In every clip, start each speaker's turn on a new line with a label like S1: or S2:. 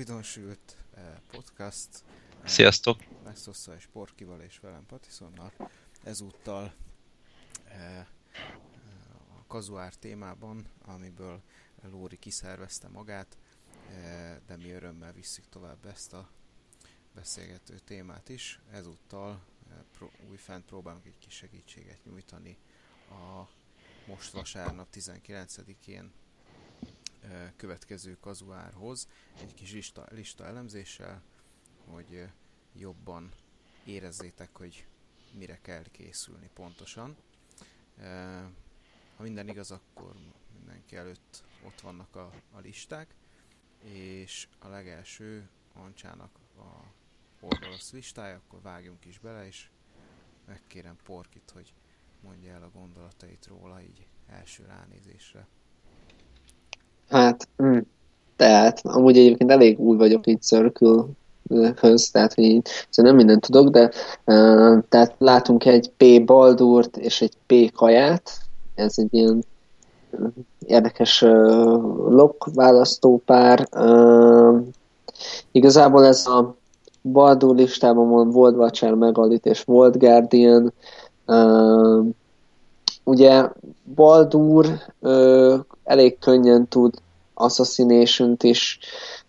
S1: Újdonsült, eh, podcast. eh,
S2: Sziasztok!
S1: Nexosszal és Porkival és velem Patisonnal. Ezúttal eh, a kazuár témában, amiből Lóri kiszervezte magát, de mi örömmel visszük tovább ezt a beszélgető témát is. Ezúttal újfent próbálunk egy kis segítséget nyújtani a most vasárnap 19-én ö, következő kazuárhoz egy kis lista, lista elemzéssel, hogy jobban érezzétek, hogy mire kell készülni pontosan. Ha minden igaz, akkor mindenki előtt ott vannak a, a listák, és a legelső Ancsának a oldalas listája, akkor vágjunk is bele, és megkérem Porkit, hogy mondja el a gondolatait róla így első ránézésre.
S3: Hát, hm. tehát amúgy egyébként elég új vagyok így Circle-höz, tehát hogy így, szóval nem mindent tudok, de uh, tehát látunk egy P Baldurt és egy P Kaját, ez egy ilyen érdekes uh, lok választópár. Uh, igazából ez a Baldur listában van Volt Watcher, Megalit és Volt Guardian. Uh, ugye Baldur ö, elég könnyen tud Assassination-t is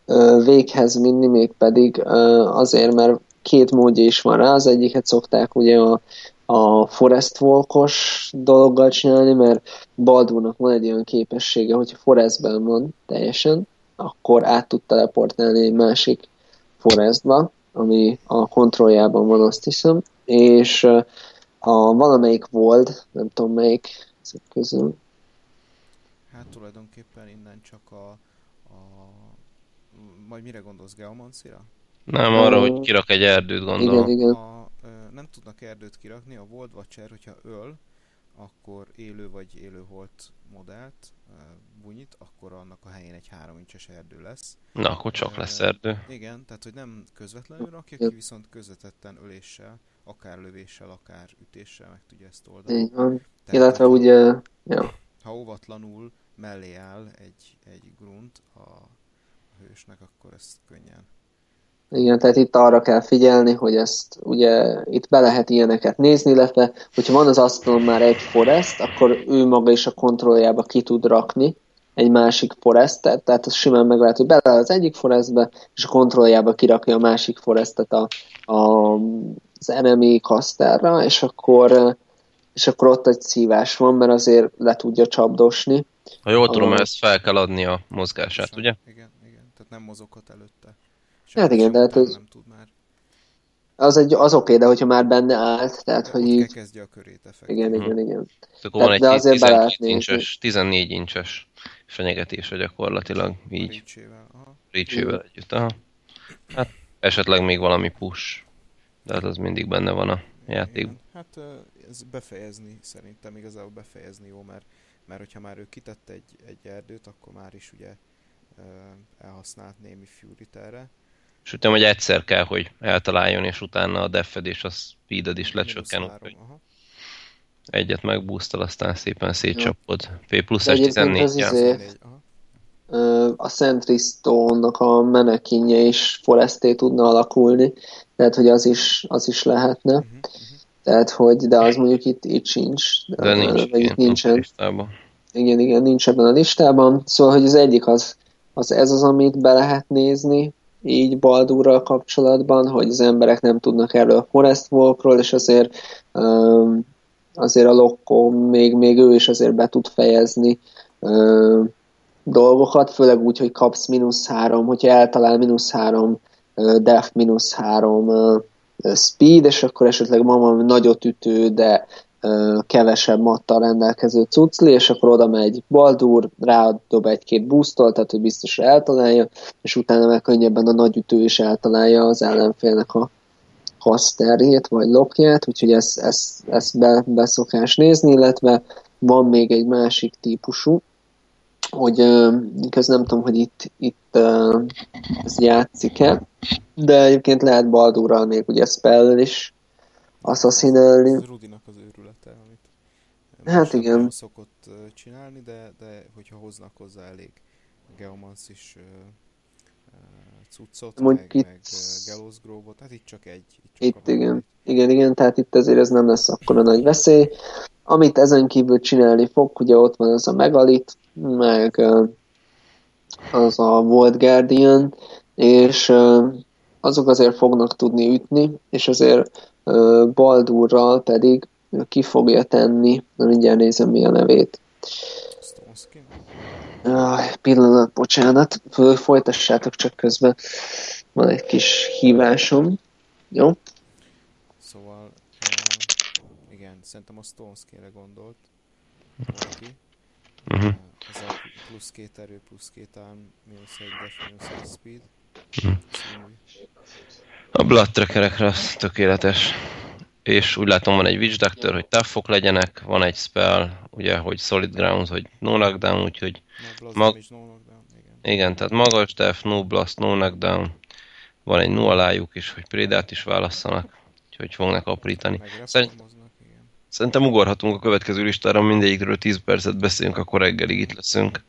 S3: ö, véghez vinni, mégpedig ö, azért, mert két módja is van rá. Az egyiket szokták ugye a, a Forest Walkos dologgal csinálni, mert Baldurnak van egy olyan képessége, hogyha Forestben van teljesen, akkor át tud teleportálni egy másik Forestba, ami a kontrolljában van, azt hiszem, és a valamelyik volt, nem tudom melyik ezek közül.
S1: Hát tulajdonképpen innen csak a, a majd mire gondolsz, Geomancira?
S2: Nem, arra, hogy kirak egy erdőt, gondolom.
S3: Igen, igen.
S1: A, nem tudnak erdőt kirakni, a World Watcher, hogyha öl, akkor élő vagy élőholt modellt, ö, bunyit, akkor annak a helyén egy 3 incses erdő lesz.
S2: Na, akkor csak lesz erdő.
S1: Igen, tehát hogy nem közvetlenül rakja ki, viszont közvetetten öléssel, akár lövéssel, akár ütéssel meg tudja ezt oldani.
S3: Így van.
S1: Tehát,
S3: Illetve
S1: hogyha-
S3: ugye, ja,
S1: ha óvatlanul mellé áll egy, egy grunt a hősnek, akkor ezt könnyen.
S3: igen, tehát itt arra kell figyelni, hogy ezt ugye itt be lehet ilyeneket nézni, illetve hogyha van az asztalon már egy forest, akkor ő maga is a kontrolljába ki tud rakni egy másik forestet, tehát az simán meg lehet, hogy bele az egyik forestbe, és a kontrolljába kirakja a másik forestet a, a, az enemy casterra, és akkor és akkor ott egy szívás van, mert azért le tudja csapdosni.
S2: Ha jól tudom, ezt fel kell adni a mozgását, ugye?
S1: Igen, igen. Tehát nem mozoghat előtte.
S3: Hát igen, de hát ez-
S1: nem tud már.
S3: Az, egy, az oké, de hogyha már benne állt, tehát hogy így,
S1: kezdje a körét effektív.
S3: igen,
S2: Mhm.
S3: igen, igen.
S2: Akkor van egy
S3: de azért be lehet
S2: 12
S3: nézni.
S2: incses, 14 incses fenyegetése gyakorlatilag, így
S1: Reach-ével, aha.
S2: reach együtt. Aha. Hát esetleg még valami push, de hát az mindig benne van a játékban.
S1: Igen. Hát ez befejezni, szerintem igazából befejezni jó, mert, mert hogyha már ő kitett egy, egy erdőt, akkor már is ugye elhasznált némi fury erre.
S2: És utána, hogy egyszer kell, hogy eltaláljon, és utána a defed és a speeded is lecsökken,
S1: aha.
S2: egyet megboostol, aztán szépen szétcsapod. P plusz
S3: De egyébként
S2: 14
S3: az izé-
S1: 14, aha.
S3: Ö, a Sentry Stone-nak a menekinje is foresté tudna alakulni, tehát hogy az is, az is lehetne.
S1: Uh-huh, uh-huh.
S3: Tehát, hogy, de az mondjuk itt, itt sincs.
S2: De nincs,
S3: vagy itt
S2: igen, nincs a
S3: nincsen.
S2: listában.
S3: Igen, igen, nincs ebben a listában. Szóval, hogy az egyik az, az ez az, amit be lehet nézni, így Baldurral kapcsolatban, hogy az emberek nem tudnak erről a Forest Walkról, és azért um, azért a Lokko még, még ő is azért be tud fejezni um, dolgokat, főleg úgy, hogy kapsz mínusz három, hogyha eltalál mínusz három def, mínusz három uh, speed, és akkor esetleg van valami nagyot ütő, de kevesebb mattal rendelkező cucli, és akkor oda megy Baldur, rádob egy-két boostol, tehát hogy biztos eltalálja, és utána meg könnyebben a nagy ütő is eltalálja az ellenfélnek a kaszterjét, vagy lokját, úgyhogy ezt, ezt, ezt be, beszokás nézni, illetve van még egy másik típusú, hogy igaz nem tudom, hogy itt, itt ez játszik-e, de egyébként lehet Baldurral még ugye spell is assassinálni.
S1: Ez Rudinak az őrülete, amit
S3: Hát igen.
S1: nem szokott csinálni, de, de hogyha hoznak hozzá elég Geomans is ö, cuccot,
S3: Mondjuk
S1: meg,
S3: itt-
S1: meg uh, Gallows Grove-ot, hát itt csak egy. Itt, csak
S3: Itt
S1: a
S3: igen. Igen, igen, tehát itt azért ez nem lesz akkora nagy veszély. Amit ezen kívül csinálni fog, ugye ott van az a Megalit, meg az a Volt Guardian, és azok azért fognak tudni ütni, és azért Baldurral pedig ki fogja tenni, na mindjárt nézem mi a nevét. Aj, pillanat, bocsánat, folytassátok csak közben. Van egy kis hívásom. Jó?
S1: Szóval, uh, igen, szerintem a Stone Skin-re gondolt valaki.
S2: Uh-huh.
S1: Ez a plusz két erő, plusz két arm, mínusz egy def, mínusz egy speed. Színű.
S2: A Blood Trackerekre tökéletes. És úgy látom van egy Witch Doctor, hogy tough legyenek, van egy spell, ugye, hogy Solid Ground, hogy no knockdown, úgyhogy Mag-
S1: no knockdown, igen.
S2: igen, tehát magas def, no blast, no knockdown. Van egy no alájuk is, hogy prédát is válasszanak, úgyhogy fognak aprítani.
S1: Meg
S2: Szerint-. Szerintem ugorhatunk a következő listára, mindegyikről 10 percet beszélünk, akkor reggelig itt leszünk.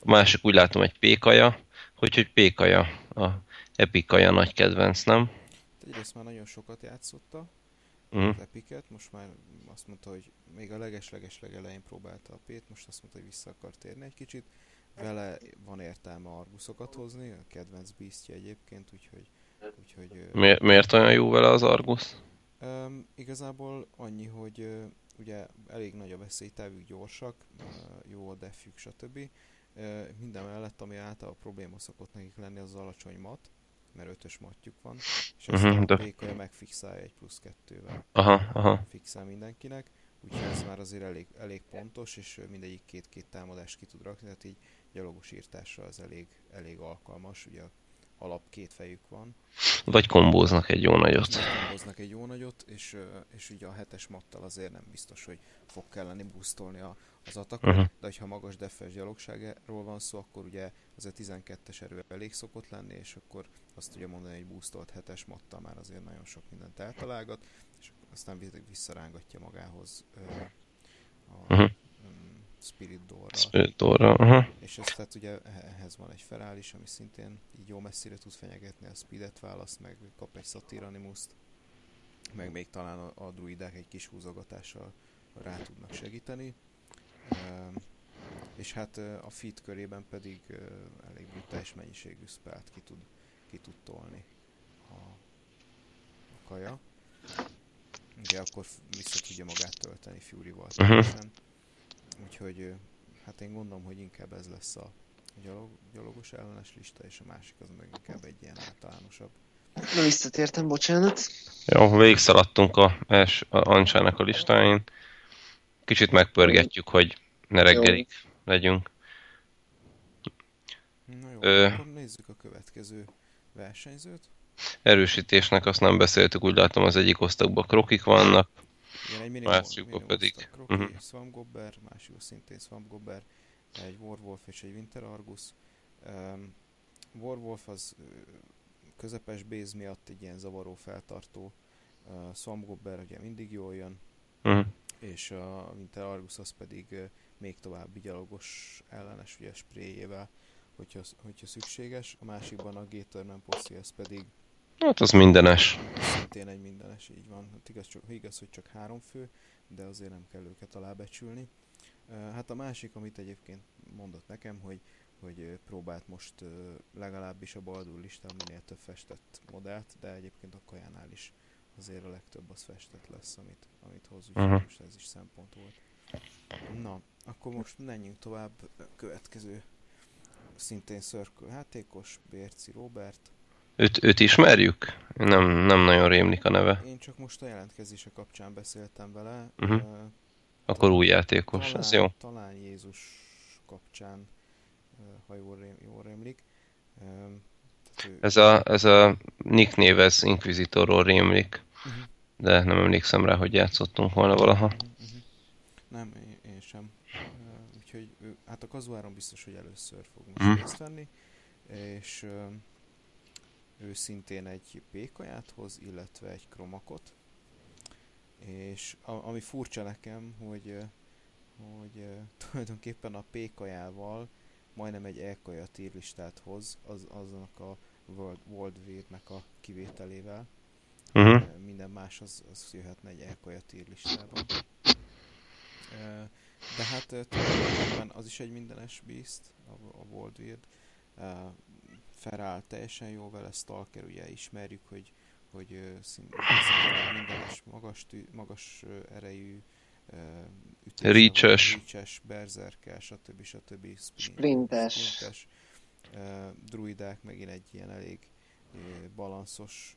S2: A másik úgy látom egy pékaja, hogy, hogy pékaja, a epikaja nagy kedvenc, nem?
S1: Egyrészt már nagyon sokat játszotta,
S2: Uh-huh.
S1: az Epiket, most már azt mondta, hogy még a leges-leges legelején próbálta a P-t, most azt mondta, hogy vissza akar térni egy kicsit. Vele van értelme Argusokat hozni, a kedvenc beastje egyébként, úgyhogy, úgyhogy
S2: Miért, miért olyan jó vele az Argus?
S1: Um, igazából annyi, hogy uh, ugye elég nagy a veszélytávük, gyorsak, uh, jó a defjük, stb. Uh, minden mellett, ami általában probléma szokott nekik lenni, az, az alacsony mat, mert ötös matjuk van, és ezt
S2: Mhm,
S1: uh-huh,
S2: de-
S1: a békaja megfixálja egy plusz kettővel,
S2: Aha, aha.
S1: fixál mindenkinek, úgyhogy ez már azért elég, elég pontos, és mindegyik két-két támadást ki tud rakni, tehát így gyalogos írtásra az elég, elég alkalmas, ugye alap két fejük van,
S2: Vagy kombóznak egy jó nagyot.
S1: hoznak egy jó nagyot, és, és ugye a hetes mattal azért nem biztos, hogy fog kelleni boostolni a, az atakot, uh-huh. de ha magas defes gyalogságról van szó, akkor ugye azért 12-es erő elég szokott lenni, és akkor azt tudja mondani, hogy boostolt hetes mattal már azért nagyon sok mindent eltalálgat, és aztán vi- visszarángatja magához ö, a
S2: Mhm.
S1: mm, Spirit Door-ra.
S2: Aha.
S1: És ez tehát ugye eh- ehhez van egy felállís, ami szintén így jó messzire tud fenyegetni, a speedet választ, meg kap egy Satyr Animust, meg még talán a, a druidák egy kis húzogatással rá tudnak segíteni. Ehm, és hát eh, a feed körében pedig eh, elég brutális mennyiségű spelt ki tud, ki tud tolni a, a kaja. Ugye akkor vissza tudja magát tölteni Fury-val
S2: Mhm.
S1: Úgyhogy hát én gondolom, hogy inkább ez lesz a gyalog, gyalogos ellenes lista, és a másik az meg inkább egy ilyen általánosabb.
S3: Na visszatértem, bocsánat.
S2: Jó, végigszaladtunk a, els, a Ancsának a listáin. Kicsit megpörgetjük, hogy ne reggelig legyünk.
S1: Na jó,
S2: Ö.
S1: akkor nézzük a következő versenyzőt.
S2: Erősítésnek azt nem beszéltük, úgy látom az egyik osztagban krokik vannak.
S1: Igen, egy mini,
S2: Másikban
S1: mini
S2: pedig.
S1: osztag, Kroki,
S2: Mhm.
S1: uh-huh. Swamp Gobber, másikban szintén Swamp Gobber, egy Warwolf és egy Winter Argus. Um, Warwolf az közepes base miatt egy ilyen zavaró feltartó, uh, Swamp Gobber ugye mindig jól jön,
S2: Uh-huh.
S1: és a Winter Argus az pedig még további gyalogos ellenes ugye spréjével, hogyha, hogyha szükséges. A másikban a Gatorman Posse, ez pedig
S2: Hát az mindenes.
S1: szintén egy mindenes, így van. Hát igaz, csak, igaz, hogy csak három fő, de azért nem kell őket alábecsülni. Hát a másik, amit egyébként mondott nekem, hogy, hogy próbált most legalábbis a Baldur listán minél több festett modellt, de egyébként a kajánál is azért a legtöbb az festett lesz, amit, amit hoz, úgyhogy
S2: Mhm.
S1: most ez is szempont volt. Na, akkor most menjünk tovább. Következő szintén Circle játékos, Bérci Robert.
S2: Őt, őt ismerjük? Nem, nem nagyon rémlik a neve.
S1: Én csak most a jelentkezése kapcsán beszéltem vele.
S2: Mhm.
S1: Ö,
S2: Akkor új játékos,
S1: talán,
S2: ez jó.
S1: Talán Jézus kapcsán, ö, ha jól, rém, jól rémlik. Tehát ő-
S2: Ez a, ez a nick név, ez Inquisitorról rémlik,
S1: Mhm,
S2: de nem emlékszem rá, hogy játszottunk volna valaha.
S1: mhm, mhm. Nem, én, én sem. Úgyhogy hát a kazuáron biztos, hogy először fog most
S2: Mhm.
S1: részt venni. És ő szintén egy pékaját hoz, illetve egy kromakot. És a, ami furcsa nekem, hogy, hogy tulajdonképpen a pékajával majdnem egy elkaja tírlistát hoz, az, aznak a World, World Weird-nek a kivételével.
S2: Uh-huh.
S1: Minden más az, az jöhetne egy elkaja tírlistában. De hát tulajdonképpen az is egy mindenes beast, a, a World Weird. Feráll teljesen jó vele, Stalker ugye ismerjük, hogy, hogy szinte mindenes, magas, tű, magas erejű,
S2: Reaches.
S1: Reaches, Berserker, stb. stb.
S3: Sprintes.
S1: Sprintes. Druidák megint egy ilyen elég balanszos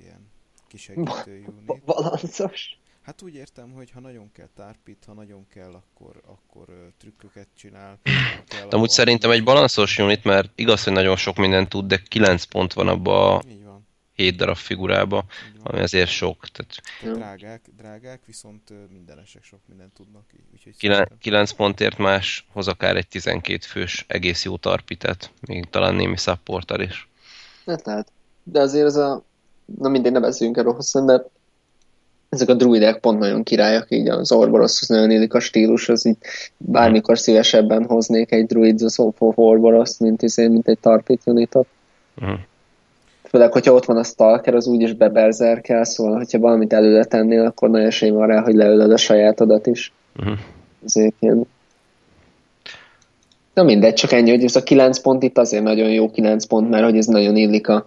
S1: ilyen kisegítő unit.
S3: Balanszos?
S1: Hát úgy értem, hogy ha nagyon kell tárpít, ha nagyon kell, akkor, akkor trükköket csinál.
S2: Kell De amúgy szerintem egy balanszos unit, mert igaz, hogy nagyon sok mindent tud, de 9 pont van abba a 7 darab figurába, ami azért sok. Tehát...
S1: drágák, drágák, viszont mindenesek sok mindent tudnak.
S2: Úgyhogy 9, 9 pontért más hoz akár egy 12 fős egész jó tarpitet, még talán némi supporter is.
S3: Hát lehet. De azért ez a... Na mindegy, ne beszéljünk erről hosszan, de ezek a druidek pont nagyon királyak, így az Orboroshoz nagyon illik a stílus, az így bármikor szívesebben hoznék egy druid az Orboroszt, mint, izé, mint egy Tarpit unitot. Uh-huh. Főleg, hogyha ott van a Stalker, az úgyis kell, szóval, hogyha valamit előre tennél, akkor nagy esély van rá, hogy leölöd a sajátodat is. Uh-huh. Ezért ilyen Na mindegy, csak ennyi, hogy ez a 9 pont itt azért nagyon jó 9 pont, mert hogy ez nagyon illik a,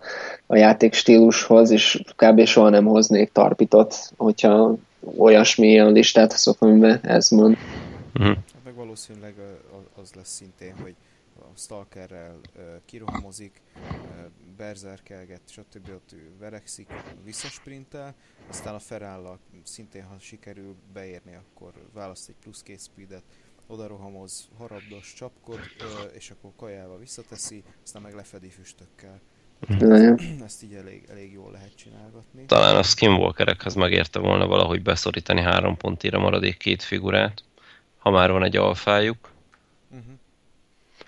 S3: a játék stílushoz, és kb. soha nem hoznék tarpitot, hogyha olyasmi a listát hozok, amiben ez van.
S1: Uh-huh. Meg valószínűleg az lesz szintén, hogy a Stalkerrel kirohamozik, berzerkelget, stb. ott verekszik, visszasprintel, aztán a Ferállal szintén, ha sikerül beérni, akkor választ egy plusz két speedet, oda rohamoz, harabdos, csapkod, és akkor kajával visszateszi, aztán meg lefedi füstökkel. Ezt így elég, elég jól lehet csinálgatni.
S2: Talán a skinwalkerekhez megérte volna valahogy beszorítani három pontira maradék két figurát, ha már van egy alfájuk. Uh-huh.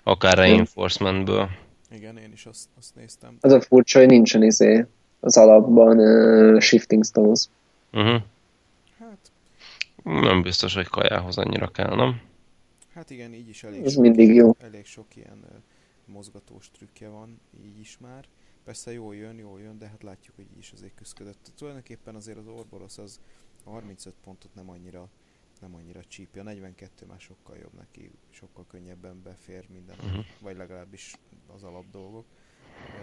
S2: Akár reinforcementből.
S1: Igen, én is azt, azt néztem.
S3: Az a furcsa, hogy nincsen izé az alapban uh, shifting stones.
S2: Uh-huh. Hát... Nem biztos, hogy kajához annyira kell, nem?
S1: Hát igen, így is elég,
S3: Ez sok, mindig jó.
S1: elég sok ilyen uh, mozgatós trükkje van, így is már. Persze jól jön, jól jön, de hát látjuk, hogy így is azért küzdött. Tulajdonképpen azért az Orboros az a 35 pontot nem annyira nem annyira csípja. A 42 már sokkal jobb neki, sokkal könnyebben befér minden, uh-huh. vagy legalábbis az alap dolgok.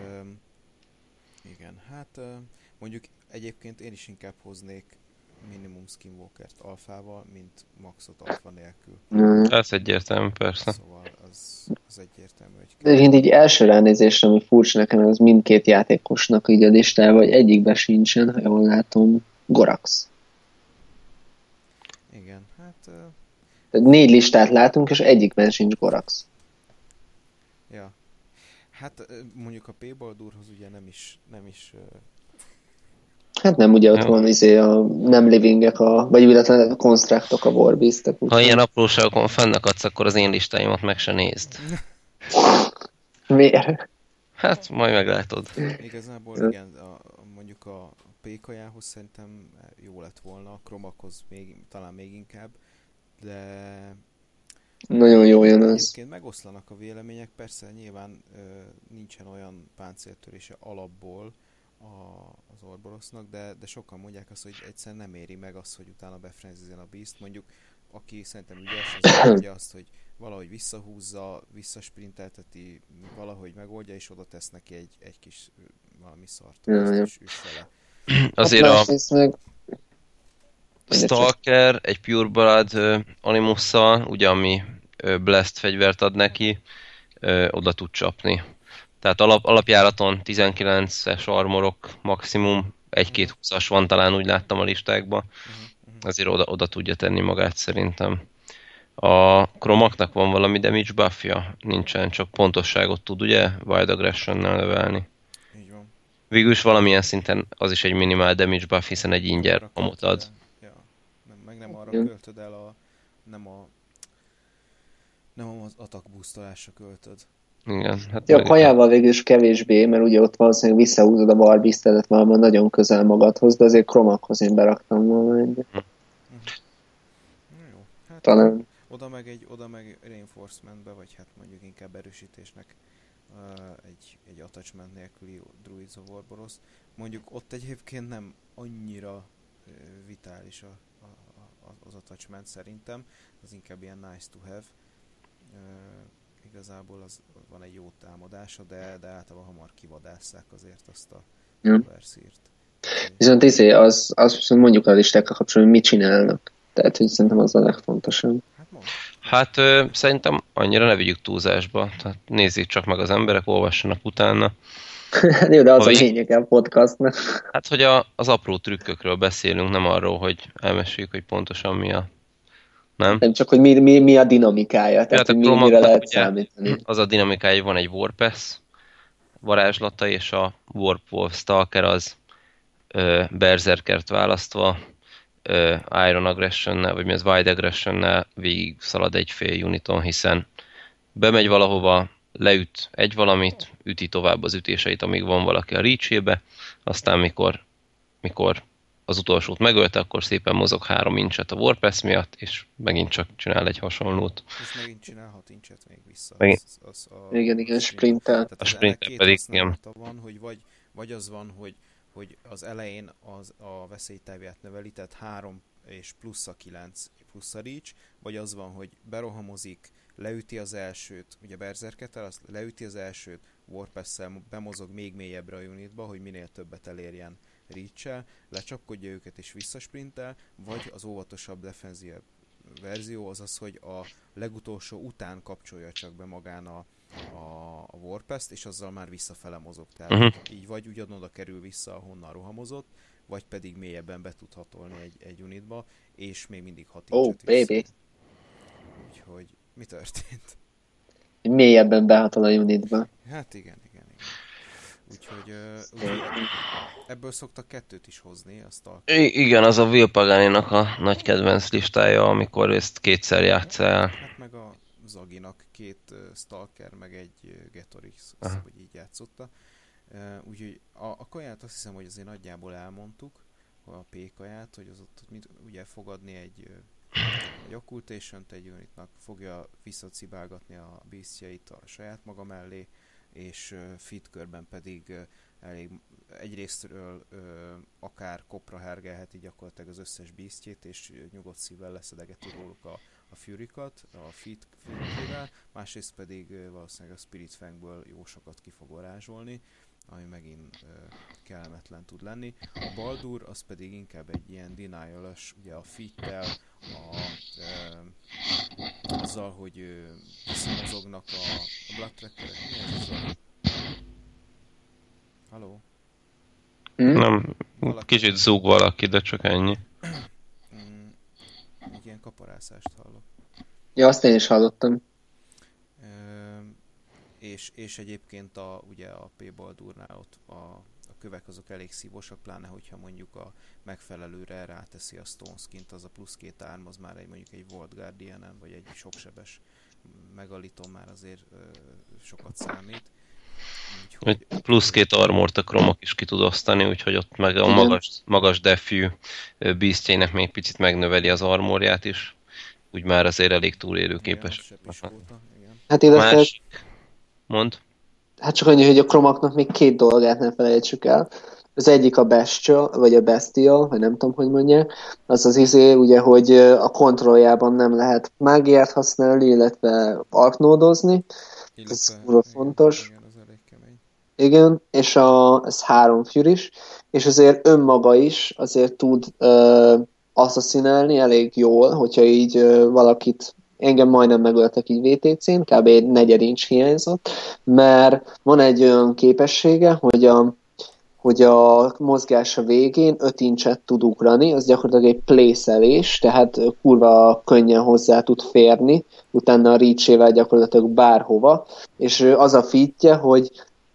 S1: Um, igen, hát mondjuk egyébként én is inkább hoznék minimum skinwalkert alfával, mint maxot alfa nélkül.
S2: Mm. Ez egyértelmű, persze.
S1: Szóval az, az egyértelmű, hogy...
S3: De én így első ránézésre, ami furcsa nekem, az mindkét játékosnak így a listával, vagy egyikben sincsen, ha jól látom, Gorax.
S1: Igen, hát... Uh...
S3: Tehát négy listát látunk, és egyikben sincs Gorax.
S1: Ja. Hát mondjuk a P-Baldurhoz ugye nem is, nem is
S3: Hát nem, ugye ott van izé a nem livingek, a, vagy illetve a constructok, a warbeastek.
S2: Ha ilyen apróságokon fennakadsz, akkor az én listáimat meg se nézd.
S3: Miért?
S2: Hát, majd meglátod.
S1: Igazából igen, a, mondjuk a pékajához szerintem jó lett volna, a kromakhoz még, talán még inkább, de
S3: nagyon jó jön ez.
S1: Egyébként megoszlanak a vélemények, persze nyilván ö, nincsen olyan páncéltörése alapból, a, az Orborosznak, de, de sokan mondják azt, hogy egyszerűen nem éri meg azt, hogy utána befrenzizzen a Beast. Mondjuk, aki szerintem ügyes, az mondja azt, hogy valahogy visszahúzza, visszasprintelteti, valahogy megoldja, és oda tesz neki egy, egy kis valami szart, vele.
S2: Azért a... Meg... Stalker, egy Pure Blood uh, animusszal, ugye ami uh, Blast fegyvert ad neki, uh, oda tud csapni. Tehát alap, alapjáraton 19-es armorok maximum, egy-két 20-as van talán, úgy láttam a listákban. Azért oda, oda tudja tenni magát szerintem. A kromaknak van valami damage buffja? Nincsen, csak pontosságot tud ugye Wild Aggression-nel növelni.
S1: Így van.
S2: Végül is valamilyen szinten az is egy minimál damage buff, hiszen egy ingyer amot ad.
S1: Ja. Nem, meg nem arra költöd el a... Nem a... Nem az attack boostolásra költöd.
S2: Igen.
S3: Hát ja, a kajával végül is kevésbé, mert ugye ott valószínűleg visszahúzod a barbisztedet valami nagyon közel magadhoz, de azért kromakhoz én beraktam volna egyet. Hm.
S1: Jó, hát
S3: Talán.
S1: Oda meg egy, oda meg reinforcementbe, vagy hát mondjuk inkább erősítésnek uh, egy, egy attachment nélküli Druids of Warboros. Mondjuk ott egyébként nem annyira uh, vitális a, a, a, az attachment szerintem, az inkább ilyen nice to have. Uh, igazából az van egy jó támadása, de, de általában hamar kivadásszák azért azt a mm. verszírt.
S3: Viszont izé, az, az viszont mondjuk a listákkal kapcsolatban, hogy mit csinálnak. Tehát, hogy szerintem az a legfontosabb.
S2: Hát, hát ö, szerintem annyira ne vigyük túlzásba. Tehát nézzék csak meg az emberek, olvassanak utána.
S3: Jó, de az hogy, a lényeg a podcastnak.
S2: Hát, hogy a, az apró trükkökről beszélünk, nem arról, hogy elmeséljük, hogy pontosan mi a nem?
S3: Nem csak, hogy mi, mi, mi a dinamikája, tehát ja, hogy mi, mire lehet ugye, számítani.
S2: Az a dinamikája, van egy Warpass varázslata, és a Warp Wolf Stalker az ö, Berserkert választva ö, Iron aggression vagy mi az Wide aggression végig szalad egy fél uniton, hiszen bemegy valahova, leüt egy valamit, üti tovább az ütéseit, amíg van valaki a reach aztán mikor, mikor az utolsót megölte, akkor szépen mozog három incset a Warpass miatt, és megint csak csinál egy hasonlót.
S1: És megint csinál hat incset még vissza.
S3: Megint. Az, az a,
S2: igen,
S3: igen, sprintel.
S2: A sprintel pedig, igen.
S1: Van, hogy vagy, vagy az van, hogy, hogy az elején az, a veszélytávját növeli, tehát 3 és plusz a 9 plusz a reach, vagy az van, hogy berohamozik, leüti az elsőt, ugye berserket el, azt leüti az elsőt, warpass bemozog még mélyebbre a unitba, hogy minél többet elérjen reach lecsapkodja őket és visszasprintel, vagy az óvatosabb defenzív verzió az az, hogy a legutolsó után kapcsolja csak be magán a, a, a Warpest, és azzal már visszafele mozog. Tehát uh-huh. így vagy ugyanoda kerül vissza, ahonnan rohamozott, vagy pedig mélyebben be tud hatolni egy, egy unitba, és még mindig hat
S3: Oh, baby!
S1: Úgyhogy mi történt?
S3: Mélyebben behatol a unitba.
S1: Hát igen, Úgyhogy, uh, ebből szoktak kettőt is hozni. Azt a...
S2: I- igen, az a Will pagani a nagy kedvenc listája, amikor ezt kétszer játszál.
S1: Hát meg a Zaginak két uh, Stalker, meg egy uh, Getorix, azt hogy így játszotta. Uh, úgyhogy a, a kaját azt hiszem, hogy azért nagyjából elmondtuk, a P-kaját, hogy az ott mit, ugye fogadni egy egy occultation egy unitnak, fogja visszacibálgatni a beastjait a saját maga mellé, és fit körben pedig elég egyrésztről akár kopra hergelheti gyakorlatilag az összes bíztjét, és nyugodt szívvel leszedegeti róluk a, a fury-kat, a fit, fit másrészt pedig valószínűleg a Spirit Fangből jó sokat ki fog varázsolni, ami megint uh, kellemetlen tud lenni. A Baldur az pedig inkább egy ilyen denial ugye a fittel, a, uh, azzal, hogy uh, visszamozognak a, a Blood Trackerek. Mi ez az Halló?
S2: Hmm? Nem, valaki... kicsit zúg valaki, de csak ennyi.
S1: Mm, egy ilyen kaparászást hallok.
S3: Ja, azt én is hallottam
S1: és, és egyébként a, ugye a P Baldurnál ott a, a kövek azok elég szívosak, pláne hogyha mondjuk a megfelelőre ráteszi a Stoneskint, az a plusz két árm, az már egy mondjuk egy Volt guardian vagy egy soksebes megaliton már azért ö, sokat számít.
S2: Úgyhogy... Plusz két armort a kromok is ki tud osztani, úgyhogy ott meg a magas, magas defű beastjének még picit megnöveli az armorját is. Úgy már azért elég túlélő képes.
S3: Hát illetve Másik
S2: Mond.
S3: Hát csak annyi, hogy a kromaknak még két dolgát ne felejtsük el. Az egyik a Bestial, vagy a Bestial, vagy nem tudom, hogy mondják. Az az izé, ugye, hogy a kontrolljában nem lehet mágiát használni, illetve arknódozni. Ez kurva fontos. Igen, az elég kemény. Igen, és a, ez három fűr is, és azért önmaga is azért tud uh, asszaszínálni elég jól, hogyha így uh, valakit engem majdnem megöltek így VTC-n, kb. egy negyed inch hiányzott, mert van egy olyan képessége, hogy a, hogy a mozgása végén 5 incset tud ugrani, az gyakorlatilag egy plészelés, tehát kurva könnyen hozzá tud férni, utána a reach gyakorlatilag bárhova, és az a fitje, hogy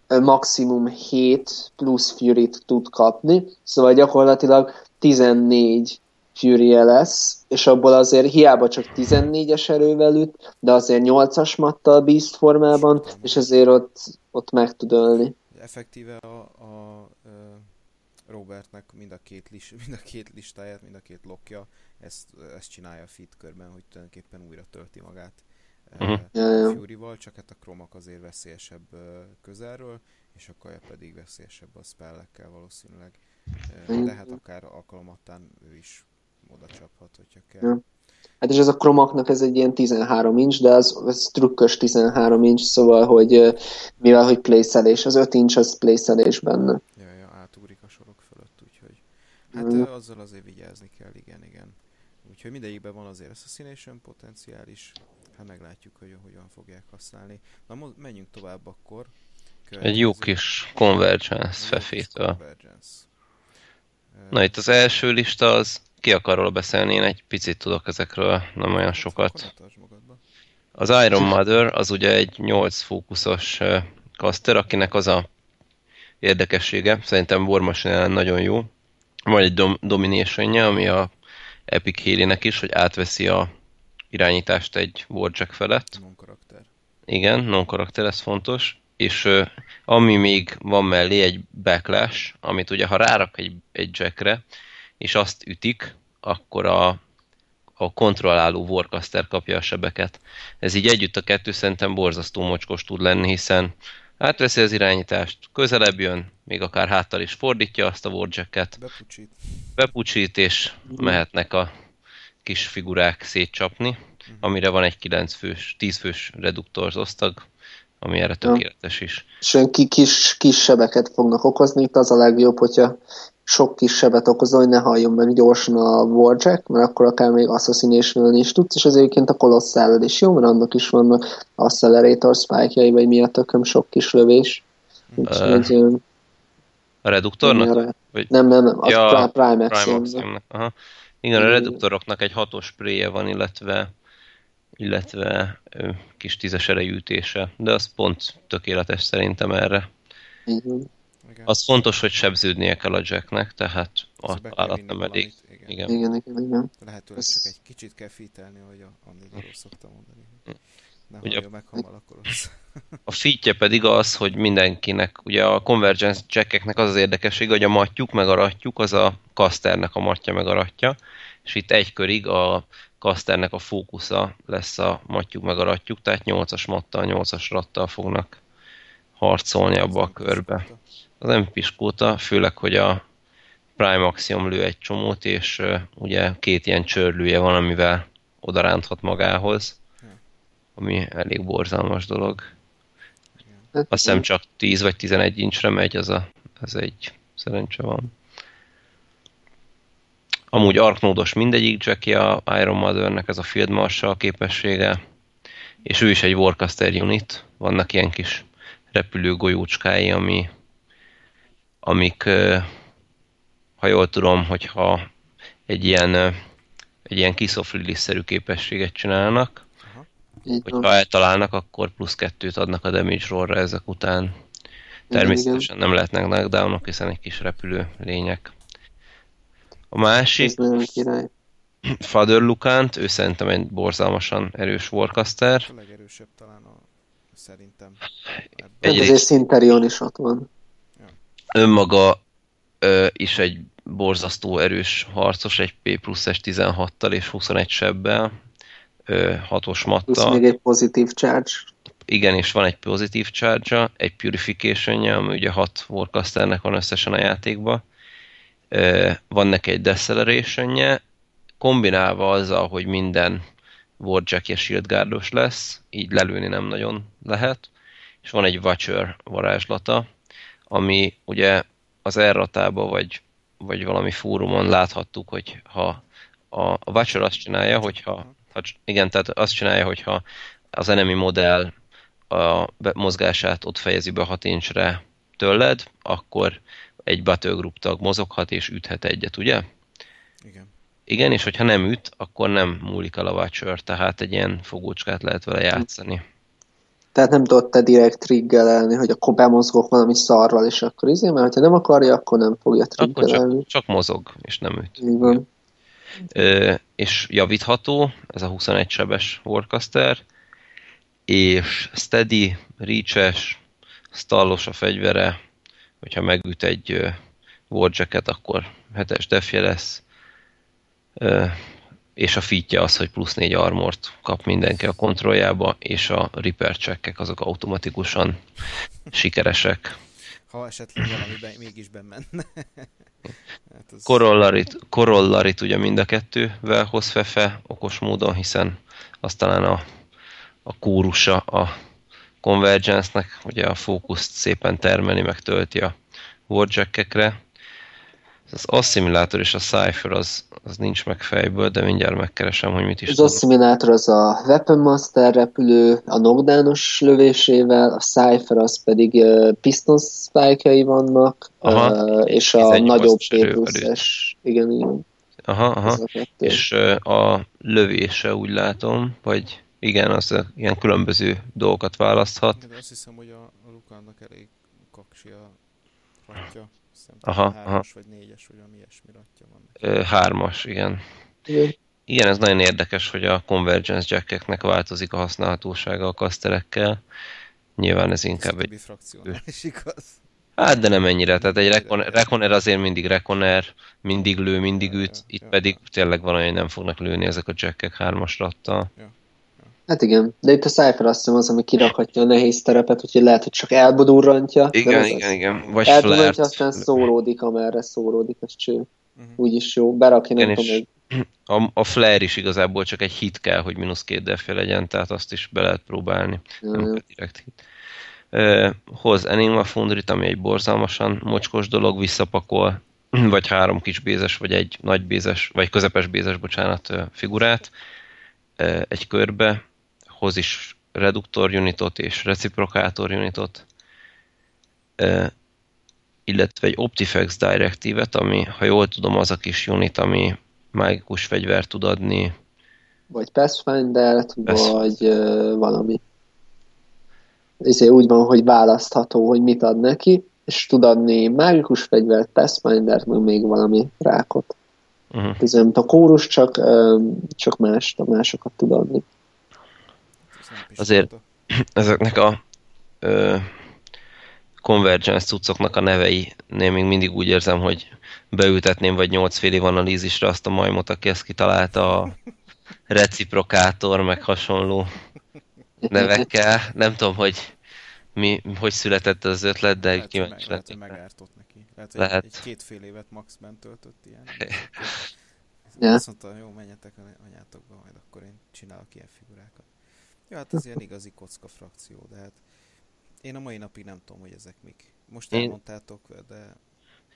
S3: maximum 7 plusz fury tud kapni, szóval gyakorlatilag 14 fury lesz, és abból azért hiába csak 14-es erővel üt, de azért 8-as mattal Beast formában, és azért ott, ott meg tud ölni.
S1: Effektíve a, a, a Robertnek mind a, két list, mind a két listáját, mind a két lokja ezt, ezt csinálja a feed körben, hogy tulajdonképpen újra tölti magát
S3: ja.
S1: Fury-val, csak hát a Kromak azért veszélyesebb közelről, és a Kaja pedig veszélyesebb a spellekkel valószínűleg. De hát akár alkalomattán ő is oda csaphat, hogyha kell.
S3: Ja. Hát és ez a Kromaknak ez egy ilyen 13 inch, de az, az trükkös 13 inch, szóval, hogy mivel, hogy playszelés, az 5 inch az playszelés benne.
S1: Ja, ja, átugrik a sorok fölött, úgyhogy... Hát
S3: Mhm.
S1: ö, azzal azért vigyázni kell, igen, igen. Úgyhogy mindegyikben van azért assassination potenciál is, hát meglátjuk, hogy hogyan fogják használni. Na, menjünk tovább akkor.
S2: Egy jó
S1: Következő-
S2: kis convergence fefétől.
S1: convergence.
S2: Na itt az első lista az, ki akar róla beszélni, én egy picit tudok ezekről, nem olyan sokat. Az Iron Mother az ugye egy 8 fókuszos ö, caster, akinek az a érdekessége, szerintem War Machine nagyon jó. Van egy dom- domination ami a Epic Haley-nek is, hogy átveszi a irányítást egy Warjack felett.
S1: Non-karakter.
S2: Igen, non-karakter, ez fontos. És ami még van mellé egy backlash, amit ugye ha rárak egy, egy jackre, és azt ütik, akkor a, a kontrolláló Warcaster kapja a sebeket. Ez így együtt a kettő szerintem borzasztó mocskos tud lenni, hiszen átveszi az irányítást, közelebb jön, még akár háttal is fordítja azt a Warjacket,
S1: Bepucsít.
S2: bepucsít, és mehetnek a kis figurák szétcsapni, amire van egy 9 fős, 10 fős reduktor osztag, ami erre tökéletes is.
S3: És kis, kis sebeket fognak okozni, itt az a legjobb, hogyha sok kis sebet okozol, hogy ne halljon meg gyorsan a Warjack, mert akkor akár még assassination is tudsz, és az egyébként a Colossal is jó, mert annak is vannak accelerator spike-jai, vagy mi a tököm sok kis lövés. Úgyhogy, ö,
S2: A reduktornak?
S3: arra-
S2: Vagy-
S3: nem, nem, nem, az
S2: Ja,
S3: Prime.
S2: Aha. Igen, a reduktoroknak egy hatos spréje van, illetve illetve ö, kis tízes erejű ütése, de az pont tökéletes szerintem erre.
S3: Van.
S1: Igen.
S2: Az fontos, hogy sebződnie kell a Jacknek, tehát a
S1: kell
S2: állat nem elég.
S1: Igen.
S2: Igen.
S3: Igen, igen, igen.
S1: Lehetőleg
S3: Ez-
S1: csak egy kicsit kell fitelni, ahogy a Anni Doró szokta mondani. Ne
S2: Ugye-
S1: hallja meg hamar, akkor az.
S2: A fitje pedig az, hogy mindenkinek, ugye a Convergence jackeknek az az érdekesség, hogy a matjuk meg a ratjuk, az a casternek a matja meg a ratja, és itt egy körig a casternek a fókusza lesz a matjuk meg a ratjuk, tehát 8-as mattal, 8-as rattal fognak harcolni abba a körbe. Az nem piskóta, főleg, hogy a Prime Axiom lő egy csomót, és uh, ugye két ilyen csörlője van, amivel odaránthat magához, ami elég borzalmas dolog.
S3: Hát,
S2: Azt hiszem csak 10 vagy 11 incsre megy, az a, ez egy szerencse van. Amúgy arknódos mindegyik Jackie a Iron Mothernek ez a Field Marshal képessége, és ő is egy Warcaster unit, vannak ilyen kis repülő golyócskái, ami, amik, ha jól tudom, hogyha egy ilyen, egy ilyen Kiss of Lily-szerű képességet csinálnak,
S3: van.
S2: hogyha eltalálnak, akkor plusz kettőt adnak a damage rollra ezek után. Természetesen nem lehetnek knockdownok, hiszen egy kis repülő lények. A másik. Father Lukant, ő szerintem egy borzalmasan erős Warcaster.
S1: A legerősebb talán a, szerintem. Ebben.
S3: Hát
S2: Egy-
S3: azért Sinterion is ott van.
S2: Önmaga ö, is egy borzasztó erős harcos, egy P pluszes 16-tal és 21 sebbel, ö, hatos
S3: Plusz
S2: mattal.
S3: még egy pozitív charge.
S2: Igen, és van egy pozitív charge egy purification ami ugye 6 Warcasternek van összesen a játékban. Ö, Van neki egy deceleration kombinálva azzal, hogy minden Warjack és Shieldguardos lesz, így lelőni nem nagyon lehet, és van egy Watcher varázslata, ami ugye az erratába vagy, vagy valami fórumon láthattuk, hogy ha a, a Watcher azt csinálja, hogyha ha, igen, tehát azt csinálja, hogyha az enemy modell a mozgását ott fejezi be 6 incsre tőled, akkor egy battlegroup tag mozoghat és üthet egyet, ugye?
S1: Igen.
S2: Igen, és hogyha nem üt, akkor nem múlik el a Watcher, tehát egy ilyen fogócskát lehet vele játszani.
S3: Tehát nem tudod te direkt triggerelni, hogy akkor bemozgok valami szarral, és akkor izé, mert ha nem akarja, akkor nem fogja triggerelni.
S2: csak, csak mozog, és nem üt.
S3: Így van.
S2: Ö, és javítható, ez a 21 sebes Warcaster, és steady, reaches, stallos a fegyvere, hogyha megüt egy Warjacket, akkor hetes defje lesz. Ö, és a fitja az, hogy plusz 4 armort kap mindenki a kontrolljába, és a repair checkek azok automatikusan sikeresek.
S1: Ha esetleg valamiben mégis bemenne.
S2: hát az... Korollarit, korollarit ugye mind a kettővel hoz Fefe okos módon, hiszen az talán a, a kórusa a Convergence-nek, ugye a fókuszt szépen termeli, meg tölti a warjackekre. Az Assimilátor és a Cypher az, az nincs meg fejből, de mindjárt megkeresem, hogy mit is
S3: Az Assimilátor az a Weapon Master repülő a knockdownos lövésével, a Cypher az pedig uh, Piston spike vannak, aha, uh, és a nagyobb P igen, igen.
S2: Aha, aha. És uh, a lövése úgy látom, vagy igen, az ilyen különböző dolgokat választhat.
S1: De azt hiszem, hogy a, a Lukának elég kaksi a ratja.
S2: Aha, hármas aha.
S1: vagy négyes, vagy ami ilyesmi ratja van.
S2: Ö, hármas, igen. igen. Igen, ez nagyon érdekes, hogy a Convergence jackeknek változik a használhatósága a kaszterekkel. Nyilván ez inkább
S1: egy... is igaz.
S2: Hát, de nem ennyire. Tehát egy Reconer, Reconer azért mindig Reconer, mindig lő, mindig üt, itt pedig tényleg van olyan, hogy nem fognak lőni ezek a jackek hármas rattal. Ja.
S3: Hát igen, de itt a Cypher azt hiszem az, ami kirakhatja a nehéz terepet, úgyhogy lehet, hogy csak elbodurrantja.
S2: Igen, igen, igen.
S3: Vagy elbodurrantja, aztán szóródik, amerre szóródik, az cső. Uh-huh. Úgyis jó, berakja, nem tudom,
S2: a, a flare is igazából csak egy hit kell, hogy mínusz két defje legyen, tehát azt is be lehet próbálni. Uh-huh. Nem kell direkt hit. Uh, hoz Enigma Fundrit, ami egy borzalmasan mocskos dolog, visszapakol vagy három kis bézes, vagy egy nagy bézes, vagy közepes bézes, bocsánat, figurát egy körbe, hoz is reduktor unitot és reciprokátor unitot, illetve egy Optifex Directive-et, ami, ha jól tudom, az a kis unit, ami mágikus fegyvert tud adni.
S3: Vagy Pathfinder-t, vagy uh, valami. Ezért úgy van, hogy választható, hogy mit ad neki, és tud adni mágikus fegyvert, Pathfinder-t, meg még valami rákot. Uh-huh. Ez nem a kórus, csak, csak más, a másokat tud adni
S2: azért ezeknek a ö, Convergence cuccoknak a nevei én még mindig úgy érzem, hogy beültetném vagy nyolc fél év analízisre azt a majmot, aki ezt kitalálta a reciprokátor, meg hasonló nevekkel. Nem tudom, hogy mi, hogy született az ötlet, de
S1: lehet, kíváncsi lehet, hogy megártott neki. Lehet, hogy lehet. egy két fél évet maxben töltött ilyen. ja. Azt mondta, jó, menjetek anyátokba, majd akkor én csinálok ilyen figurákat. Ja, hát ez ilyen igazi kocka frakció, de hát én a mai napig nem tudom, hogy ezek mik. Most én... elmondtátok, de...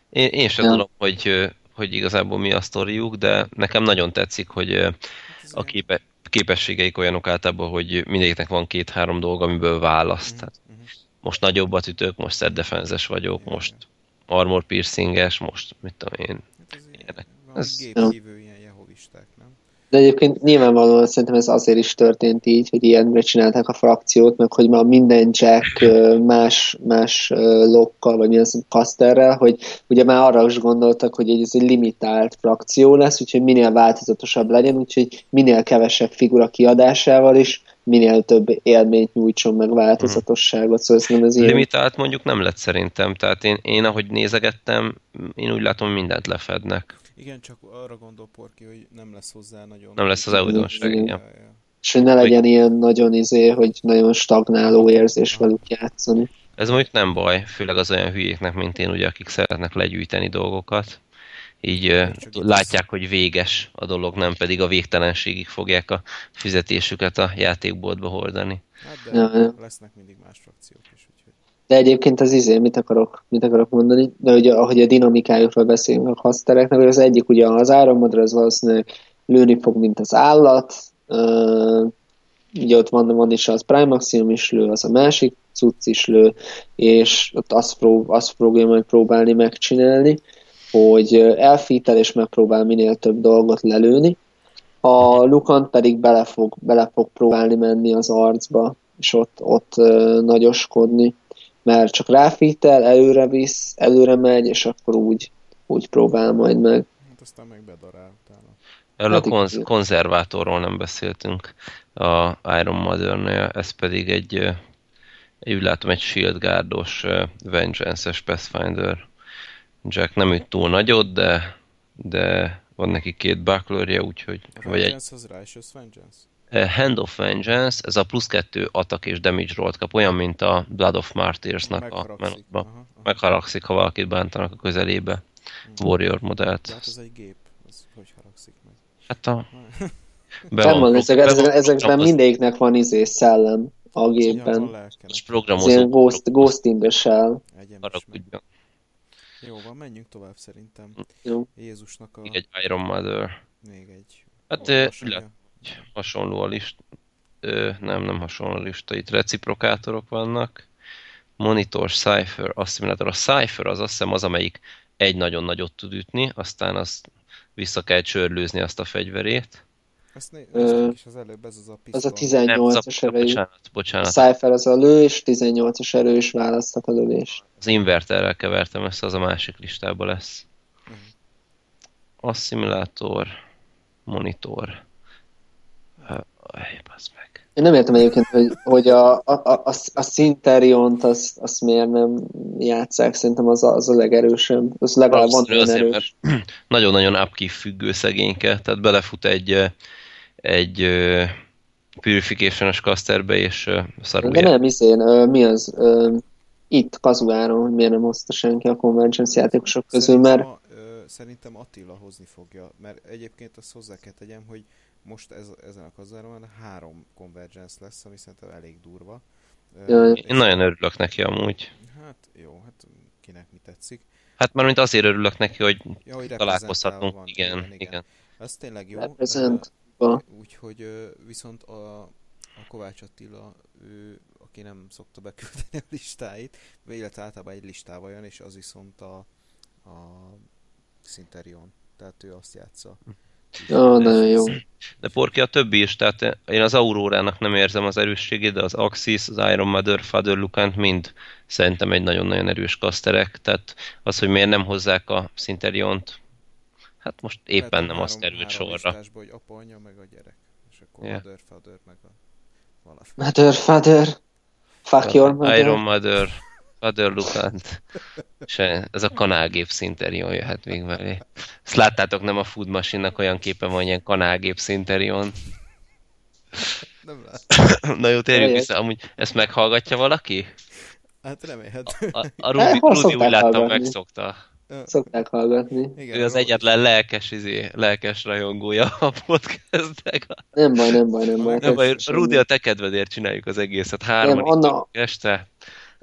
S2: Én, én sem ja. tudom, hogy, hogy igazából mi a sztoriuk, de nekem nagyon tetszik, hogy hát a képe, képességeik olyanok általában, hogy mindegyiknek van két-három dolog, amiből választ. Uh-huh, uh-huh. Most nagyobbat ütök, most set defenses vagyok, ja, most ja. armor piercinges, most mit tudom én. Hát ez
S1: ilyenek. Ez... Ilyen jehovisták, nem?
S3: De egyébként nyilvánvalóan szerintem ez azért is történt így, hogy ilyenre csinálták a frakciót, meg hogy ma minden jack más, más lokkal, vagy milyen kasterrel, hogy ugye már arra is gondoltak, hogy ez egy limitált frakció lesz, úgyhogy minél változatosabb legyen, úgyhogy minél kevesebb figura kiadásával is minél több élményt nyújtson meg változatosságot, szóval nem ez
S2: ilyen... Limitált mondjuk nem lett szerintem, tehát én, én ahogy nézegettem, én úgy látom, mindent lefednek.
S1: Igen, csak arra gondol Porki, hogy nem lesz hozzá nagyon...
S2: Nem lesz az újdonság, igen.
S3: És hogy ne legyen hogy... ilyen nagyon izé, hogy nagyon stagnáló érzés velük játszani.
S2: Ez mondjuk nem baj, főleg az olyan hülyéknek, mint én, ugye, akik szeretnek legyűjteni dolgokat. Így Csak látják, hogy véges a dolog, nem pedig a végtelenségig fogják a fizetésüket a játékboltba hordani.
S1: Hát de ja. lesznek mindig más frakciók is.
S3: De egyébként az izé, mit akarok, mit akarok mondani, de ugye, ahogy a dinamikájukról beszélünk a hasztereknek, az egyik ugye az áramodra, az valószínűleg lőni fog, mint az állat, uh, ugye ott van, van is az Prime Maximum is lő, az a másik cucc is lő, és ott azt, prób- azt fogja majd próbálni megcsinálni, hogy elfítel és megpróbál minél több dolgot lelőni, a Lukan pedig bele fog, bele fog próbálni menni az arcba, és ott, ott nagyoskodni mert csak ráfítel, előre visz, előre megy, és akkor úgy, úgy próbál majd meg.
S1: Hát aztán meg bedarál utána.
S2: Erről hát a konz- konzervátorról nem beszéltünk, a Iron mother ez pedig egy, egy úgy látom, egy Shield Guardos Vengeance-es Pathfinder Jack nem üt túl nagyot, de, de van neki két bucklerje, úgyhogy...
S1: A
S2: Vagy egy
S1: az Righteous Vengeance?
S2: Eh, Hand of Vengeance, ez a plusz kettő attack és damage rollt kap, olyan, mint a Blood of Martyrs-nak a
S1: aha.
S2: Megharagszik, ha valakit bántanak a közelébe. Warrior modellt.
S1: De hát ez egy gép, az hogy haragszik meg?
S2: Hát a...
S3: Nem van, ezek, ezekben mindegyiknek van izé szellem a gépben.
S2: és
S3: Ez
S2: programozó.
S3: ilyen ghost, ghost in the shell.
S2: Haragudjon.
S1: Jó van, menjünk tovább szerintem.
S3: Jó.
S1: Jézusnak a...
S2: Még egy Iron Mother.
S1: Még egy...
S2: Hát,
S1: olvasója.
S2: Hasonló a list. Ö, nem, nem hasonló a lista. Itt reciprokátorok vannak. Monitor, Cypher, Assimilator. A Cypher az azt hiszem az, amelyik egy nagyon nagyot tud ütni, aztán azt vissza kell csörlőzni azt a fegyverét.
S1: Ezt né-
S3: Ö,
S1: is az előbb, ez az a
S3: Az a
S1: pisztoly.
S2: Az
S3: 18-as
S2: a,
S3: erejű.
S2: bocsánat,
S3: A
S2: bocsánat.
S3: Cypher az a lő, és 18-as erő is választhat a lövést.
S2: Az inverterrel kevertem össze, az a másik listában lesz.
S1: Mhm.
S2: Assimilátor, monitor. Meg.
S3: Én nem értem egyébként, hogy, hogy a, a, a, a, a Syntheriont azt, azt miért nem játszák, szerintem az a, az a legerősebb. Az legalább van
S2: azért,
S3: erős.
S2: mert nagyon-nagyon upkeep függő szegényke, tehát belefut egy, egy purification-os casterbe, és ö, szarul
S3: De nem, izén, ö, mi az, ö, itt Kazuáron, hogy miért nem hozta senki a Convergence játékosok közül,
S1: Szerintem
S3: mert
S1: A, ö, szerintem Attila hozni fogja, mert egyébként azt hozzá kell tegyem, hogy most ez, ezen a kazáron három Convergence lesz, ami szerintem elég durva. És-
S2: Én nagyon örülök neki amúgy.
S1: Hát jó, hát kinek mi tetszik.
S2: Hát már mint azért örülök neki, hogy
S1: Ja, hogy
S2: találkozhatunk.
S1: van.
S2: Igen, igen.
S1: Ez tényleg jó.
S3: represent.
S1: Úgyhogy viszont a, a Kovács Attila, ő, aki nem szokta beküldeni a listáit, illetve általában egy listával jön, és az viszont a, a Sinterion. Tehát ő azt játsza.
S3: Ja, nagyon jó.
S2: De Porki a többi is, tehát én az Aurórának nem érzem az erősségét, de az Axis, az Iron Mother, Father Lukant mind szerintem egy nagyon-nagyon erős kaszterek, tehát az, hogy miért nem hozzák a Sinteriont, hát most éppen
S1: Lehet,
S2: nem
S1: három-
S2: azt került
S1: három
S2: sorra.
S1: hogy apa, anya, meg a gyerek. És akkor yeah. mother, father, meg a valami.
S3: Mother, father, fuck your mother.
S2: Iron Mother, Father Lukant, és ez a kanálgép Sinterion jöhet még mellé. Ezt láttátok, nem a Food Machine-nak olyan képe van, ilyen kanálgép Sinterion.
S1: Nem lát.
S2: Na jó, térjünk vissza. Amúgy ezt meghallgatja valaki?
S1: Hát remélhet.
S2: A, a
S3: Hát,
S2: Rudi,
S3: hol
S2: Rudi úgy láttam, megszokta.
S3: Szokták hallgatni.
S1: Igen,
S2: Ő az egyetlen lelkes, izé, lelkes rajongója a podcastnek.
S3: Nem baj, nem baj, nem baj.
S2: Nem baj. Rudi, a te kedvedért csináljuk az egészet.
S3: Nem, Anna-
S2: este.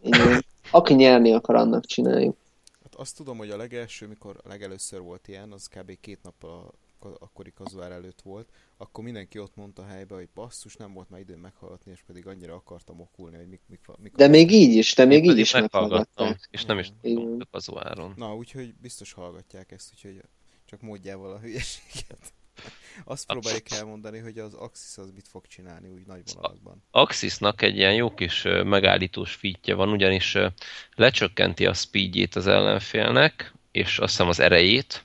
S3: Igen. Aki nyerni akar, annak csináljuk.
S1: Hát azt tudom, hogy a legelső, mikor a legelőször volt ilyen, az kb. két nappal a akkori kazuár előtt volt, akkor mindenki ott mondta helybe, hogy basszus, nem volt már időm meghallgatni, és pedig annyira akartam okulni, hogy mik, mik, mik
S3: De még így is, te még így is
S2: meghallgattam, és nem is tudtam az áron.
S1: Na, úgyhogy biztos hallgatják ezt, úgyhogy csak módjával a hülyeséget. Azt próbáljuk elmondani, hogy az Axis az mit fog csinálni úgy nagy vonalakban.
S2: Axisnak egy ilyen jó kis megállítós fitje van, ugyanis lecsökkenti a speedjét az ellenfélnek, és azt hiszem az erejét,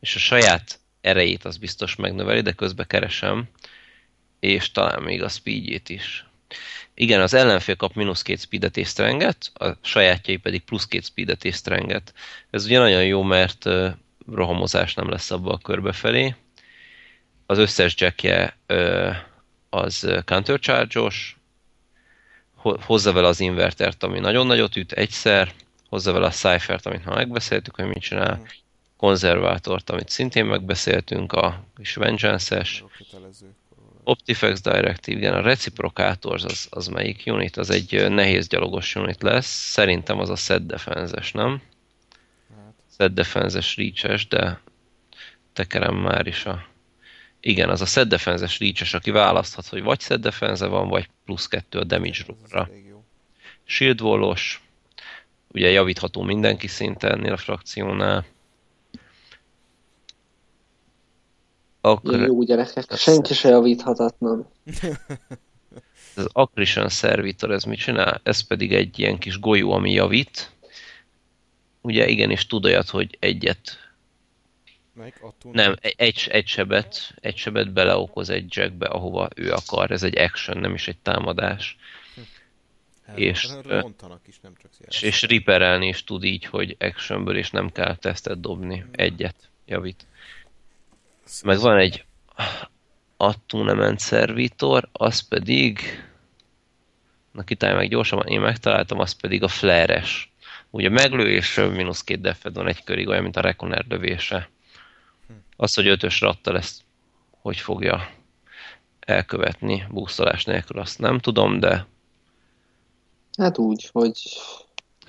S2: és a saját erejét az biztos megnöveli, de közben keresem, és talán még a speedjét is. Igen, az ellenfél kap mínusz két speedet és strenget, a sajátjai pedig plusz két speedet és strenget. Ez ugye nagyon jó, mert rohamozás nem lesz abba a körbe felé. Az összes jackje az countercharge-os, ho- hozza vele az invertert, ami nagyon nagyot üt egyszer, hozza vele a cyphert, amit már megbeszéltük, hogy mit csinál,
S1: Mhm.
S2: konzervátort, amit szintén megbeszéltünk, a kis Vengeance-es. Optifex Directive, igen, a Reciprocators az, az melyik unit? Az egy nehéz gyalogos unit lesz, szerintem az a Set Defense-es, nem?
S1: Hát,
S2: Set Defense-es reach de tekerem már is a... Igen, az a Set Defense-es reach aki választhat, hogy vagy Set Defense van, vagy plusz kettő a damage
S1: ez
S2: rollra. Shield wallos, ugye javítható mindenki szinten ennél a frakciónál. Akkor
S3: Jó gyerekek, senki se javíthatatlan.
S2: az Accretion Servitor, ez mit csinál? Ez pedig egy ilyen kis golyó, ami javít. Ugye igenis tud olyat, hogy egyet,
S1: Melyik? Attól
S2: nem, egy- egy, sebet, egy sebet beleokoz egy jackbe, ahova ő akar. Ez egy action, nem is egy támadás.
S1: El-
S2: és,
S1: el-
S2: ö,
S1: rontanak is, nem csak
S2: És, és riperelni is tud így, hogy actionből, és nem kell tesztet dobni. Egyet javít. meg van egy attunement szervítor, az pedig na kitálj meg gyorsan, én megtaláltam, az pedig a flare-es. Ugye meglő és mínusz két defed van egy körig, olyan, mint a Reconer lövése. Az, hogy ötös rattal ezt hogy fogja elkövetni boostolás nélkül, azt nem tudom, de
S3: Hát úgy, hogy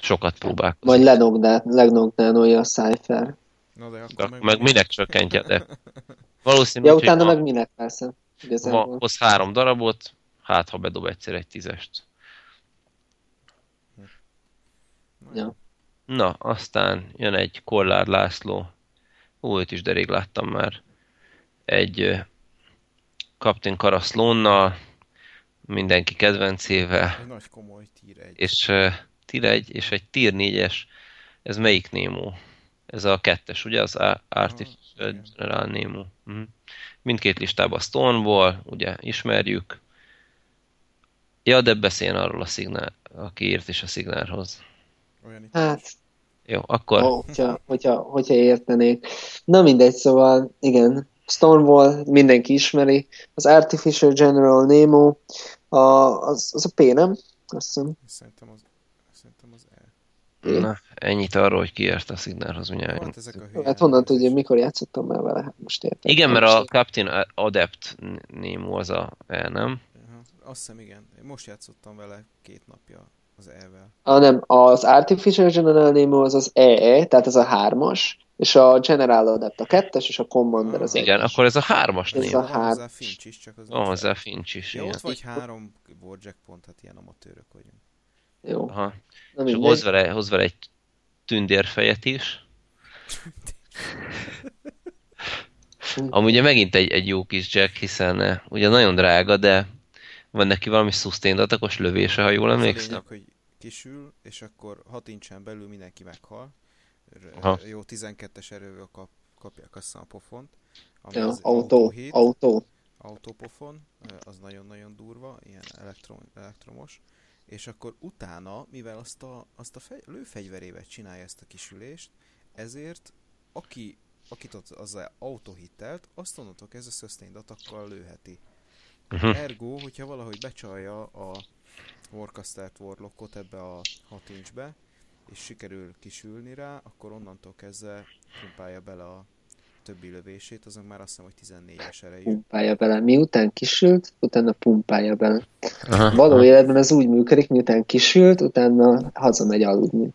S2: sokat próbálkozik.
S3: majd lenogdál, legnogdánolja a Cypher.
S1: Na de akkor
S2: Meg, meg minek csökkentje, de valószínű,
S3: Ja, utána meg minek persze. Igazából.
S2: hoz három darabot, hát ha bedob egyszer egy tízest.
S3: Ja.
S2: Na, aztán jön egy Kollár László. Őt is de rég láttam már. Egy Captain Karaszlónnal, mindenki kedvencével,
S1: Egy nagy komoly tír egy.
S2: és uh, tier 1 és egy tier 4-es. Ez melyik Nemo? Ez a kettes, ugye? Az A- Artificial
S1: igen.
S2: General Nemo. Mhm. Mindkét listában Stonewall, ugye ismerjük. Ja, de beszéljen arról a szignál, aki írt is a szignálhoz.
S1: Olyan itt
S3: Hát,
S2: Jó, akkor
S3: ó, hogyha, hogyha, hogyha értenék. Na mindegy, szóval igen, Stonewall mindenki ismeri, az Artificial General Nemo, a, az, az a P, nem? Azt hiszem.
S1: Szerintem az, szerintem az E.
S2: Na, ennyit arról, hogy kiért a szignálhoz mindjárt.
S1: Hát ezek a
S3: Hát honnan tudja, mikor játszottam már vele? Hát most értem.
S2: Igen, mert a Captain Adept Nemo az a E, nem?
S1: Azt hiszem igen. Én most játszottam vele két napja az E-vel.
S3: Ah, nem, az Artificial General Nemo az az EE, tehát ez a hármas, és a General Adept a kettes, és a Commander az
S2: Igen,
S3: egyes.
S2: akkor ez a hármas
S3: Ez
S2: Nemo.
S3: a hár-
S1: hozzá Finch is, csak az nincs
S2: hozzá. Finch is,
S1: Ja,
S2: igen.
S1: ott vagy három Warjack pont, hát ilyen amatőrök vagyunk.
S3: Jó,
S2: Aha.
S3: na
S2: És hoz vele, hoz vele egy tündérfejet is. Amúgy megint egy, egy jó kis jack, hiszen eh, ugye nagyon drága, de van neki valami sustained atakos lövése, ha jól
S1: Az a
S2: emlékszem.
S1: lényeg, hogy kisül, és akkor 6 incsen belül mindenki meghal.
S2: Aha.
S1: Jó, 12-es erővel kap, kapják azt hiszem a pofont. Ami
S3: Ja,
S1: az
S3: autó, autó.
S1: autópofon, az nagyon-nagyon durva, ilyen elektrom, elektromos. És akkor utána, mivel azt a, azt a fej, lőfegyverével csinálja ezt a kisülést, ezért aki, akit ott az autóhittelt, azt onnantól kezdve sustained atakkal lőheti.
S2: Uh-huh.
S1: Ergo, hogyha valahogy becsalja a Warcastert Warlockot ebbe a 6 inchbe, és sikerül kisülni rá, akkor onnantól kezdve pumpálja bele a többi lövését, azon már azt hiszem, hogy 14-es erejű.
S3: Pumpálja bele. Miután kisült, utána pumpálja bele.
S2: Aha.
S3: Való életben ez úgy működik, miután kisült, utána hazamegy aludni.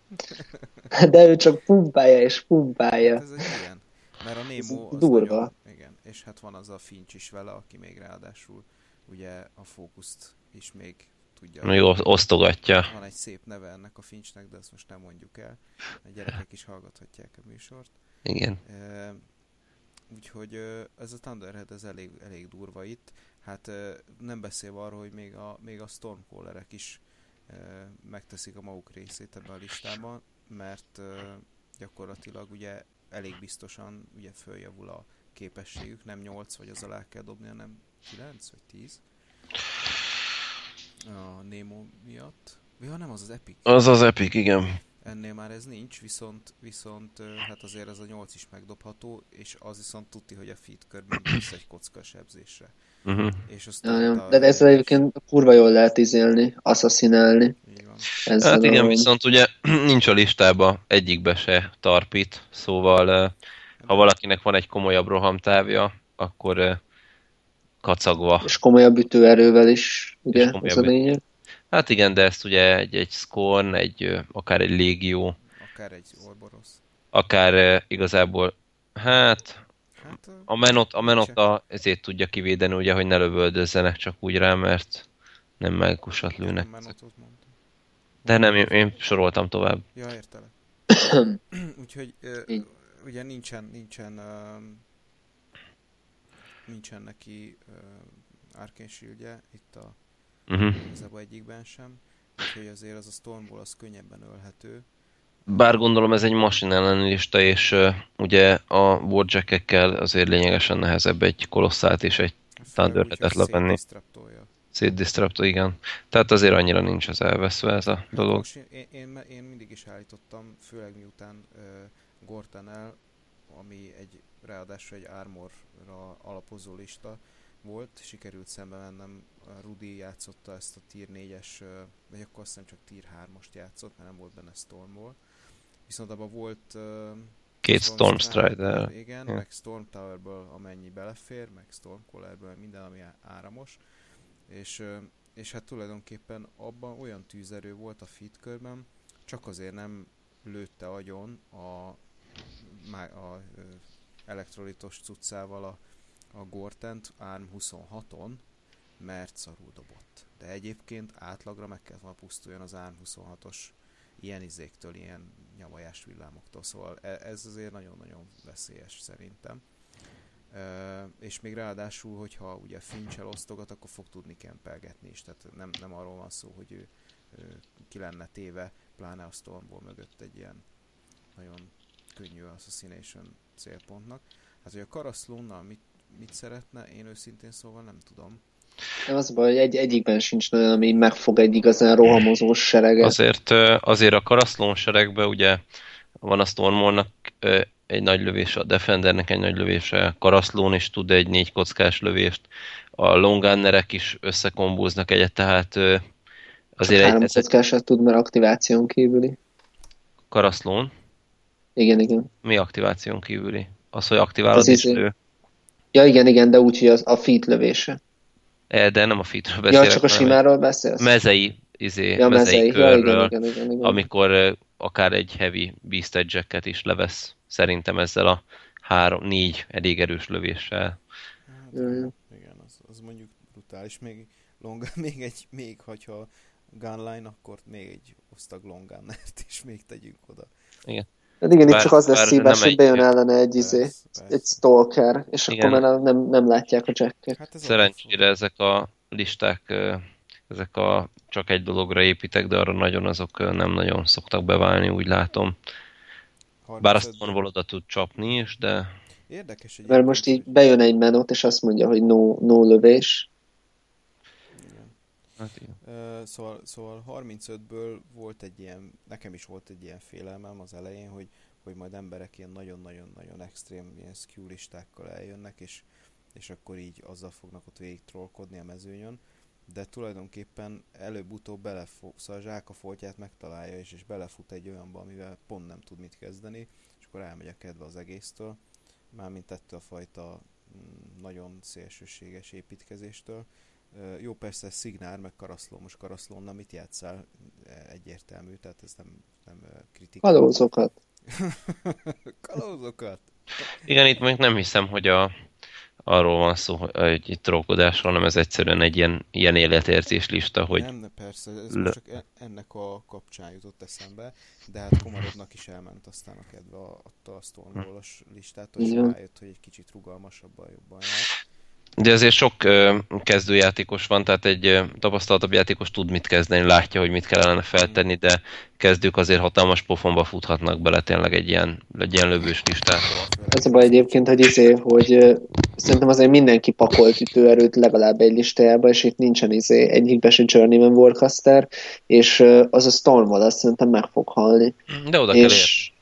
S3: De ő csak pumpálja és pumpálja.
S1: Hát ez egy ilyen. Mert a Nemo az
S3: durva.
S1: Nagyon, igen, és hát van az a Finch is vele, aki még ráadásul ugye a fókuszt is még tudja.
S2: Még osztogatja.
S1: Van egy szép neve ennek a Finchnek, de ezt most nem mondjuk el. A gyerekek is hallgathatják a műsort.
S2: Igen.
S1: E, úgyhogy ez a Thunderhead ez elég, elég durva itt. Hát nem beszélve arról, hogy még a, még a Stormcallerek is megteszik a maguk részét ebben a listában, mert gyakorlatilag ugye elég biztosan ugye följavul a képességük, nem 8 vagy az alá kell dobni, hanem 9 vagy 10 a Nemo miatt. Ja, nem, az az Epic.
S2: Az az epic, igen.
S1: Ennél már ez nincs, viszont, viszont hát azért ez a 8 is megdobható, és az viszont tudti, hogy a feed kör mindig lesz egy kocka sebzésre.
S2: Uh-huh.
S1: És azt
S3: Ja. De ezzel egyébként kurva jól lehet izélni, asszaszinálni. Ezzel
S2: Hát igen,
S3: a-
S2: viszont ugye nincs a listába egyikbe se tarpit, szóval ha valakinek van egy komolyabb rohamtávja, akkor kacagva.
S3: És komolyabb ütőerővel is, ugye, ez a lényeg.
S2: Hát igen, de ezt ugye egy, egy Scorn, egy, akár egy Légió,
S1: Akár egy Orboros.
S2: akár igazából, hát
S1: Hát,
S2: a menot, a menot
S1: nincs-
S2: a, ezért tudja kivédeni, ugye, hogy ne lövöldözzenek csak úgy rá, mert nem mágikusat lőnek. De nem, én, én soroltam tovább.
S1: Ja, értelek. Úgyhogy ö, ugye nincsen, nincsen, nincsen neki uh, Shieldje itt a
S2: Uh-huh.
S1: igazából egyikben sem. Úgyhogy azért az a Stormból az könnyebben ölhető.
S2: Bár gondolom ez egy masin elleni lista, és uh, ugye a warjackekkel azért lényegesen nehezebb egy kolosszált és egy
S1: hogy
S2: levenni. szétdisztraptó, igen. Tehát azért annyira nincs az elveszve ez a dolog.
S1: Most én, én, én, én mindig is állítottam, főleg miután uh, Gortanel ami egy ráadásul egy armorra alapozó lista volt, sikerült szembe mennem, Rudi játszotta ezt a tier 4-es, vagy akkor azt hiszem csak tier 3-ost játszott, mert nem volt benne Stormból. Viszont abban volt
S2: Két Storm Strider.
S1: Igen, ja. meg Storm Towerből amennyi belefér, meg Stormcallerből minden, ami áramos. És, és hát tulajdonképpen abban olyan tűzerő volt a fit körben, csak azért nem lőtte agyon a, a, a elektrolitos cuccával a, a Gortent ARM 26-on, mert szarul dobott. De egyébként átlagra meg kellett volna pusztuljon az ARM 26-os ilyen izéktől, ilyen nyavajás villámoktól, szóval e, ez azért nagyon-nagyon veszélyes szerintem. Uh, és még ráadásul, hogyha ugye fincsel osztogat, akkor fog tudni kempelgetni is, tehát nem, nem arról van szó, hogy ő, ő ki lenne téve, pláne a Stormból mögött egy ilyen nagyon könnyű assassination célpontnak. Hát, hogy a Karaszlónnal mit, mit szeretne, én őszintén szóval nem tudom.
S3: Nem az baj, hogy egy, egyikben sincs olyan, ami megfog egy igazán rohamozós sereget.
S2: Azért, azért a Karaszlón seregben ugye van a Stormolnak egy nagy lövése, a Defendernek egy nagy lövése, Karaszlón is tud egy négy kockás lövést, a Longunnerek is összekombóznak egyet, tehát
S3: azért Csak három egy, kockásat tud, mert aktiváción kívüli.
S2: Karaszlón?
S3: Igen, igen.
S2: Mi aktiváción kívüli? Az, hogy aktiválod az is izé- lő?
S3: Ja, igen, igen, de úgy, hogy az a feed lövése.
S2: E, de nem a fitről beszélek.
S3: Ja, csak a simáról beszélsz?
S2: Mezei, izé, ja, mezei, mezei körről, ja, igen, igen, igen, igen. amikor akár egy heavy beast edge is levesz, szerintem ezzel a három, négy elég erős lövéssel.
S1: Hát, igen, az, az mondjuk brutális. Még, long, még egy, még hogyha gunline, akkor még egy osztag long gunnert is még tegyünk oda.
S2: Igen.
S3: Hát igen, bár, itt csak az lesz szívás, hogy bejön ellene egy, izé, persze. egy stalker, és igen. akkor már nem, nem látják a jacket. Hát
S2: ez Szerencsére ezek a listák, ezek a csak egy dologra építek, de arra nagyon azok nem nagyon szoktak beválni, úgy látom. Bár azt van oda tud csapni is, de...
S1: Érdekes, hogy...
S3: Mert most így bejön egy menot, és azt mondja, hogy no, no lövés.
S1: Hát szóval, szóval 35-ből volt egy ilyen, nekem is volt egy ilyen félelmem az elején, hogy, hogy majd emberek ilyen nagyon-nagyon-nagyon extrém ilyen skew listákkal eljönnek, és, és akkor így azzal fognak ott végig trollkodni a mezőnyön, de tulajdonképpen előbb-utóbb belefog, szóval a zsák a foltját megtalálja, és, és belefut egy olyanba, amivel pont nem tud mit kezdeni, és akkor elmegy a kedve az egésztől, mármint ettől a fajta mm, nagyon szélsőséges építkezéstől, jó, persze Szignár, meg Karaszló. Most Karaszlónna mit játszál? Egyértelmű, tehát ez nem, nem kritika.
S3: Kalózokat.
S1: Kalózokat.
S2: Igen, itt még nem hiszem, hogy a, arról van szó, hogy itt trókodás, hanem ez egyszerűen egy ilyen, ilyen életérzés lista, hogy...
S1: Nem, persze, ez le... csak e- ennek a kapcsán jutott eszembe, de hát Komarodnak is elment aztán a kedve a, a Stonewall-os listát, hogy rájött, hogy egy kicsit rugalmasabban jobban jár.
S2: De azért sok kezdőjátékos van, tehát egy tapasztaltabb játékos tud mit kezdeni, látja, hogy mit kellene feltenni, de kezdők azért hatalmas pofonba futhatnak bele tényleg egy ilyen, egy ilyen lövős listát.
S3: Ez a baj egyébként, hogy, izé, hogy szerintem azért mindenki pakolt ütőerőt legalább egy listájába, és itt nincsen izé, egyikben se Journeyman Warcaster, és az a Stormwall azt szerintem meg fog halni.
S2: De oda és, kell érni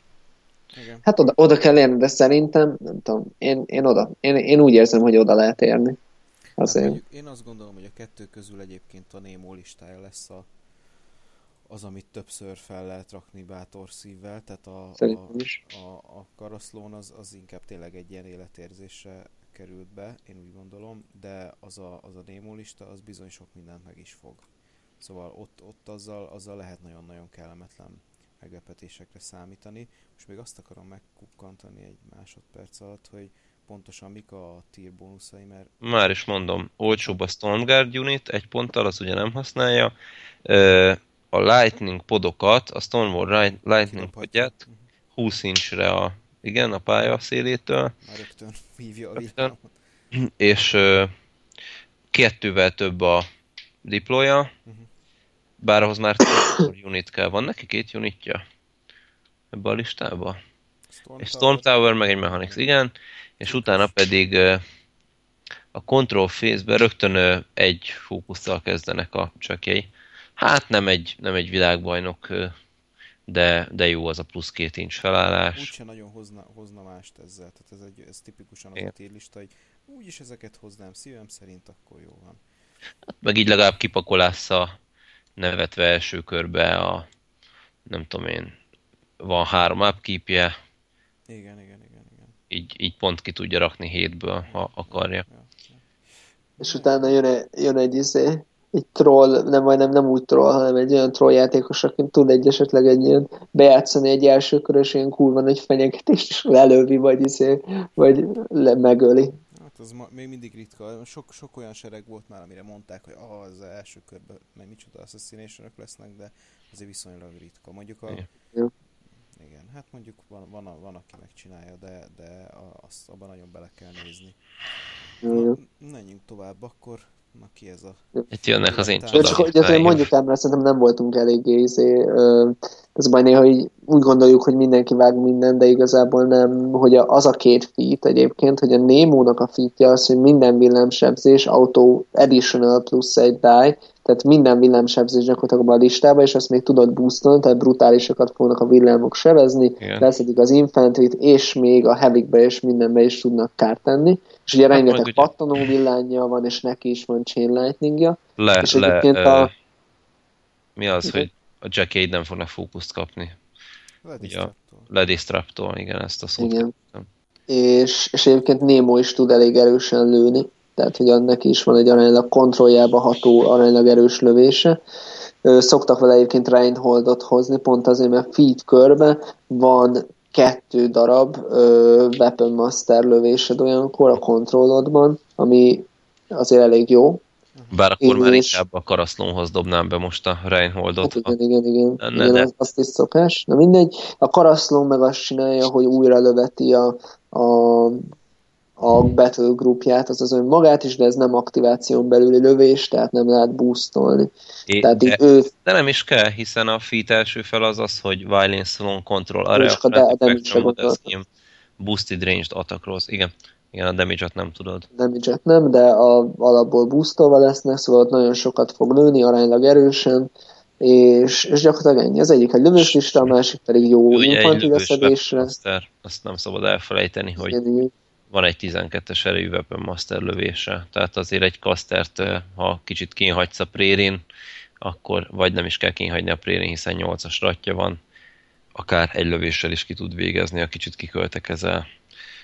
S3: igen. Hát oda, oda kell érni, de szerintem, nem tudom, én, én, oda, én, én úgy érzem, hogy oda lehet érni. Azért. Hát,
S1: én azt gondolom, hogy a kettő közül egyébként a Nemo listája lesz a, az, amit többször fel lehet rakni bátor szívvel, tehát a, a, a, a karaszlón az, az inkább tényleg egy ilyen életérzésre került be, én úgy gondolom, de az a, az a Nemo lista, az bizony sok mindent meg is fog. Szóval ott, ott azzal, azzal lehet nagyon-nagyon kellemetlen meglepetésekre számítani. Most még azt akarom megkukkantani egy másodperc alatt, hogy pontosan mik a tier bónuszai, mert...
S2: Már is mondom, olcsóbb a Stormguard unit, egy ponttal, az ugye nem használja. A Lightning podokat, a Stormwall Lightning podját 20 incsre a, igen, a pálya szélétől.
S1: Már rögtön hívja a
S2: rögtön. És kettővel több a diplója, uh-huh. Bár ahhoz már unit kell. Van neki két unitja? Ebbe a listába? Storm egy Storm Tower, meg egy Mechanics, igen. És utána pedig a Control Phase-ben rögtön egy fókusszal kezdenek a csökjei. Hát nem egy, nem egy világbajnok de, de jó az a plusz két incs felállás.
S1: Úgyse nagyon hozna, hozna mást ezzel, tehát ez, egy, ez tipikusan az a térlista, hogy úgyis ezeket hoznám szívem szerint, akkor jó van.
S2: Meg így legalább kipakolász a nevetve első körbe a, nem tudom én, van három upkeepje.
S1: Igen, igen, igen, igen.
S2: Így, így pont ki tudja rakni hétből, ha akarja. Ja, ja.
S3: És utána jön, egy, jön egy izé, egy troll, nem majdnem nem úgy troll, hanem egy olyan troll játékos, aki tud egy esetleg egy ilyen bejátszani egy első körös ilyen kurva nagy fenyegetést, és lelövi, vagy izé, vagy le, megöli.
S1: Az ma, még mindig ritka. Sok, sok olyan sereg volt már, amire mondták, hogy ah, az első körben meg micsoda assassination lesznek, de azért viszonylag ritka. Mondjuk a... Ja. Igen, hát mondjuk van, van, van aki megcsinálja, de, de azt abban nagyon bele kell nézni. Menjünk tovább, akkor Na ki ez a...
S2: Itt jönnek az én csoda.
S3: Csak hogy azért mondjuk el, mert szerintem nem voltunk eléggé izé, ez baj néha, hogy úgy gondoljuk, hogy mindenki vág minden, de igazából nem, hogy az a két feat egyébként, hogy a Nemo-nak a featja az, hogy minden villámsebzés autó additional plusz egy die, tehát minden villámsebzés gyakorlatilag a listába, és azt még tudod boostolni, tehát brutálisokat fognak a villámok sebezni, leszedik az infantry és még a heavy és mindenbe is tudnak kárt tenni. És ugye hát rengeteg ugye... pattanó villánya van, és neki is van chain lightningja.
S2: Le, és le, a... Mi az, igen? hogy a Jack nem fognak fókuszt kapni? Ledistraptól. igen, ezt a szót igen.
S3: És, és egyébként Nemo is tud elég erősen lőni tehát hogy annak is van egy aránylag kontrolljába ható, aránylag erős lövése. Szoktak vele egyébként Reinholdot hozni, pont azért, mert feed körbe van kettő darab ö, Weapon Master lövésed olyankor a kontrollodban, ami azért elég jó.
S2: Bár akkor már inkább a karaszlónhoz dobnám be most a Reinholdot.
S3: Hát igen, igen, igen. Ne, igen ne. Az, azt is szokás. Na mindegy, a karaszlón meg azt csinálja, hogy újra löveti a, a a battle groupját, az az önmagát is, de ez nem aktiváción belüli lövés, tehát nem lehet boostolni.
S2: É, tehát de, ő... de nem is kell, hiszen a feat első fel az az, hogy Violence Long Control Area de, de scheme, Boosted Ranged Attack Rolls. Igen, igen, a damage-et nem tudod.
S3: Damage-et nem, de a, alapból boostolva lesznek, szóval nagyon sokat fog nőni, aránylag erősen, és, és gyakorlatilag ennyi. Az egyik egy lövőslista, a másik pedig jó
S2: infanti veszedésre. Azt nem szabad elfelejteni, hogy igen, van egy 12-es erejű Weapon Master lövése, tehát azért egy kasztert, ha kicsit kínhagysz a prérin, akkor vagy nem is kell kínhagyni a prérin, hiszen 8-as ratja van, akár egy lövéssel is ki tud végezni, a kicsit kiköltekezel.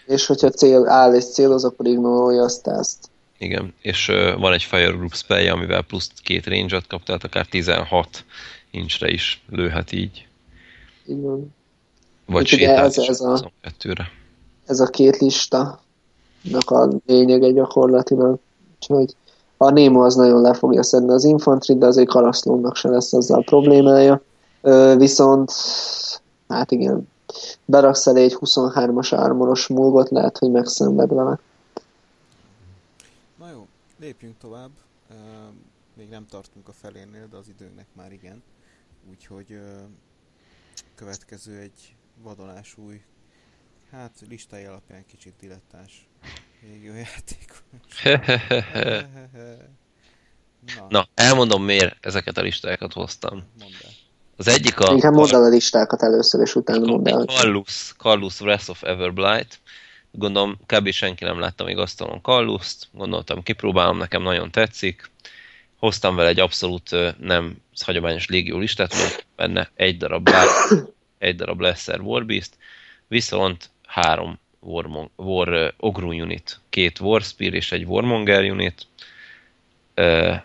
S3: És hogyha cél áll és céloz, akkor ignorolja azt ezt.
S2: Igen, és uh, van egy Fire Group spell amivel plusz két range kap, tehát akár 16 incsre is lőhet így.
S3: Igen.
S2: Vagy sétál ez, ez a... kettőre
S3: ez a két lista a lényege gyakorlatilag. Úgyhogy a Nemo az nagyon le fogja szedni az infantry, de azért Karaszlónak se lesz azzal problémája. Ö, viszont, hát igen, beraksz elé egy 23-as ármoros múlgot, lehet, hogy megszenved vele.
S1: Na jó, lépjünk tovább. Még nem tartunk a felénél, de az időnknek már igen. Úgyhogy következő egy vadonás új Hát listai alapján kicsit dilettáns. Még jó játék.
S2: Na. Na, elmondom miért ezeket a listákat hoztam. Az egyik a...
S3: Inkább mondd el a listákat először, és utána mondd el.
S2: Kallus, Kallus Wrath of Everblight. Gondolom, kb. senki nem látta még asztalon Kalluszt. Gondoltam, kipróbálom, nekem nagyon tetszik. Hoztam vele egy abszolút nem hagyományos légió listát, mert benne egy darab bár, egy darab Lesser Warbeast, viszont három War, War uh, Ogru unit, két War Spear és egy Warmonger unit, uh,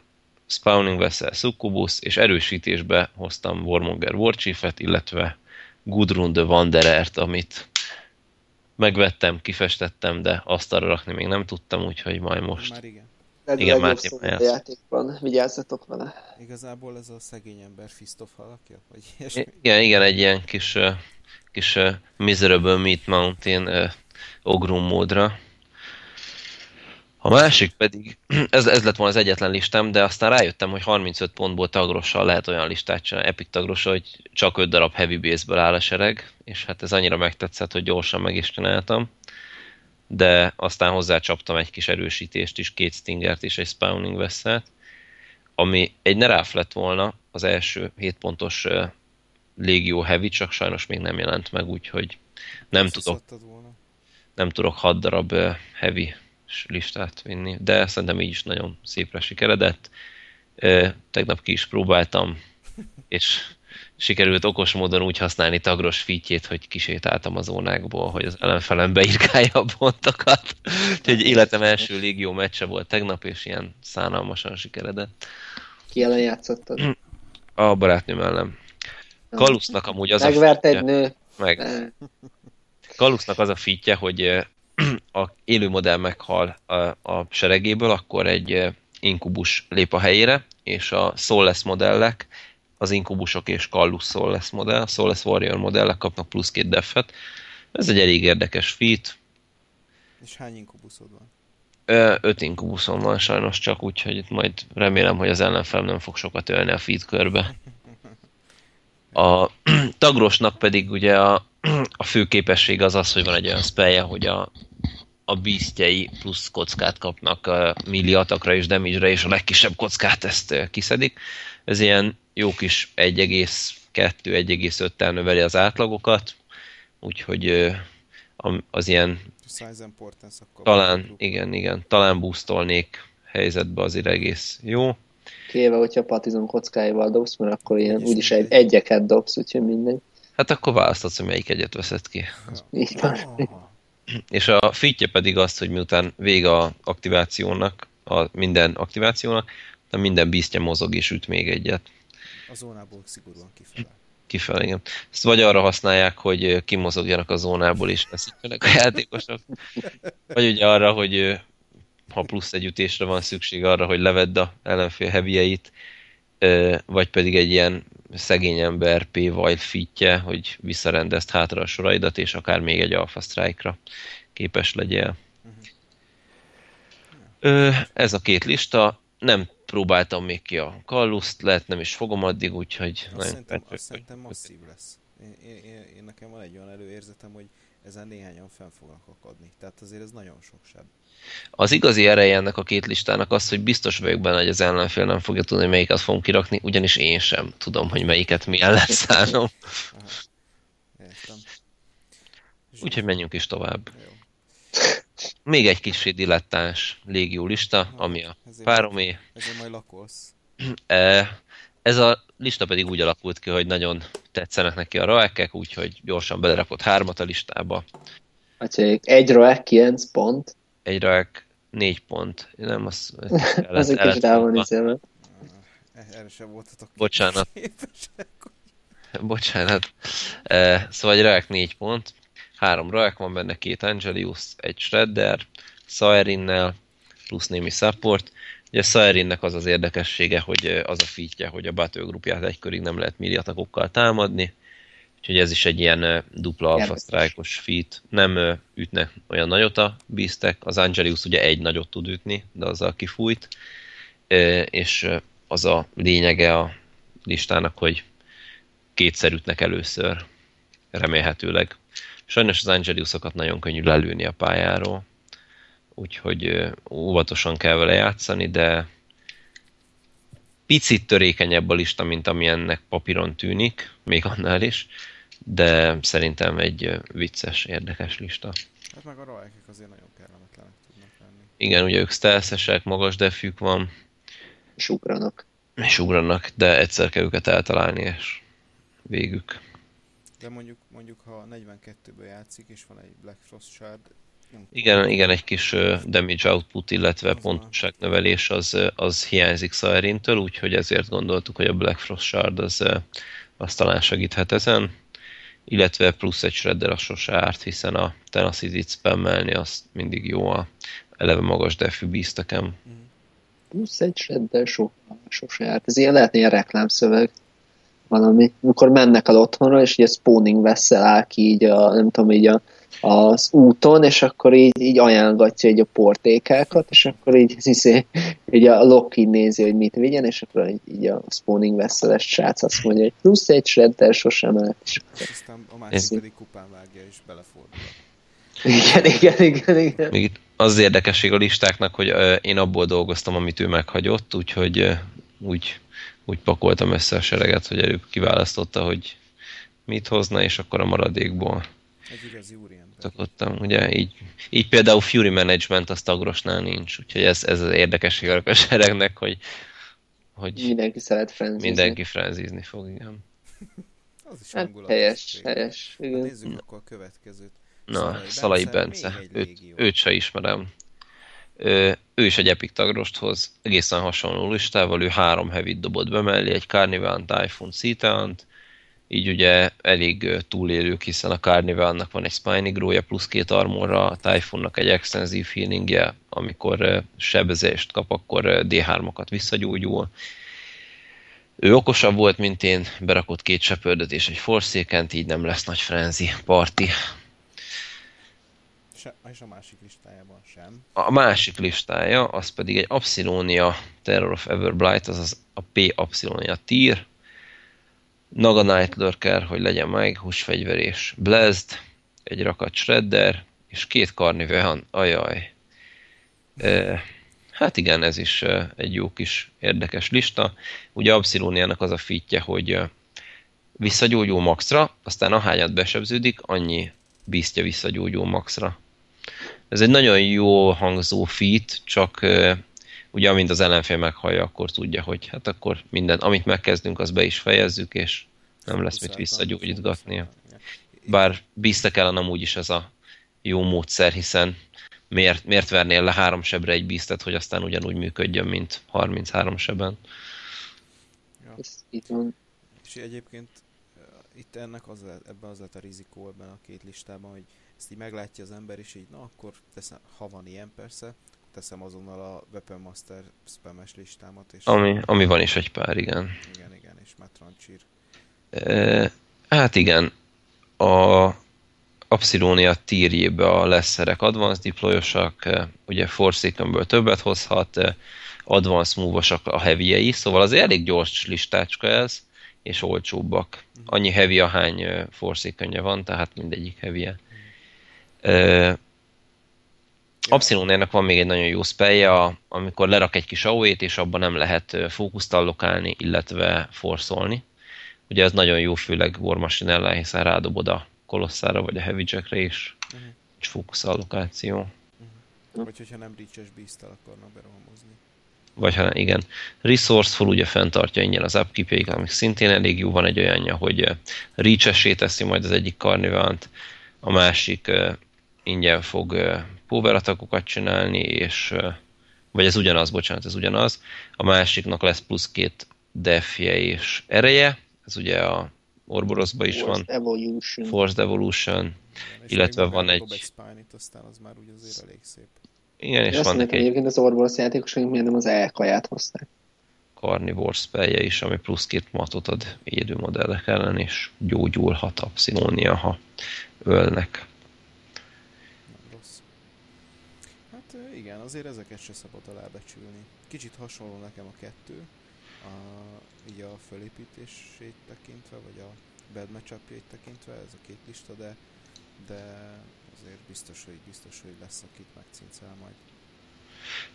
S2: Spawning Vessel Succubus, és erősítésbe hoztam Warmonger Warchief-et, illetve Gudrun the Wanderert, amit megvettem, kifestettem, de azt arra rakni még nem tudtam, úgyhogy majd most.
S1: Már igen.
S3: igen, már a játékban, vigyázzatok vele.
S1: Igazából ez a szegény ember Fist of alakja? Vagy
S2: Igen, igen, egy ilyen kis kis uh, Miserable Meat Mountain uh, ogrum módra. A másik pedig, ez, ez lett volna az egyetlen listám, de aztán rájöttem, hogy 35 pontból tagrossal lehet olyan listát csinálni, epic tagrossal, hogy csak 5 darab heavy base-ből áll a sereg, és hát ez annyira megtetszett, hogy gyorsan meg is csináltam. De aztán hozzácsaptam egy kis erősítést is, két stingert és egy spawning veszelt, ami egy neráf lett volna az első 7 pontos Légió Heavy, csak sajnos még nem jelent meg, úgyhogy nem
S1: Azt
S2: tudok, nem tudok 6 darab Heavy listát vinni, de szerintem így is nagyon szépre sikeredett. Tegnap ki is próbáltam, és sikerült okos módon úgy használni tagros fitjét, hogy kisétáltam a zónákból, hogy az ellenfelem beirkálja a pontokat. Úgyhogy életem első légió meccse volt tegnap, és ilyen szánalmasan sikeredett.
S3: Ki ellen játszottad?
S2: A barátnőm ellen. Kalusznak amúgy az
S3: Megvert
S2: a
S3: egy
S2: fitje,
S3: nő.
S2: meg, Kalusznak az a fitje, hogy a élő modell meghal a, a seregéből, akkor egy inkubus lép a helyére, és a Soulless modellek, az inkubusok és Kallus Soulless modell, a Soulless Warrior modellek kapnak plusz két defet. Ez egy elég érdekes fit.
S1: És hány inkubuszod van?
S2: Ö, Öt inkubuszon van sajnos csak, úgyhogy itt majd remélem, hogy az ellenfel nem fog sokat ölni a feed körbe. A tagrosnak pedig ugye a, a fő képesség az az, hogy van egy olyan spellje, hogy a, a beastjei plusz kockát kapnak a milli atakra és damage és a legkisebb kockát ezt kiszedik. Ez ilyen jó kis 1,2-1,5-tel növeli az átlagokat, úgyhogy az ilyen talán, igen, igen, talán boostolnék helyzetbe azért egész jó.
S3: Kivéve, hogyha patizon kockáival dobsz, mert akkor ilyen
S1: Úgyis
S3: úgyis egy, egyeket dobsz, úgyhogy mindegy.
S2: Hát akkor választhatsz, hogy melyik egyet veszed ki.
S3: Így van.
S1: Aha.
S2: És a fitje pedig azt, hogy miután vége a aktivációnak, a minden aktivációnak, de minden bíztje mozog és üt még egyet.
S1: A zónából szigorúan kifele.
S2: Kifelé, igen. Ezt vagy arra használják, hogy kimozogjanak a zónából és veszítsenek a játékosok, vagy ugye arra, hogy ha plusz egy ütésre van szükség arra, hogy levedd a ellenfél heavyeit, ö, vagy pedig egy ilyen szegény ember P. Wild fitje, hogy visszarendezt hátra a soraidat, és akár még egy Alpha Strike-ra képes legyél. Ez a két lista. Nem próbáltam még ki a Kalluszt, lehet nem is fogom addig, úgyhogy
S1: Azt szerintem, azt szerintem
S2: vagyok.
S1: masszív lesz. Én, én, én, én, nekem van egy olyan előérzetem, hogy ezen néhányan fenn fognak akadni. Tehát azért ez nagyon sok seb.
S2: Az igazi ereje ennek a két listának az, hogy biztos vagyok benne, hogy az ellenfél nem fogja tudni, hogy melyiket fogom kirakni, ugyanis én sem tudom, hogy melyiket mi ellen.
S1: Értem.
S2: Úgyhogy menjünk is tovább.
S1: Jó.
S2: Még egy kis dilettáns légió lista, ami a páromé.
S1: Ezért majd lakolsz.
S2: E, Ez a lista pedig úgy alakult ki, hogy nagyon tetszenek neki a roekek, úgyhogy gyorsan belerakott hármat a listába.
S3: Úgyhogy egy roek 9 pont.
S2: Egy roek négy pont. Nem, az...
S3: Az egy kis izélve.
S1: Eh, Erre sem voltatok
S2: Bocsánat. Bocsánat. E, szóval egy Raek 4 pont, három Raek van benne, két Angelius, egy Shredder, Saerinnel, plusz némi support. Ugye Saerinnek az az érdekessége, hogy az a fitje, hogy a battlegroupját egy körig nem lehet milliatakokkal támadni, úgyhogy ez is egy ilyen dupla alfa strike-os feat. Nem ö, ütnek olyan nagyot a beastek, az Angelius ugye egy nagyot tud ütni, de azzal kifújt, és az a lényege a listának, hogy kétszer ütnek először, remélhetőleg. Sajnos az Angeliusokat nagyon könnyű lelőni a pályáról, úgyhogy óvatosan kell vele játszani, de picit törékenyebb a lista, mint ami ennek papíron tűnik, még annál is, de szerintem egy vicces, érdekes lista.
S1: Hát meg a roekek azért nagyon kellemetlenek tudnak lenni.
S2: Igen, ugye ők stealthesek, magas defük van,
S3: És ugranak.
S2: és ugranak, de egyszer kell őket eltalálni, és végük.
S1: De mondjuk, mondjuk ha 42-ből játszik, és van egy Black Frost Shard,
S2: Igen, igen, egy kis damage output, illetve pontosságnövelés az, az hiányzik Saerintől, úgyhogy ezért gondoltuk, hogy a Black Frost Shard az, az talán segíthet ezen. Illetve plusz egy shredder az sose árt, hiszen a Tenacity-t spammelni az mindig jó a eleve magas defű bíztekem.
S3: Plusz egy shredder so, sose járt. Ez ilyen lehetne ilyen reklámszöveg. Valami. Amikor mennek el otthonra, és így a spawning vessel áll ki így a, nem tudom, így a, az úton, és akkor így, így ajánlgatja így a portékákat, és akkor így, izé, így a Loki nézi, hogy mit vigyen, és akkor így, így a spawning veszeles srác azt mondja, hogy plusz egy shredder sosem állt, és
S1: Aztán a másik
S3: Ez-
S1: pedig kupán vágja és belefordul.
S3: igen, igen, igen, igen.
S2: Még itt az érdekesség a listáknak, hogy én abból dolgoztam, amit ő meghagyott, úgyhogy úgy, úgy pakoltam össze a sereget, hogy előbb kiválasztotta, hogy mit hozna, és akkor a maradékból
S1: Egy igazi úriember.
S2: szokottam. Ugye így, így például Fury Management a Stagrosnál nincs, úgyhogy ez, ez az érdekesség a seregnek, hogy, hogy
S3: Mindenki szeret frenzizni.
S2: mindenki frenzizni fog, igen.
S1: Az is
S3: Hát, helyes,
S1: végül.
S3: helyes.
S1: Hát
S3: Igen.
S1: nézzük akkor a következőt.
S2: Na, Szalai Bence,
S1: egy
S2: őt,
S1: légió.
S2: őt se ismerem. Ö, ő is egy Epic tagrosthoz, egészen hasonló listával, ő három heavy dobott be mellé, egy Carnival, Typhoon, Citant, így ugye elég túlélők, hiszen a Carnivalnak van egy Spiny Grója plusz két armorra, a Typhoonnak egy extenzív healingje, amikor sebezést kap, akkor ö, D3-okat visszagyógyul. Ő okosabb volt, mint én, berakott két sepördöt és egy forszékent, így nem lesz nagy frenzi parti.
S1: Se, és a másik listájában sem.
S2: A másik listája, az pedig egy Absilonia Terror of Everblight, azaz a P Absilonia tier. Naga Night Lurker, hogy legyen meg, húsfegyver és Blazed, egy rakat Shredder, és két Carnivean, ajaj. E, hát igen, ez is e, egy jó kis érdekes lista. Ugye Absiloniának az a fitje, hogy e, visszagyógyul maxra, aztán ahányat besebződik, annyi bíztja visszagyógyul maxra. Ez egy nagyon jó hangzó feat, csak uh, ugye amint az ellenfél meghallja, akkor tudja, hogy hát akkor minden, amit megkezdünk, az be is fejezzük, és nem lesz mit visszagyógyítgatnia. Bár bízte kellene amúgy is ez a jó módszer, hiszen miért, miért vernél le három sebre egy bíztet, hogy aztán ugyanúgy működjön, mint 33 seben.
S1: Ja. És egyébként uh, itt ennek az ebben az lehet a rizikó ebben a két listában, hogy ezt így meglátja az ember, és így, na akkor teszem, ha van ilyen persze, teszem azonnal a Weapon Master spames listámat, és
S2: Ami, ami van is egy pár, igen.
S1: igen, igen, és Matrancsír.
S2: E, hát igen, a Absilonia tírjébe a lesszerek advanced deployosak, ugye Forsakenből többet hozhat, advanced move a heavy szóval az elég gyors listácska ez, és olcsóbbak. Annyi heavy, ahány Forsakenje van, tehát mindegyik heavy -e. Absiloniának van még egy nagyon jó spellje, amikor lerak egy kis AOE-t, és abban nem lehet fókuszt allokálni, illetve forszolni. Ugye ez nagyon jó, főleg War Machine ellen, hiszen rádobod a kolosszára vagy a Heavy Jackre is.
S1: Mhm.
S2: Egy fókusz allokáció.
S1: Vagy hogyha nem reaches beast akarnak berohamozni.
S2: Vagy ha igen. Resourceful ugye fenntartja ingyen az upkeep amik szintén elég jó. Van egy olyanja, hogy reach teszi majd az egyik karnivant, a másik ingyen fog ö, power attackokat csinálni, és vagy ez ugyanaz, bocsánat, ez ugyanaz. A másiknak lesz plusz két defje és ereje, ez ugye a Orborosban is van,
S3: Forced Evolution.
S2: Forced Evolution,
S1: és
S2: Illetve van egy-
S1: spine aztán az már úgy azért elég szép.
S2: igen, és van egy
S3: egyébként az Orboros játékosok miért nem az elkaját hozták.
S2: Carnivore spellje is, ami plusz két matot ad élő modellek ellen, és gyógyulhat a pszilónia, ha ölnek.
S1: Nem rossz. Hát ö, igen, azért ezeket se szabad alábecsülni. Kicsit hasonló nekem a kettő, a, így a fölépítését tekintve, vagy a bad matchupjait tekintve, ez a két lista, de, de azért biztos, hogy biztos, hogy lesz, akit megcincel majd.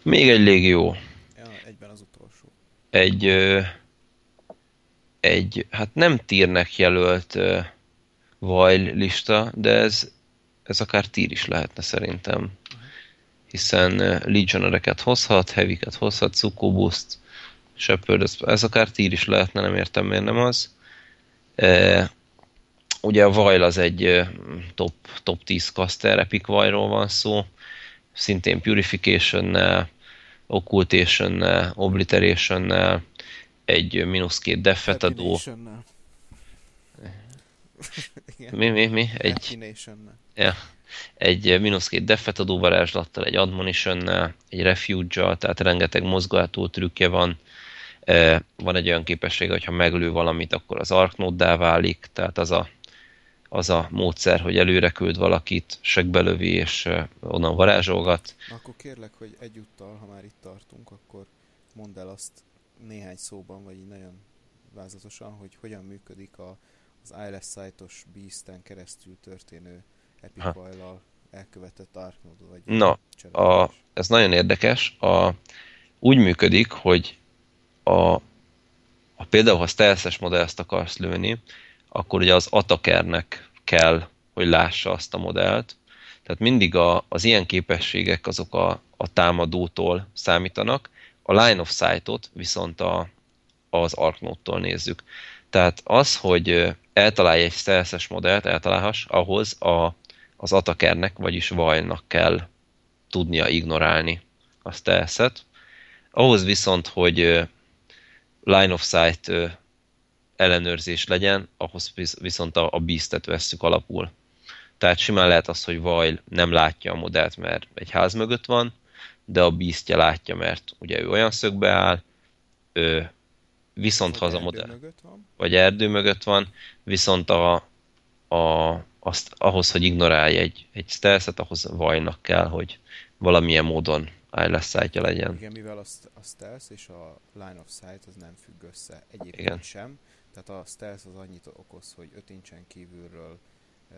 S2: Még egy légió,
S1: Ja, egyben az utolsó.
S2: egy, ö, egy hát nem tírnek jelölt ö, Vajl lista, de ez, ez akár tír is lehetne szerintem. Hiszen ö, Legionereket hozhat, Heavyket hozhat, Succubust, Shepard, ez, ez akár tír is lehetne, nem értem miért nem az. E, ugye a Vajl az egy ö, top, top 10 caster, Epic Vajról van szó, szintén Purification-nel, Occultation-nel, Obliteration-nel, egy mínusz két defet adó. Mi, mi, mi? Egy,
S1: Happination-nel.
S2: Egy mínusz két defet adó varázslattal, egy admonition egy refuge tehát rengeteg mozgató trükkje van. E, Van egy olyan képessége, hogy ha meglő valamit, akkor az arknoddá válik, tehát az a, az a módszer, hogy előre küld valakit, segbelövi és e, onnan varázsolgat.
S1: Na akkor kérlek, hogy egyúttal, ha már itt tartunk, akkor mondd el azt néhány szóban, vagy így nagyon vázlatosan, hogy hogyan működik a, az ILS Sight-os Beast-en keresztül történő Epic
S2: Ha.
S1: Vile-al elkövetett Arknod, vagy
S2: Na, a, ez nagyon érdekes. A, úgy működik, hogy a, a például, ha stealth modellt akarsz lőni, akkor ugye az attackernek kell, hogy lássa azt a modellt. Tehát mindig a, az ilyen képességek azok a, a támadótól számítanak, a line of sight-ot viszont a, az Arknode-tól nézzük. Tehát az, hogy eltalálj egy stealth modellt, eltalálhass, ahhoz a, az attackernek, vagyis vajnak kell tudnia ignorálni a stealth Ahhoz viszont, hogy line of sight ellenőrzés legyen, ahhoz viszont a, a beastet vesszük alapul. Tehát simán lehet az, hogy Vajl nem látja a modellt, mert egy ház mögött van, de a beastje látja, mert ugye ő olyan szögbe áll, ő viszont vagy haza modell. Vagy erdő mögött van, viszont a, a, azt, ahhoz, hogy ignorálja egy, egy stealth ahhoz vajnak kell, hogy valamilyen módon eyeless legyen.
S1: Igen, mivel a, a stealth és a line of sight az nem függ össze egyébként
S2: Igen.
S1: sem. Tehát a stealth az annyit okoz, hogy 5 incsen kívülről uh,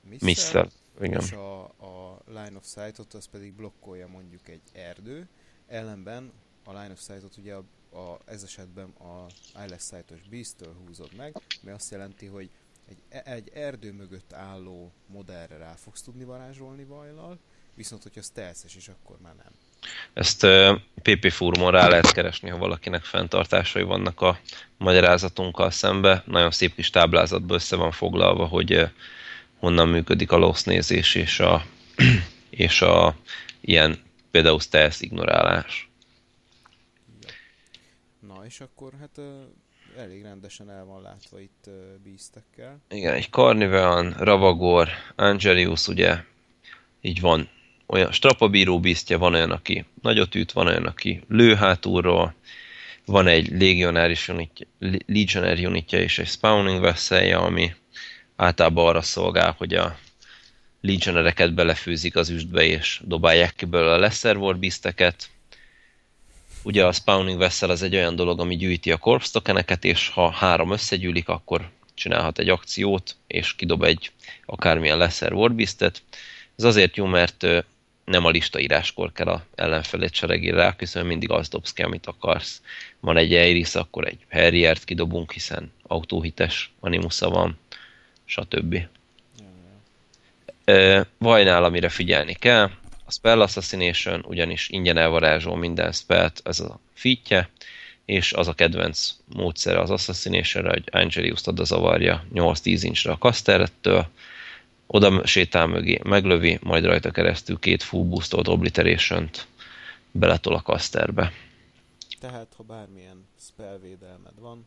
S2: misszel, misszel. Igen.
S1: és a, a line of sight-ot az pedig blokkolja mondjuk egy erdő, ellenben a line of sight-ot ugye a, a, ez esetben a eyeless sight-os beast húzod meg, ami azt jelenti, hogy egy, egy erdő mögött álló modellre rá fogsz tudni varázsolni vajlal, viszont hogyha stealth is, akkor már nem.
S2: Ezt uh, PP fórumon rá lehet keresni, ha valakinek fenntartásai vannak a magyarázatunkkal szembe. Nagyon szép kis táblázatban össze van foglalva, hogy uh, honnan működik a loss nézés és a, és a ilyen például stealth ignorálás.
S1: Na és akkor hát uh, elég rendesen el van látva itt bíztekkel.
S2: Igen, egy Carnivean, Ravagor, Angelius ugye így van olyan strapabíró bíztje, van olyan, aki nagyot üt, van olyan, aki lő hátulról, van egy legionáris unitja, legionary unitja és egy spawning vesselje, ami általában arra szolgál, hogy a legionereket belefőzik az üstbe és dobálják ki belőle a lesser war beasteket. Ugye a spawning vessel az egy olyan dolog, ami gyűjti a corpse tokeneket, és ha három összegyűlik, akkor csinálhat egy akciót, és kidob egy akármilyen lesser war beastet. Ez azért jó, mert nem a listaíráskor kell a ellenfelét seregére ráköszönni, mindig azt dobsz ki, amit akarsz. Van egy Eiris, akkor egy Harriert kidobunk, hiszen autóhites animusza van, stb. Vajnál, amire figyelni kell, a Spell Assassination, ugyanis ingyen elvarázsol minden spellt, ez a fitje, és az a kedvenc módszere az Assassination-re, hogy Angelius-t oda zavarja 8-10 incsre a Casterettől, oda sétál mögé, meglövi, majd rajta keresztül két full boostolt obliteration-t beletol a kaszterbe.
S1: Tehát, ha bármilyen spellvédelmed van,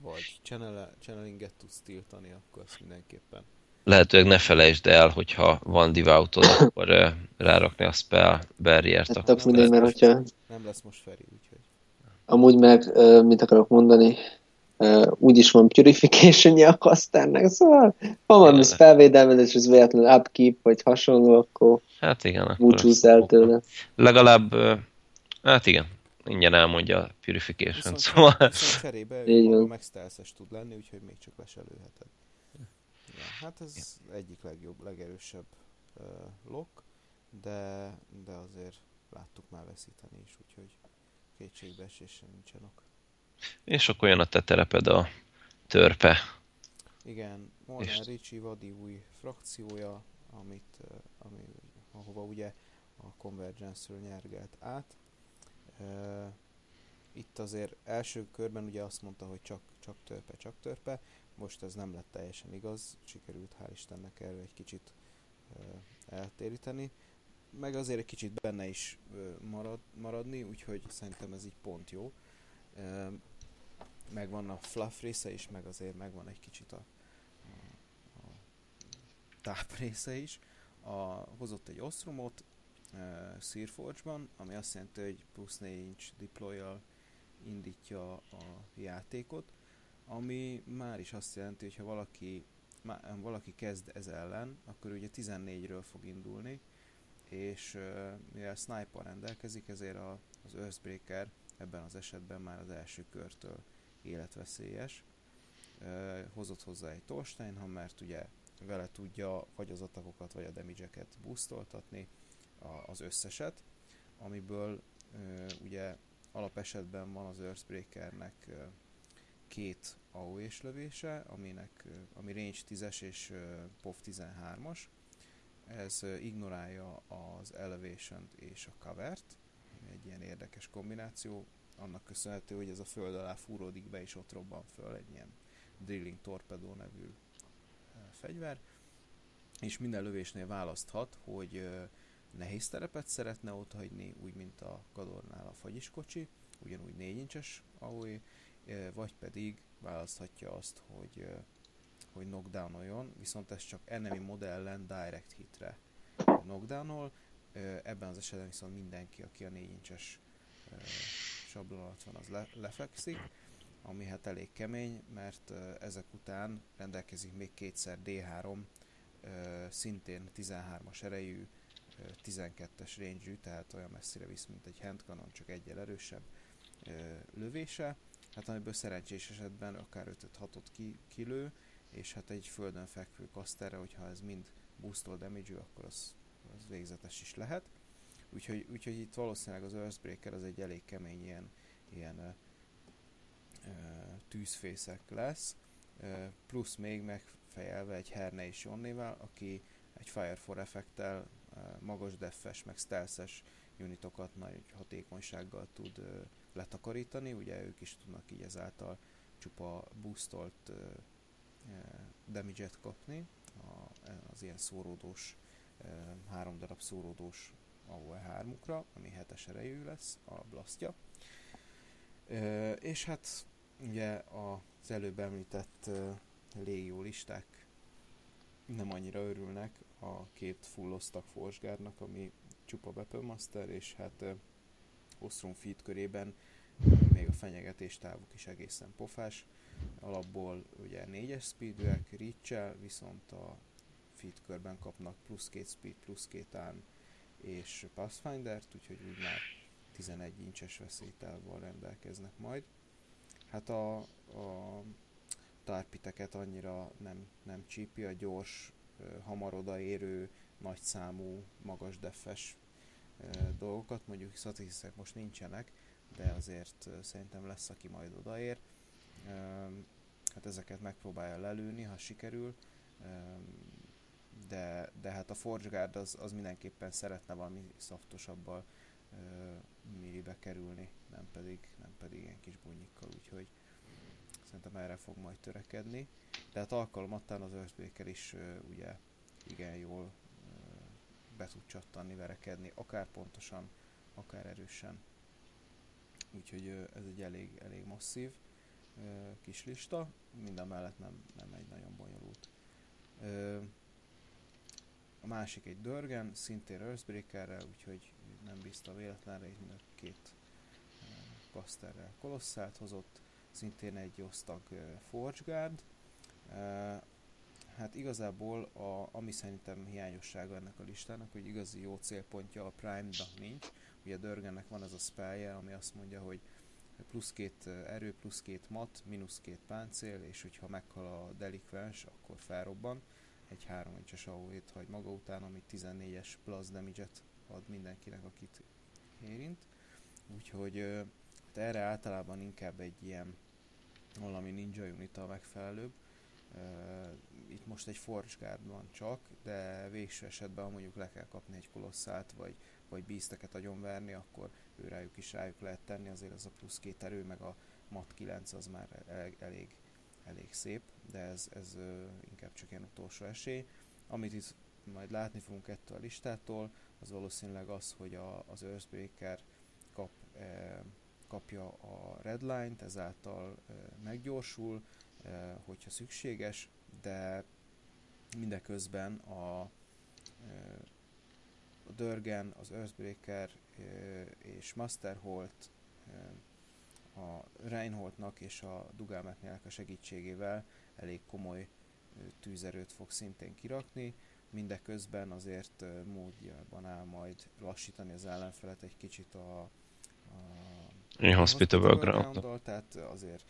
S1: vagy channel, channelinget tudsz tiltani, akkor azt mindenképpen.
S2: Lehetőleg ne felejtsd el, hogyha van devoutod, akkor uh, rárakni a spell barrier-t.
S3: Hát tök mindegy, mert hogyha...
S1: Nem lesz most Feri, úgyhogy...
S3: Amúgy meg, uh, mit akarok mondani, uh, úgyis van purification a kasztárnak, szóval ha van ez felvédelmezés, és ez véletlenül upkeep, vagy hasonló, akkor
S2: hát igen,
S3: búcsúzz el tőle.
S2: Legalább, uh, hát igen, ingyen elmondja a purification, viszont, szóval...
S1: Viszont cserébe ő tud lenni, úgyhogy még csak le Ja, hát ez ja. egyik legjobb, legerősebb uh, lock, de, de azért láttuk már veszíteni is, úgyhogy kétségbeesésre nincsenek.
S2: És akkor jön a te tereped a törpe.
S1: Igen, Molnár és... Ricsi Vadi új frakciója, amit, ami, ahova ugye a Convergence-ről nyergelt át. Itt azért első körben ugye azt mondta, hogy csak, csak törpe, csak törpe. Most ez nem lett teljesen igaz, sikerült hál' Istennek erről egy kicsit eltéríteni. Meg azért egy kicsit benne is marad, maradni, úgyhogy szerintem ez így pont jó megvan a fluff része is, meg azért megvan egy kicsit a, a, a táp része is. A, hozott egy osztrumot uh, Searforge-ban, ami azt jelenti, hogy plusz 4 inch deploy indítja a játékot, ami már is azt jelenti, hogy ha valaki, má, valaki kezd ez ellen, akkor ugye 14-ről fog indulni, és mivel sniper rendelkezik, ezért a, az Earthbreaker ebben az esetben már az első körtől életveszélyes. Hozott hozzá egy Torsteinhammert, ugye vele tudja vagy az atakokat, vagy a damage-eket boostoltatni, az összeset, amiből ugye alapesetben van az Earthbreakernek két AOE-s lövése, aminek, ami range 10-es és POV 13-as. Ez ignorálja az elevation és a covert, egy ilyen érdekes kombináció, annak köszönhető, hogy ez a föld alá fúródik be és ott robban föl egy ilyen Drilling Torpedo nevű fegyver, és minden lövésnél választhat, hogy nehéz terepet szeretne ott hagyni, úgy mint a Gadornál a fagyiskocsi, ugyanúgy 4 incses AOE, vagy pedig választhatja azt, hogy, hogy knockdownoljon, viszont ez csak enemy modellen direct hitre knockdownol, ebben az esetben viszont mindenki, aki a 4 incses sablon van, az le, lefekszik, ami hát elég kemény, mert ezek után rendelkezik még kétszer D3, szintén 13-as erejű, 12-es range tehát olyan messzire visz, mint egy handcannon, csak egyel erősebb lövése, hát amiből szerencsés esetben akár 5-6-ot ki, kilő, és hát egy földön fekvő kaszterre, hogyha ez mind boostol damage akkor az, az végzetes is lehet. Úgyhogy, úgyhogy itt valószínűleg az Earthbreaker az egy elég kemény ilyen, ilyen ö, ö, tűzfészek lesz, ö, plusz még megfejelve egy Herne és Jonnével, aki egy Fire for effektel magas deffes, meg stealth unitokat nagy hatékonysággal tud ö, letakarítani, ugye ők is tudnak így ezáltal csupa boostolt ö, damage-et kapni, a, az ilyen szóródós, ö, három darab szóródós AOE3-ukra, ami hetes erejű lesz, a blastja. Ö, és hát ugye az előbb említett ö, légió listák nem annyira örülnek a két full osztag Forsgárnak, ami csupa Weapon Master, és hát uh, Ostrom Feed körében még a fenyegetés távuk is egészen pofás. Alapból ugye 4-es speedűek reach viszont a feed körben kapnak plusz két speed, plusz két án és Pathfinder-t, úgyhogy úgy már 11 incses veszélytávval rendelkeznek majd. Hát a, a tárpiteket annyira nem, nem csípi, a gyors, hamar odaérő, nagyszámú, magas defes dolgokat, mondjuk statisztikák most nincsenek, de azért szerintem lesz, aki majd odaér. Hát ezeket megpróbálja lelőni, ha sikerül, de, de hát a Forge Guard az, az mindenképpen szeretne valami szaftosabbal millibe kerülni, nem pedig, nem pedig ilyen kis bunyikkal, úgyhogy szerintem erre fog majd törekedni. De hát alkalomattán az Earthbreaker is ugye igen jól be tud csattanni, verekedni, akár pontosan, akár erősen. Úgyhogy ez egy elég, elég masszív kis lista, minden mellett nem, nem egy nagyon bonyolult. A másik egy Dörgen, szintén Earthbreakerrel, úgyhogy nem bízta véletlenre, így mind a két kaszterrel kolosszált hozott, szintén egy osztag Forge Guard, Hát igazából, a, ami szerintem hiányossága ennek a listának, hogy igazi jó célpontja a Prime-nak nincs. Ugye Dörgennek van ez a spellje, ami azt mondja, hogy plusz két erő, plusz két mat, mínusz két páncél, és hogyha meghal a delikvens, akkor felrobban. Egy 3 incses AOE-t hagy maga után, ami 14-es plus damage-et ad mindenkinek, akit érint. Úgyhogy hát erre általában inkább egy ilyen valami ninja unit a megfelelőbb itt most egy Forge Guard van csak, de végső esetben, ha mondjuk le kell kapni egy kolosszát, vagy, vagy bízteket agyonverni, akkor ő is rájuk lehet tenni, azért az a plusz két erő, meg a mat 9 az már elég, elég, szép, de ez, ez inkább csak ilyen utolsó esély. Amit itt majd látni fogunk ettől a listától, az valószínűleg az, hogy a, az Earthbreaker kap, e, kapja a redline-t, ezáltal e, meggyorsul, hogyha szükséges, de mindeközben a, a Dörgen, az Earthbreaker és Masterholt a Reinholdnak és a Dugalmetnél a segítségével elég komoly tűzerőt fog szintén kirakni, mindeközben azért módjában áll majd lassítani az ellenfelet egy kicsit a, a
S2: Inhospitable ground
S1: tehát azért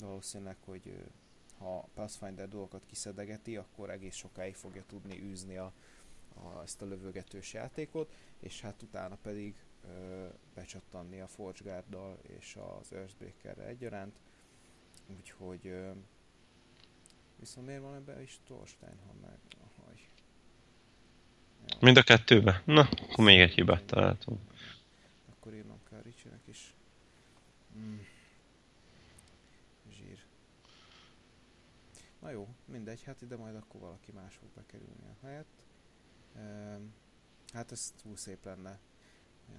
S1: valószínűleg, hogy ha Pathfinder dolgokat kiszedegeti, akkor egész sokáig fogja tudni űzni a, a, ezt a lövögetős játékot, és hát utána pedig ö, becsattanni a Forge Guard-dal és az Earthbreaker-re egyaránt. úgyhogy ö, viszont miért van ebben is Torstein, ha meg... Ahogy.
S2: Ja. Mind a kettőbe? Na, akkor még egy hibát találtunk.
S1: Akkor írnom kell Ricsinek is. Mm. Zsír. Na jó, mindegy, hát ide majd akkor valaki más fog bekerülni a helyet. Ehm, hát ez túl szép lenne.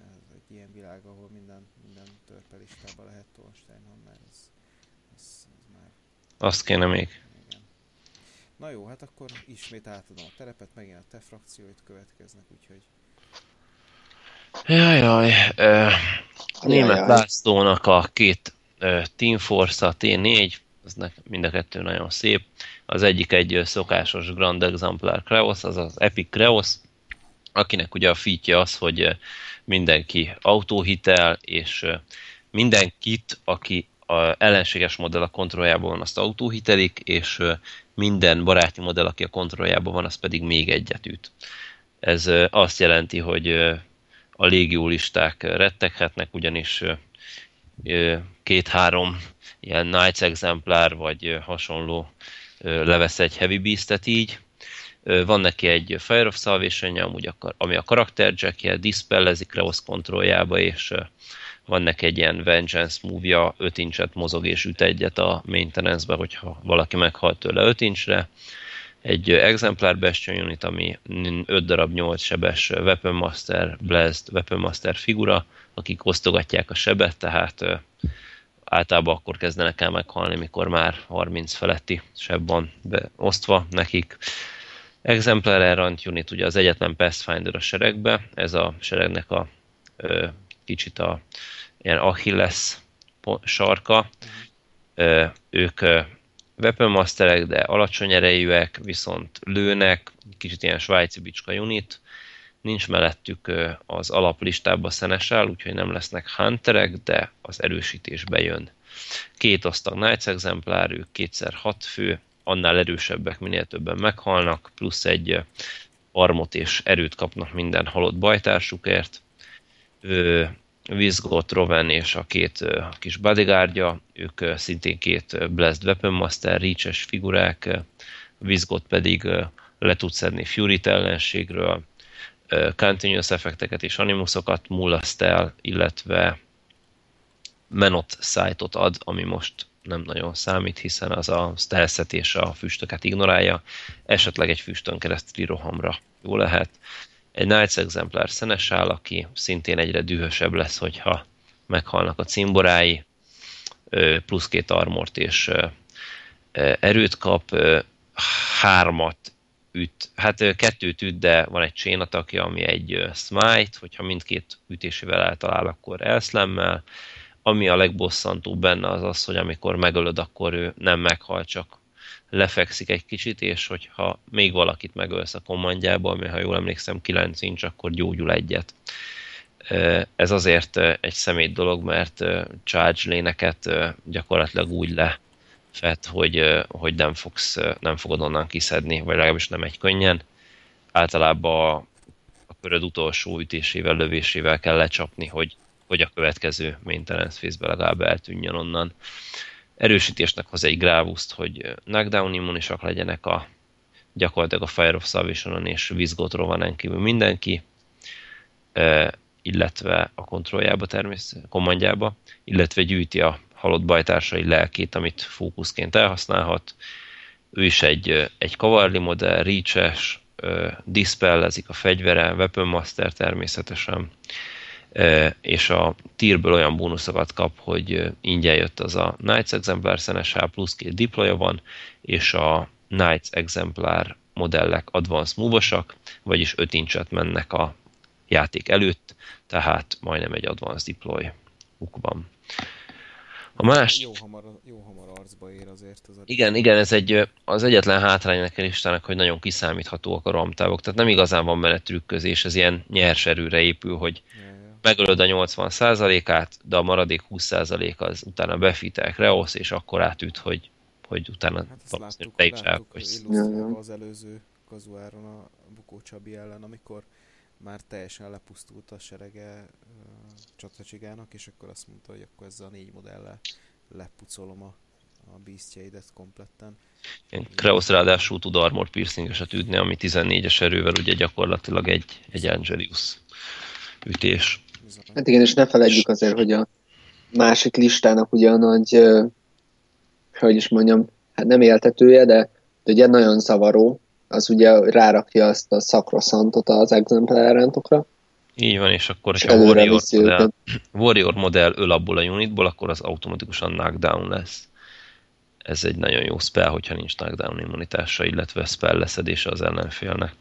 S1: Ez egy ilyen világ, ahol minden, minden törpelistába lehet Torsteinham, mert ez, ez, ez már...
S2: Azt kéne még.
S1: Igen. Na jó, hát akkor ismét átadom a terepet, megint a te frakcióit következnek, úgyhogy
S2: Jaj, jaj. Német
S3: Jaj.
S2: Lászlónak a két uh, Team Force, a T4, az mind a kettő nagyon szép. Az egyik egy szokásos Grand Exemplar Kreos, az az Epic Kreos, akinek ugye a fitje az, hogy ö, mindenki autóhitel, és ö, mindenkit, aki a ellenséges modell a kontrolljában van, azt autóhitelik, és ö, minden barátnyi modell, aki a kontrolljában van, az pedig még egyet üt. Ez azt jelenti, hogy a légiólisták retteghetnek, ugyanis két-három ilyen Knights exemplár, vagy hasonló levesz egy Heavy Beast-et így. Van neki egy Fire of salvation amúgy a, ami a karakter jackje, dispellezik Reos kontrolljába, és van neki egy ilyen Vengeance move 5 incset mozog és üt egyet a maintenance-be, hogyha valaki meghalt tőle 5 incsre. Egy ö, Exemplar Bastion unit, ami 5 darab 8 sebes Weapon Master, Blast Weapon Master figura, akik osztogatják a sebet, tehát általában akkor kezdenek el meghalni, mikor már 30 feletti seb van beosztva nekik. Exemplar Errant Unit ugye az egyetlen Pathfinder a seregbe, ez a seregnek a ö, kicsit a ilyen Achilles sarka. Ö, ők ö, Weapon Masterek, de alacsony erejűek, viszont lőnek, kicsit ilyen svájci bicska unit, nincs mellettük az alaplistában szenesel, úgyhogy nem lesznek hunterek, de az erősítés bejön. Két osztag Knights exemplár, ők kétszer hat fő, annál erősebbek minél többen meghalnak, plusz egy armot és erőt kapnak minden halott bajtársukért. Vizgot, Roven és a két kis bodyguardja, ők szintén két Blessed Weapon Master, reach figurák, Vizgot pedig le tud szedni Fury ellenségről, continuous effekteket és animusokat mullaszt el, illetve menot szájtot ad, ami most nem nagyon számít, hiszen az a stealth és a füstöket ignorálja, esetleg egy füstön keresztüli rohamra jó lehet. Egy Knights exemplár szenes áll, aki szintén egyre dühösebb lesz, hogyha meghalnak a cimborái, plusz két armort és erőt kap, hármat üt, hát kettőt üt, de van egy chain attackja, ami egy smite, hogyha mindkét ütésével eltalál, akkor elszlemmel. Ami a legbosszantóbb benne az az, hogy amikor megölöd, akkor ő nem meghal, csak lefekszik egy kicsit, és hogyha még valakit megölsz a kommandjába, ami ha jól emlékszem 9 inch, akkor gyógyul egyet. Ez azért egy szemét dolog, mert charge léneket gyakorlatilag úgy lefed, hogy, hogy nem, fogsz, nem fogod onnan kiszedni, vagy legalábbis nem egy könnyen. Általában a, a köröd utolsó ütésével, lövésével kell lecsapni, hogy, hogy a következő maintenance phase-be legalább eltűnjön onnan erősítésnek hoz egy grávuszt, hogy knockdown immunisak legyenek a gyakorlatilag a Fire of Salvation-on és Vizgot Rovanen kívül mindenki, illetve a kontrolljába természetesen, kommandjába, illetve gyűjti a halott bajtársai lelkét, amit fókuszként elhasználhat. Ő is egy, egy Cavalry modell, reach-es, dispellezik a fegyvere, Weapon Master természetesen, és a tírből olyan bónuszokat kap, hogy ingyen jött az a Knights Exemplar SNSH plusz két diploja van, és a Knights Exemplar modellek advanced move vagyis 5 incset mennek a játék előtt, tehát majdnem egy advanced deploy van. A más...
S1: Jó hamar, jó hamar arcba ér azért az.
S2: Igen, igen, ez egy, az egyetlen hátrány ennek a listának, hogy nagyon kiszámíthatóak a ramtávok, tehát nem igazán van benne trükközés, ez ilyen nyers erőre épül, hogy
S1: Ja, ja.
S2: megölöd a 80%-át, de a maradék 20% az utána befitek Reosz, és akkor átüt, hogy, hogy utána
S1: Hát
S2: valószínűleg
S1: láttuk,
S2: te is elfogysz.
S1: az előző kazuáron a Bukó Csabi ellen, amikor már teljesen lepusztult a serege uh, csatacsigának, és akkor azt mondta, hogy akkor ezzel a négy modellel lepucolom a, a beastjeidet kompletten.
S2: Ilyen Kreos ráadásul tud armor piercingeset ütni, ami 14-es erővel ugye gyakorlatilag egy, egy Angelius ütés.
S3: Hát igen, és ne felejtjük azért, hogy a másik listának ugye a nagy, hogy is mondjam, hát nem éltetője, de, de ugye nagyon zavaró, az ugye rárakja azt a szakroszantot az exemplárentokra.
S2: Így van, és akkor, ha Warrior modell, Warrior modell öl abból a unitból, akkor az automatikusan knockdown lesz. Ez egy nagyon jó spell, hogyha nincs knockdown immunitása, illetve spell leszedése az ellenfélnek.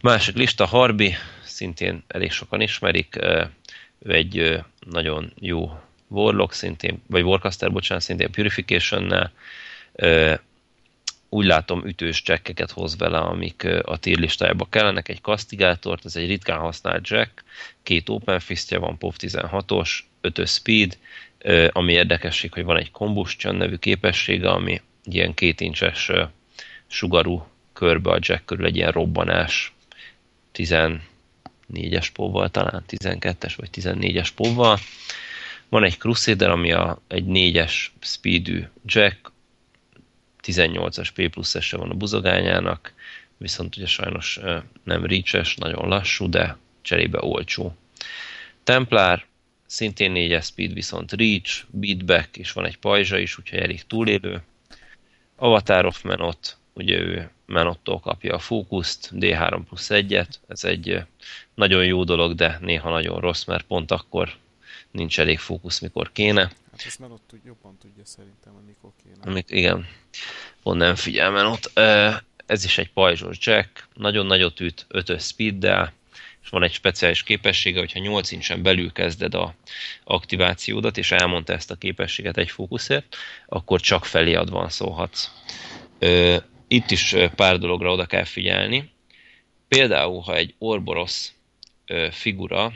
S2: Másik lista, Harbi, szintén elég sokan ismerik, ő egy nagyon jó Warlock szintén, vagy Warcaster, bocsánat, szintén Purification-nel, úgy látom ütős csekkeket hoz vele, amik a tier listájába kellenek, egy kasztigátort, ez egy ritkán használt jack, két open fistje van, POV 16-os, 5 speed, ami érdekesség, hogy van egy combustion nevű képessége, ami ilyen két incses sugarú körbe a jack körül egy ilyen robbanás 14-es povval talán, 12-es vagy 14-es povval. Van egy Crusader, ami a, egy 4-es speedű jack, 18-as P plusz van a buzogányának, viszont ugye sajnos nem reaches, nagyon lassú, de cserébe olcsó. Templar, szintén 4 speed, viszont reach, beatback, és van egy pajzsa is, úgyhogy elég túlélő. Avatar of Menot, ugye ő Menottól kapja a fókuszt, D3 plusz 1-et, ez egy nagyon jó dolog, de néha nagyon rossz, mert pont akkor nincs elég fókusz, mikor kéne.
S1: Hát ezt Menot tud, jobban tudja szerintem, hogy mikor kéne.
S2: Amik, igen, pont nem figyel Menot. Ez is egy pajzsos jack, nagyon nagyot üt, 5 speeddel, és van egy speciális képessége, hogyha 8 incsen belül kezded a aktivációdat, és elmondta ezt a képességet egy fókuszért, akkor csak felé advanszolhatsz. Itt is pár dologra oda kell figyelni. Például, ha egy Orboros figura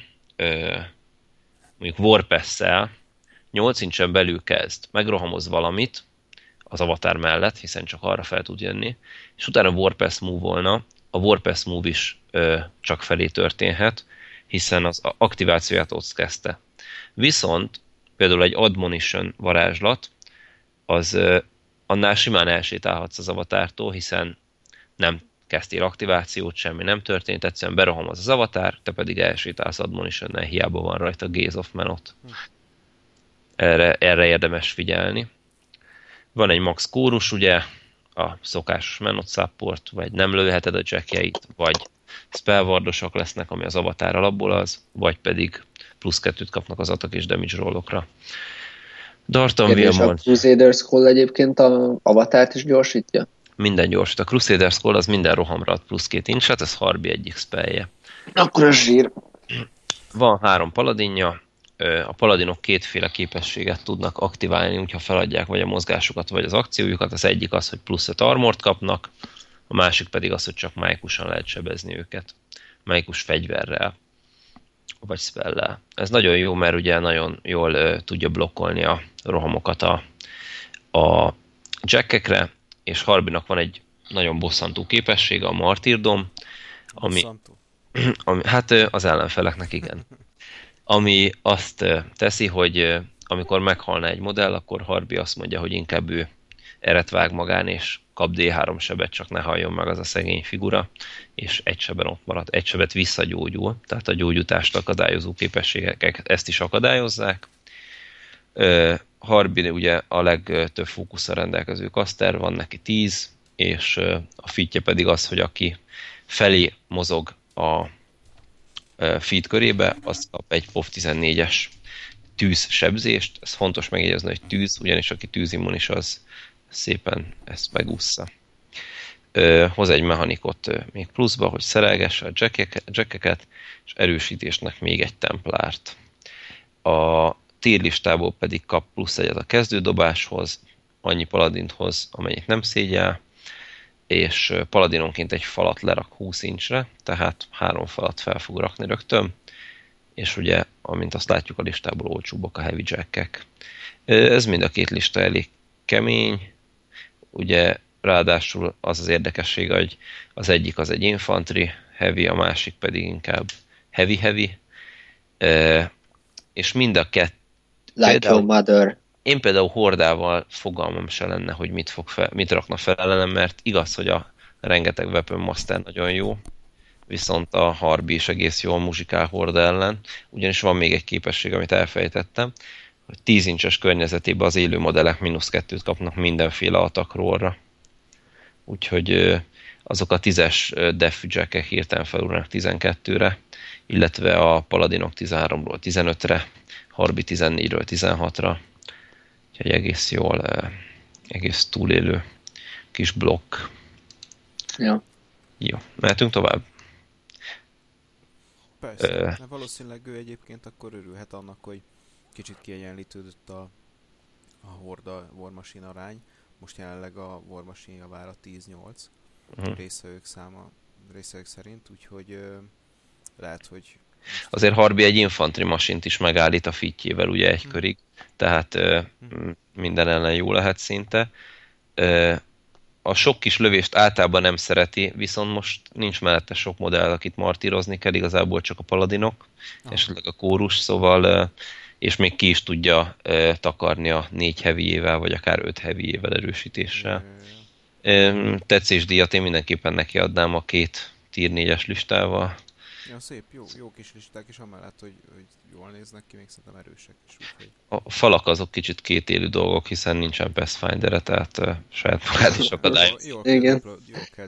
S2: mondjuk Warpass-szel 8 incsen belül kezd, megrohamoz valamit az avatar mellett, hiszen csak arra fel tud jönni, és utána Warpass move volna, a Warpass move is ö, csak felé történhet, hiszen az aktivációját ott kezdte. Viszont például egy Admonition varázslat, az ö, annál simán elsétálhatsz az avatártól, hiszen nem kezdtél aktivációt, semmi nem történt, egyszerűen beroham az, az avatár, te pedig elsétálsz admonition hiába van rajta Gaze of Menot. Erre, erre érdemes figyelni. Van egy max kórus, ugye, a szokásos Menot support, vagy nem lőheted a jackjeit, vagy spellwardosok lesznek, ami az avatár alapból az, vagy pedig plusz kettőt kapnak az attack és damage rollokra.
S3: Darton Wilmot. a Crusader Skull egyébként a avatárt is gyorsítja?
S2: Minden gyors. A Crusader Skull az minden rohamra ad plusz két incset, ez Harbi egyik spellje.
S3: Akkor a zsír.
S2: Van három paladinja, a paladinok kétféle képességet tudnak aktiválni, hogyha feladják vagy a mozgásukat, vagy az akciójukat. Az egyik az, hogy plusz egy armort kapnak, a másik pedig az, hogy csak májkusan lehet sebezni őket. Májkus fegyverrel, vagy spellel. Ez nagyon jó, mert ugye nagyon jól uh, tudja blokkolni a rohamokat a, a jackekre, és Harbinak van egy nagyon bosszantó képessége, a martírdom, ami, ami, hát az ellenfeleknek igen. Ami azt teszi, hogy amikor meghalna egy modell, akkor Harbi azt mondja, hogy inkább ő eret vág magán, és kap D3 sebet, csak ne halljon meg az a szegény figura, és egy seben ott marad, egy sebet visszagyógyul, tehát a gyógyutást akadályozó képességek ezt is akadályozzák. Harbi ugye a legtöbb fókuszra rendelkező kaszter, van neki 10, és a fitje pedig az, hogy aki felé mozog a feed körébe, az kap egy POV 14-es tűz sebzést. Ez fontos megjegyezni, hogy tűz, ugyanis aki tűzimmunis, az szépen ezt megúszza. Hoz egy mechanikot még pluszba, hogy szerelgesse a jackeket, és erősítésnek még egy templárt. A tírlistából pedig kap plusz egyet a kezdődobáshoz, annyi paladint hoz, amennyit nem szégyel, és paladinonként egy falat lerak 20 incsre, tehát három falat fel fog rakni rögtön, és ugye, amint azt látjuk a listából, olcsóbbak a heavy jackek. Ez mind a két lista elég kemény, ugye ráadásul az az érdekesség, hogy az egyik az egy infantry heavy, a másik pedig inkább heavy-heavy, és mind a kettő
S3: Like Például, your mother.
S2: Én például hordával fogalmam se lenne, hogy mit, fog fel, mit rakna fel ellenem, mert igaz, hogy a rengeteg Weapon Master nagyon jó, viszont a Harbi is egész jól muzsikál horda ellen, ugyanis van még egy képesség, amit elfejtettem, hogy 10 incses környezetében az élő modellek mínusz kettőt kapnak mindenféle atakróra. Úgyhogy azok a 10-es defügyekek hirtelen felúrnak 12-re, illetve a paladinok 13-ról 15-re, Harbi 14-ről 16-ra. Úgyhogy egész jól, egész túlélő kis blokk.
S3: Ja.
S2: Jó, mehetünk tovább?
S1: Persze, Ö... de valószínűleg ő egyébként akkor örülhet annak, hogy kicsit kiegyenlítődött a, a Horda War Machine arány. Most jelenleg a War Machine javára 10-8 uh-huh. részvevők száma részvevők szerint, úgyhogy ö, lehet, hogy
S2: Azért Harbi egy infantry masint is megállít a fitjével ugye egy hmm. körig, tehát ö, hmm. minden ellen jó lehet szinte. A sok kis lövést általában nem szereti, viszont most nincs mellette sok modell, akit martírozni kell, igazából csak a paladinok, ah. esetleg a kórus, szóval és még ki is tudja takarni a négy heavyével, vagy akár öt heavyével erősítéssel. Tetszésdíjat én mindenképpen neki adnám a két tier 4-es listával.
S1: Ja, szép, jó, jó kis listák, és amellett, hogy, hogy jól néznek ki, még szerintem erősek is. Úgyhogy...
S2: A falak azok kicsit kétélű dolgok, hiszen nincsen pathfinder tehát uh, saját magát is akadály.
S3: Igen.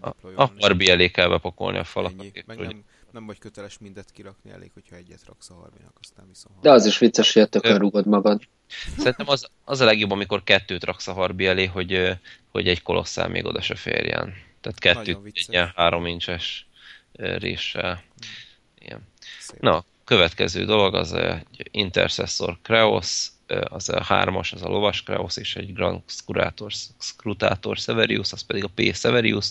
S2: a, a harbi elé kell bepakolni a falakat.
S1: Ennyi. Meg nem, nem vagy köteles mindet kirakni, elég, hogyha egyet raksz a harminak, aztán viszont...
S3: De az is vicces, hogy tökön rúgod magad.
S2: Szerintem az, az a legjobb, amikor kettőt raksz a harbi elé, hogy, hogy egy kolosszál még oda se férjen. Tehát kettőt egy ilyen három incses réssel. Hmm. Szép. Na, következő dolog az egy Intercessor Kreos, az a hármas, az a lovas Kreos, és egy Grand Scrutator, Scrutator Severius, az pedig a P. Severius.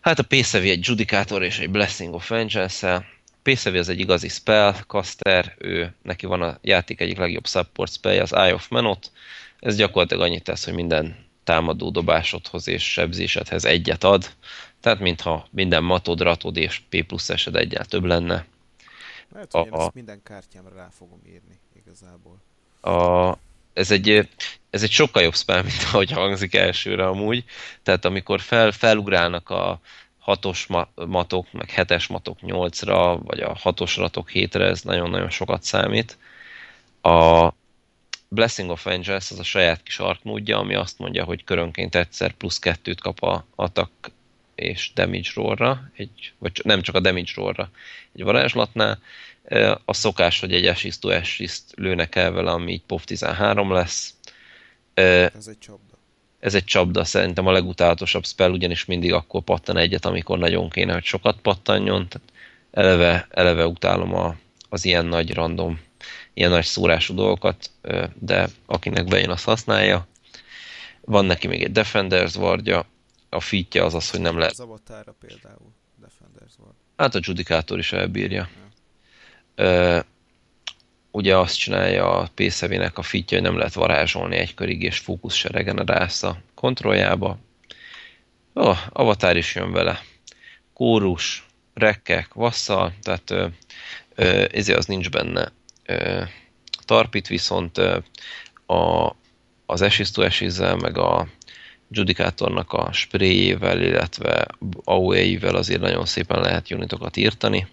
S2: Hát a p egy Judicator és egy Blessing of Vengeance-el. p az egy igazi spell, caster, ő, neki van a játék egyik legjobb support spell, az Eye of Menot. Ez gyakorlatilag annyit tesz, hogy minden támadó dobásodhoz és sebzésedhez egyet ad. Tehát mintha minden matod, ratod és P plusz esed egyel több lenne.
S1: Lehet, hogy a, én ezt minden kártyámra rá fogom írni igazából.
S2: A, ez egy, ez egy sokkal jobb spell, mint ahogy hangzik elsőre amúgy. Tehát amikor fel, felugrálnak a hatos matok, meg hetes matok nyolcra, vagy a hatos ratok hétre, ez nagyon-nagyon sokat számít. A Blessing of Vengeance az a saját kis arkmódja, ami azt mondja, hogy körönként egyszer plusz kettőt kap a attack és damage rollra, egy, vagy nem csak a damage rollra egy varázslatnál. A szokás, hogy egy assist assist lőnek el vele, ami így POV 13 lesz.
S1: Ez egy csapda.
S2: Ez egy csapda, szerintem a legutálatosabb spell, ugyanis mindig akkor pattan egyet, amikor nagyon kéne, hogy sokat pattanjon. Tehát eleve, eleve utálom a, az ilyen nagy random, ilyen nagy szórású dolgokat, de akinek bejön, azt használja. Van neki még egy Defenders vardja, a fitja az az, hogy nem lehet... Az
S1: avatára például, Defenders volt.
S2: Hát a Judikátor is elbírja. Ja. ugye azt csinálja a p a fitja, hogy nem lehet varázsolni egy körig, és fókusz se regenerálsz a kontrolljába. Oh, avatár is jön vele. Kórus, rekkek, vasszal, tehát ö, ö, ezért az nincs benne. Ö, tarpit viszont ö, a, az esisztó esizzel, meg a Judikátornak a spréjével, illetve AOE-ivel azért nagyon szépen lehet unitokat írtani.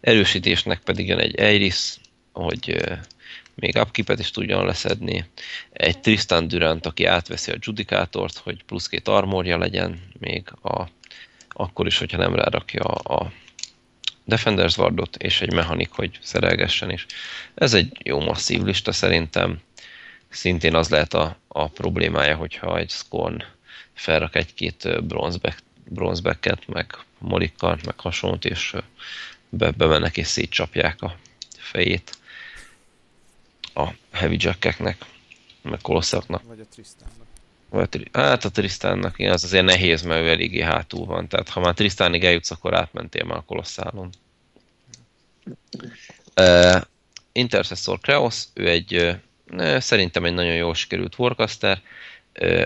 S2: Erősítésnek pedig jön egy Eiris, hogy még upkeepet is tudjon leszedni. Egy Tristan Durant, aki átveszi a Judikátort, hogy plusz két armorja legyen, még a, akkor is, hogyha nem rárakja a Defenders Wardot, és egy mechanik, hogy szerelgessen is. Ez egy jó masszív lista szerintem szintén az lehet a, a problémája, hogyha egy Scorn felrak egy-két bronzback, bronzbacket, meg molikkart, meg hasonlót, és be, bemennek és szétcsapják a fejét a heavy jackeknek, meg kolosszaknak.
S1: Vagy a Tristannak.
S2: Vagy a, hát a Tristannak, igen, az azért nehéz, mert ő eléggé hátul van. Tehát ha már Tristanig eljutsz, akkor átmentél már a kolosszálon. Uh, Intercessor Kreos, ő egy Szerintem egy nagyon jól sikerült Warcaster.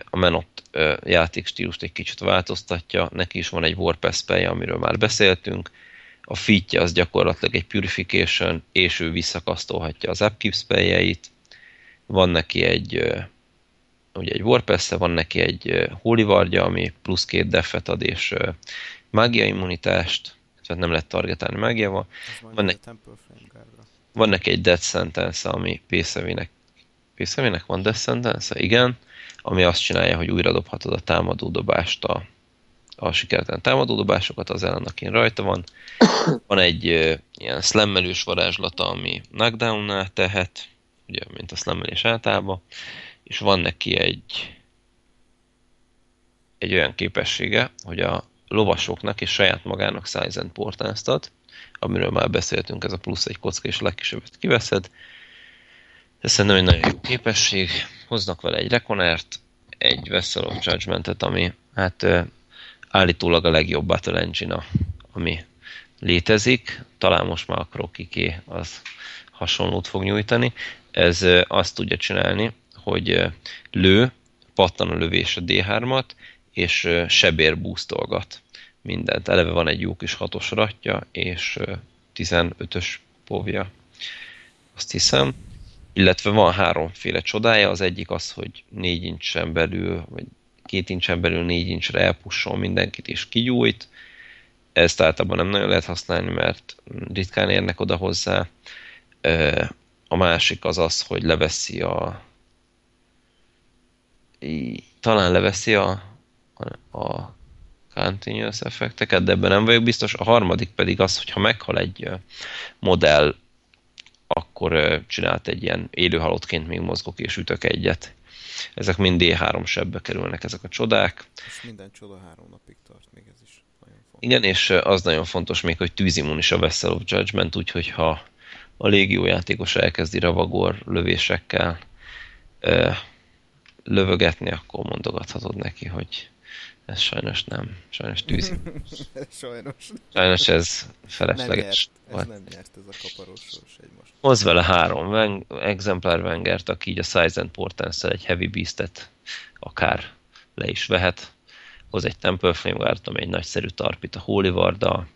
S2: A Menot játékstílust egy kicsit változtatja, neki is van egy Warpass amiről már beszéltünk. A fitje az gyakorlatilag egy Purification, és ő visszakasztolhatja az upkeep spelljeit. van neki egy ugye egy warpass van neki egy Holy Wardja, ami plusz két defet ad, és mágia immunitást, tehát nem lehet targetálni mágiával. Van, ne- van neki egy Death Sentence, ami Pészevének Pészevének van Death Sentence? Igen, ami azt csinálja, hogy újra dobhatod a támadó dobást a, a sikertelen támadó dobásokat az ellen, akin rajta van. Van egy uh, ilyen slammelős varázslata, ami knockdown tehet, ugye, mint a slammelés általában, és van neki egy egy olyan képessége, hogy a lovasoknak és saját magának size and ad, amiről már beszéltünk, ez a plusz egy kocka, és a legkisebbet kiveszed. Ez szerintem egy nagyon jó képesség. Hoznak vele egy Reconert, egy Vessel of Judgment-et, ami hát állítólag a legjobb Battle Engine, ami létezik. Talán most már a Krokiké az hasonlót fog nyújtani. Ez azt tudja csinálni, hogy lő, pattan a lövés a D3-at, és sebér boostolgat mindent. Eleve van egy jó kis hatos ratja, és 15-ös povja. Azt hiszem. Illetve van háromféle csodája. Az egyik az, hogy négy incsen belül, vagy két incsen belül négy incsre elpussol mindenkit és kigyújt. Ezt általában nem nagyon lehet használni, mert ritkán érnek oda hozzá. A másik az az, hogy leveszi a talán leveszi a, a continuous effekteket, de ebben nem vagyok biztos. A harmadik pedig az, hogy ha meghal egy modell, akkor csinált egy ilyen élőhalottként még mozgok és ütök egyet. Ezek mind D3 sebbe kerülnek ezek a csodák.
S1: És minden csoda három napig tart, még ez is nagyon fontos.
S2: Igen, és az nagyon fontos még, hogy tűzimun is a Vessel of Judgment, úgyhogy ha a légió játékos elkezdi ravagor lövésekkel lövögetni, akkor mondogathatod neki, hogy ez sajnos nem. Sajnos tűzi.
S1: sajnos.
S2: Sajnos ez felesleges.
S1: Nem nyert, ez nem nyert ez a kaparós sors egy most.
S2: Hoz vele három ven, exemplár vengert, aki így a Size and portence egy Heavy Beast-et akár le is vehet. Hoz egy Temple Flame Guard, ami egy nagyszerű tarpit a Holy Warda,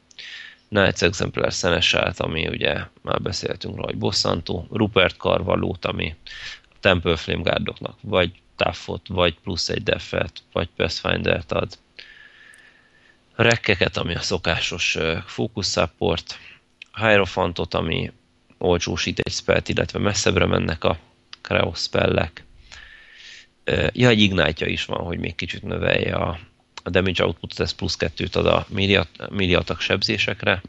S2: Knights Exemplar Senesát, ami ugye már beszéltünk róla, hogy bosszantó, Rupert Karvalót, ami a Temple Flame Guardoknak vagy Taffot, vagy plusz egy defet, vagy Pathfinder-t ad. A rekkeket, ami a szokásos focus support, Hierophantot, ami olcsósít egy spellt, illetve messzebbre mennek a Kraus spellek. Ja, egy ignite is van, hogy még kicsit növelje a, a damage output, ez plusz kettőt ad a milliatak sebzésekre.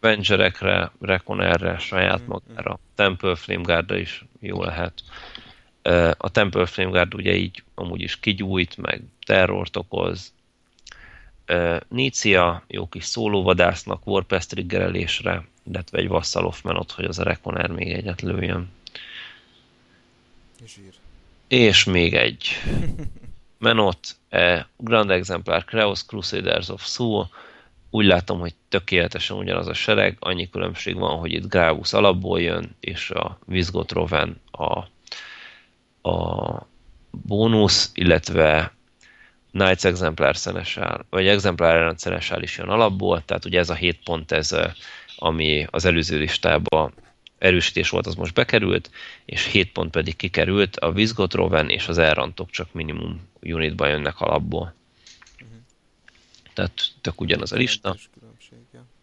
S2: Vengerekre, Reconerre, saját mm-hmm. magára. Temple Flame Guardra is jó lehet. A Temple Flame Guard ugye így amúgy is kigyújt, meg terrort okoz. Nícia jó kis szólóvadásznak, Warpass triggerelésre, illetve egy Vassal of Menot, hogy az a Reconer még egyet lőjön.
S1: Zsír.
S2: És még egy Menot, Grand Exemplar Kraus Crusaders of Soul, úgy látom, hogy tökéletesen ugyanaz a sereg, annyi különbség van, hogy itt Gravus alapból jön, és a Vizgot Roven a a bónusz, illetve Knights Exemplar szenesál, vagy Exemplar rendszeresál is jön alapból, tehát ugye ez a 7 pont, ez, ami az előző listába erősítés volt, az most bekerült, és 7 pont pedig kikerült, a Vizgot Roven és az Errantok csak minimum unitban jönnek alapból. Uh-huh. Tehát tök ugyanaz a lista.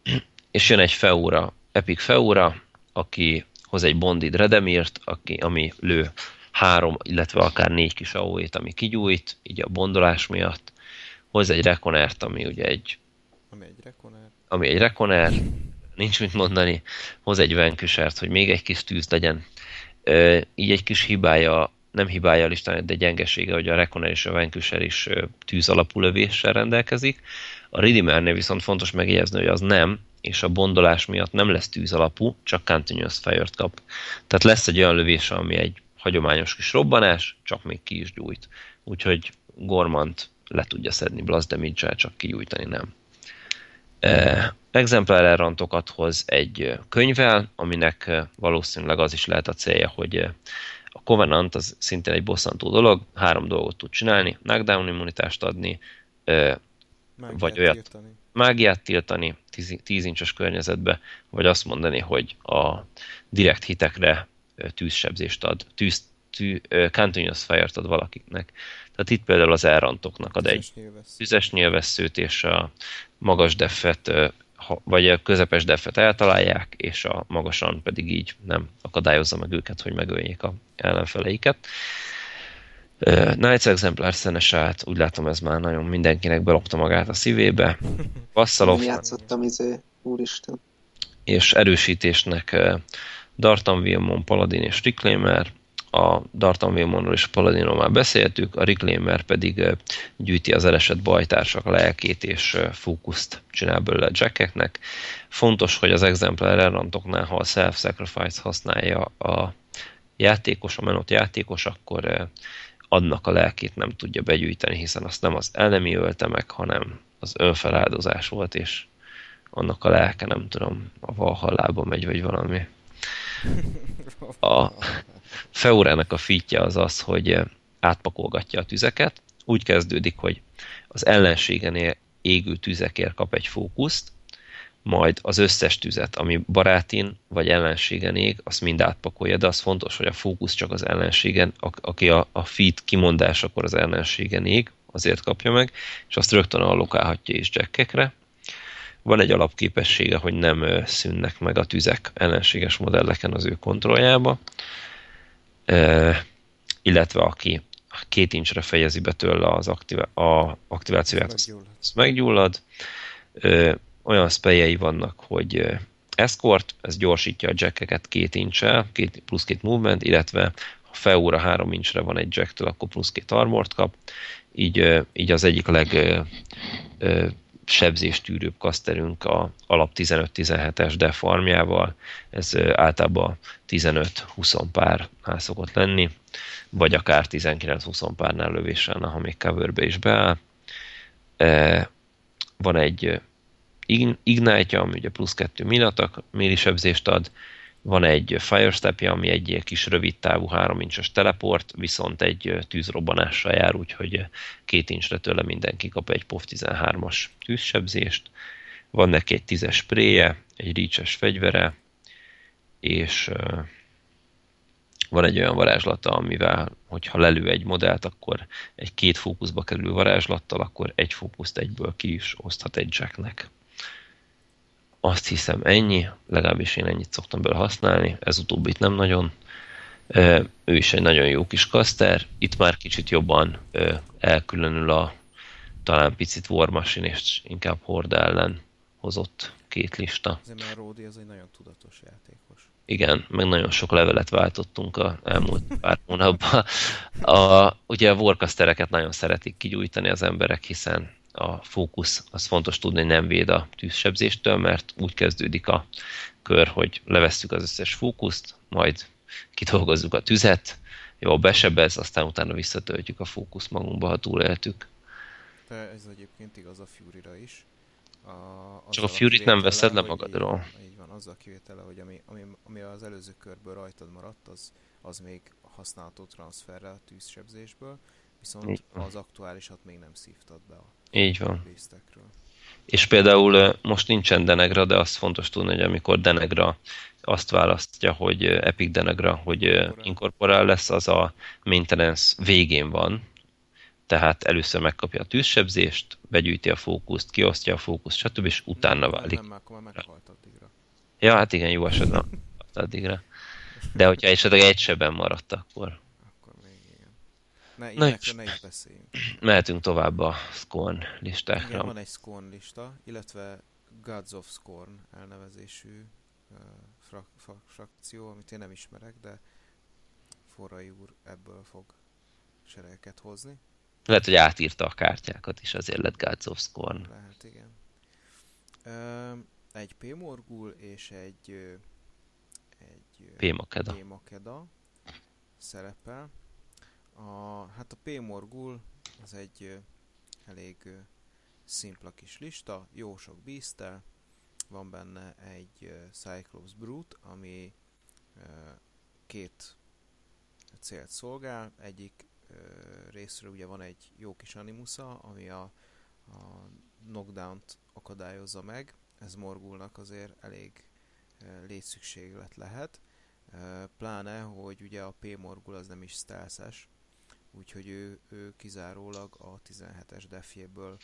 S2: És jön egy Feura, Epic Feura, aki hoz egy Bondid Redemirt, aki, ami lő három, illetve akár négy kis AOE-t, ami kigyújt, így a bondolás miatt. Hoz egy Reconert, ami ugye egy...
S1: Ami egy Reconer.
S2: Ami egy Reconer, nincs mit mondani. Hoz egy Vanquishert, hogy még egy kis tűz legyen. E, így egy kis hibája, nem hibája a listán, de gyengesége, hogy a Reconer és a Vanquisher is tűz alapú lövéssel rendelkezik. A Redeemernél viszont fontos megjegyezni, hogy az nem, és a bondolás miatt nem lesz tűz alapú, csak Continuous Fire-t kap. Tehát lesz egy olyan lövés, ami egy hagyományos kis robbanás, csak még ki is gyújt. Úgyhogy Gormant le tudja szedni blast damage csak kigyújtani nem. E, exemplár errantokat hoz egy könyvvel, aminek valószínűleg az is lehet a célja, hogy a Covenant az szintén egy bosszantó dolog, három dolgot tud csinálni, knockdown immunitást adni, mágiát vagy olyat, tiltani. mágiát tiltani 10 incses környezetbe, vagy azt mondani, hogy a direkt hitekre tűzsebzést ad, tűz, tű, continuous fire-t ad valakiknek. Tehát itt például az elrantoknak ad egy tüzes nyilvesszőt, és a magas defet, vagy a közepes defet eltalálják, és a magasan pedig így nem akadályozza meg őket, hogy megöljék a ellenfeleiket. Knights Exemplar szenesát, úgy látom ez már nagyon mindenkinek belopta magát a szívébe.
S3: Vasszalov. játszottam izé, úristen.
S2: És erősítésnek Dartan Vilmon, Paladin és Reclaimer, a Dartan Wilmonról és a Paladinról már beszéltük, a Reclaimer pedig gyűjti az elesett bajtársak lelkét és fókuszt csinál belőle jackeknek. Fontos, hogy az Exemplar errantoknál, ha a Self-Sacrifice használja a játékos, a menott játékos, akkor adnak a lelkét nem tudja begyűjteni, hiszen azt nem az elemi ölte meg, hanem az önfeláldozás volt, és annak a lelke, nem tudom, a valhallába megy, vagy valami. A Feurának a fitja az az, hogy átpakolgatja a tüzeket. Úgy kezdődik, hogy az ellenségenél égő tüzekért kap egy fókuszt, majd az összes tüzet, ami barátin vagy ellenségen ég, azt mind átpakolja, de az fontos, hogy a fókusz csak az ellenségen, aki a, a feed kimondásakor az ellenségen ég, azért kapja meg, és azt rögtön allokálhatja is jackekre. Van egy alapképessége, hogy nem szűnnek meg a tüzek ellenséges modelleken az ő kontrolljába, illetve aki két incsre fejezi be tőle az aktiva- a aktivációját, az meggyullad. Olyan spejei vannak, hogy escort, ez gyorsítja a jackeket két incsel, két, plusz két movement, illetve ha feóra három incsre van egy jacktől, akkor plusz két armort kap. Így, így az egyik leg sebzéstűrőbb kaszterünk a alap 15-17-es defarmjával, ez általában 15-20 párnál szokott lenni, vagy akár 19-20 párnál lövéssel, ha még coverbe is beáll. Van egy Ignite-ja, ami ugye plusz 2 minatak mérisebzést ad, van egy Firestep, ami egy kis rövid távú 3 incses teleport, viszont egy tűzrobbanással jár, úgyhogy két incsre tőle mindenki kap egy POV 13-as tűzsebzést. Van neki egy 10-es spréje, egy reach fegyvere, és van egy olyan varázslata, amivel, hogyha lelő egy modellt, akkor egy két fókuszba kerülő varázslattal, akkor egy fókuszt egyből ki is oszthat egy jacknek. Azt hiszem ennyi, legalábbis én ennyit szoktam belőle használni, ez utóbbit nem nagyon. Ő is egy nagyon jó kis kaszter, itt már kicsit jobban elkülönül a talán picit War Machine és inkább Horde ellen hozott két lista.
S1: Azért már Ródi az egy nagyon tudatos játékos.
S2: Igen, meg nagyon sok levelet váltottunk a elmúlt pár hónapban. A, ugye a warcastereket nagyon szeretik kigyújtani az emberek, hiszen a fókusz, az fontos tudni, hogy nem véd a tűzsebzéstől, mert úgy kezdődik a kör, hogy levesszük az összes fókuszt, majd kidolgozzuk a tüzet, jó, besebez, aztán utána visszatöltjük a fókusz magunkba, ha túléltük.
S1: De ez egyébként igaz a Fury-ra is.
S2: A, Csak a Fury-t nem veszed le magadról.
S1: Így, így van, azzal kivétele, hogy ami, ami, ami az előző körből rajtad maradt, az, az még használható transferrel a tűzsebzésből, viszont az aktuálisat még nem szívtad be a
S2: így van. És például most nincsen Denegra, de azt fontos tudni, hogy amikor Denegra azt választja, hogy Epic Denegra, hogy inkorporál lesz, az a maintenance végén van, tehát először megkapja a tűzsebzést, begyűjti a fókuszt, kiosztja a fókuszt, stb. és utána válik.
S1: Nem, akkor már meghalt addigra.
S2: Ja, hát igen, jó esetben addigra. De hogyha esetleg egy sebben maradt, akkor
S1: ne, Na, ne is beszéljünk.
S2: Mehetünk tovább a Scorn listákra.
S1: Igen, van egy Scorn lista, illetve Gods of Scorn elnevezésű uh, frak, frak, frakció, amit én nem ismerek, de Forrai úr ebből fog seregeket hozni.
S2: Lehet, hogy átírta a kártyákat is, azért lett Gods of Scorn.
S1: Lehet, igen. Egy P-Morgul és egy egy
S2: P-Makeda.
S1: P-Makeda szerepel. A, hát a P-Morgul az egy elég szimpla kis lista, jó sok beast van benne egy Cyclops Brute, ami két célt szolgál, egyik részről ugye van egy jó kis animusza, ami a, a knockdown-t akadályozza meg, ez Morgulnak azért elég létszükséglet lehet, Pláne, hogy ugye a P-morgul az nem is stealth úgyhogy ő, ő kizárólag a 17-es defjéből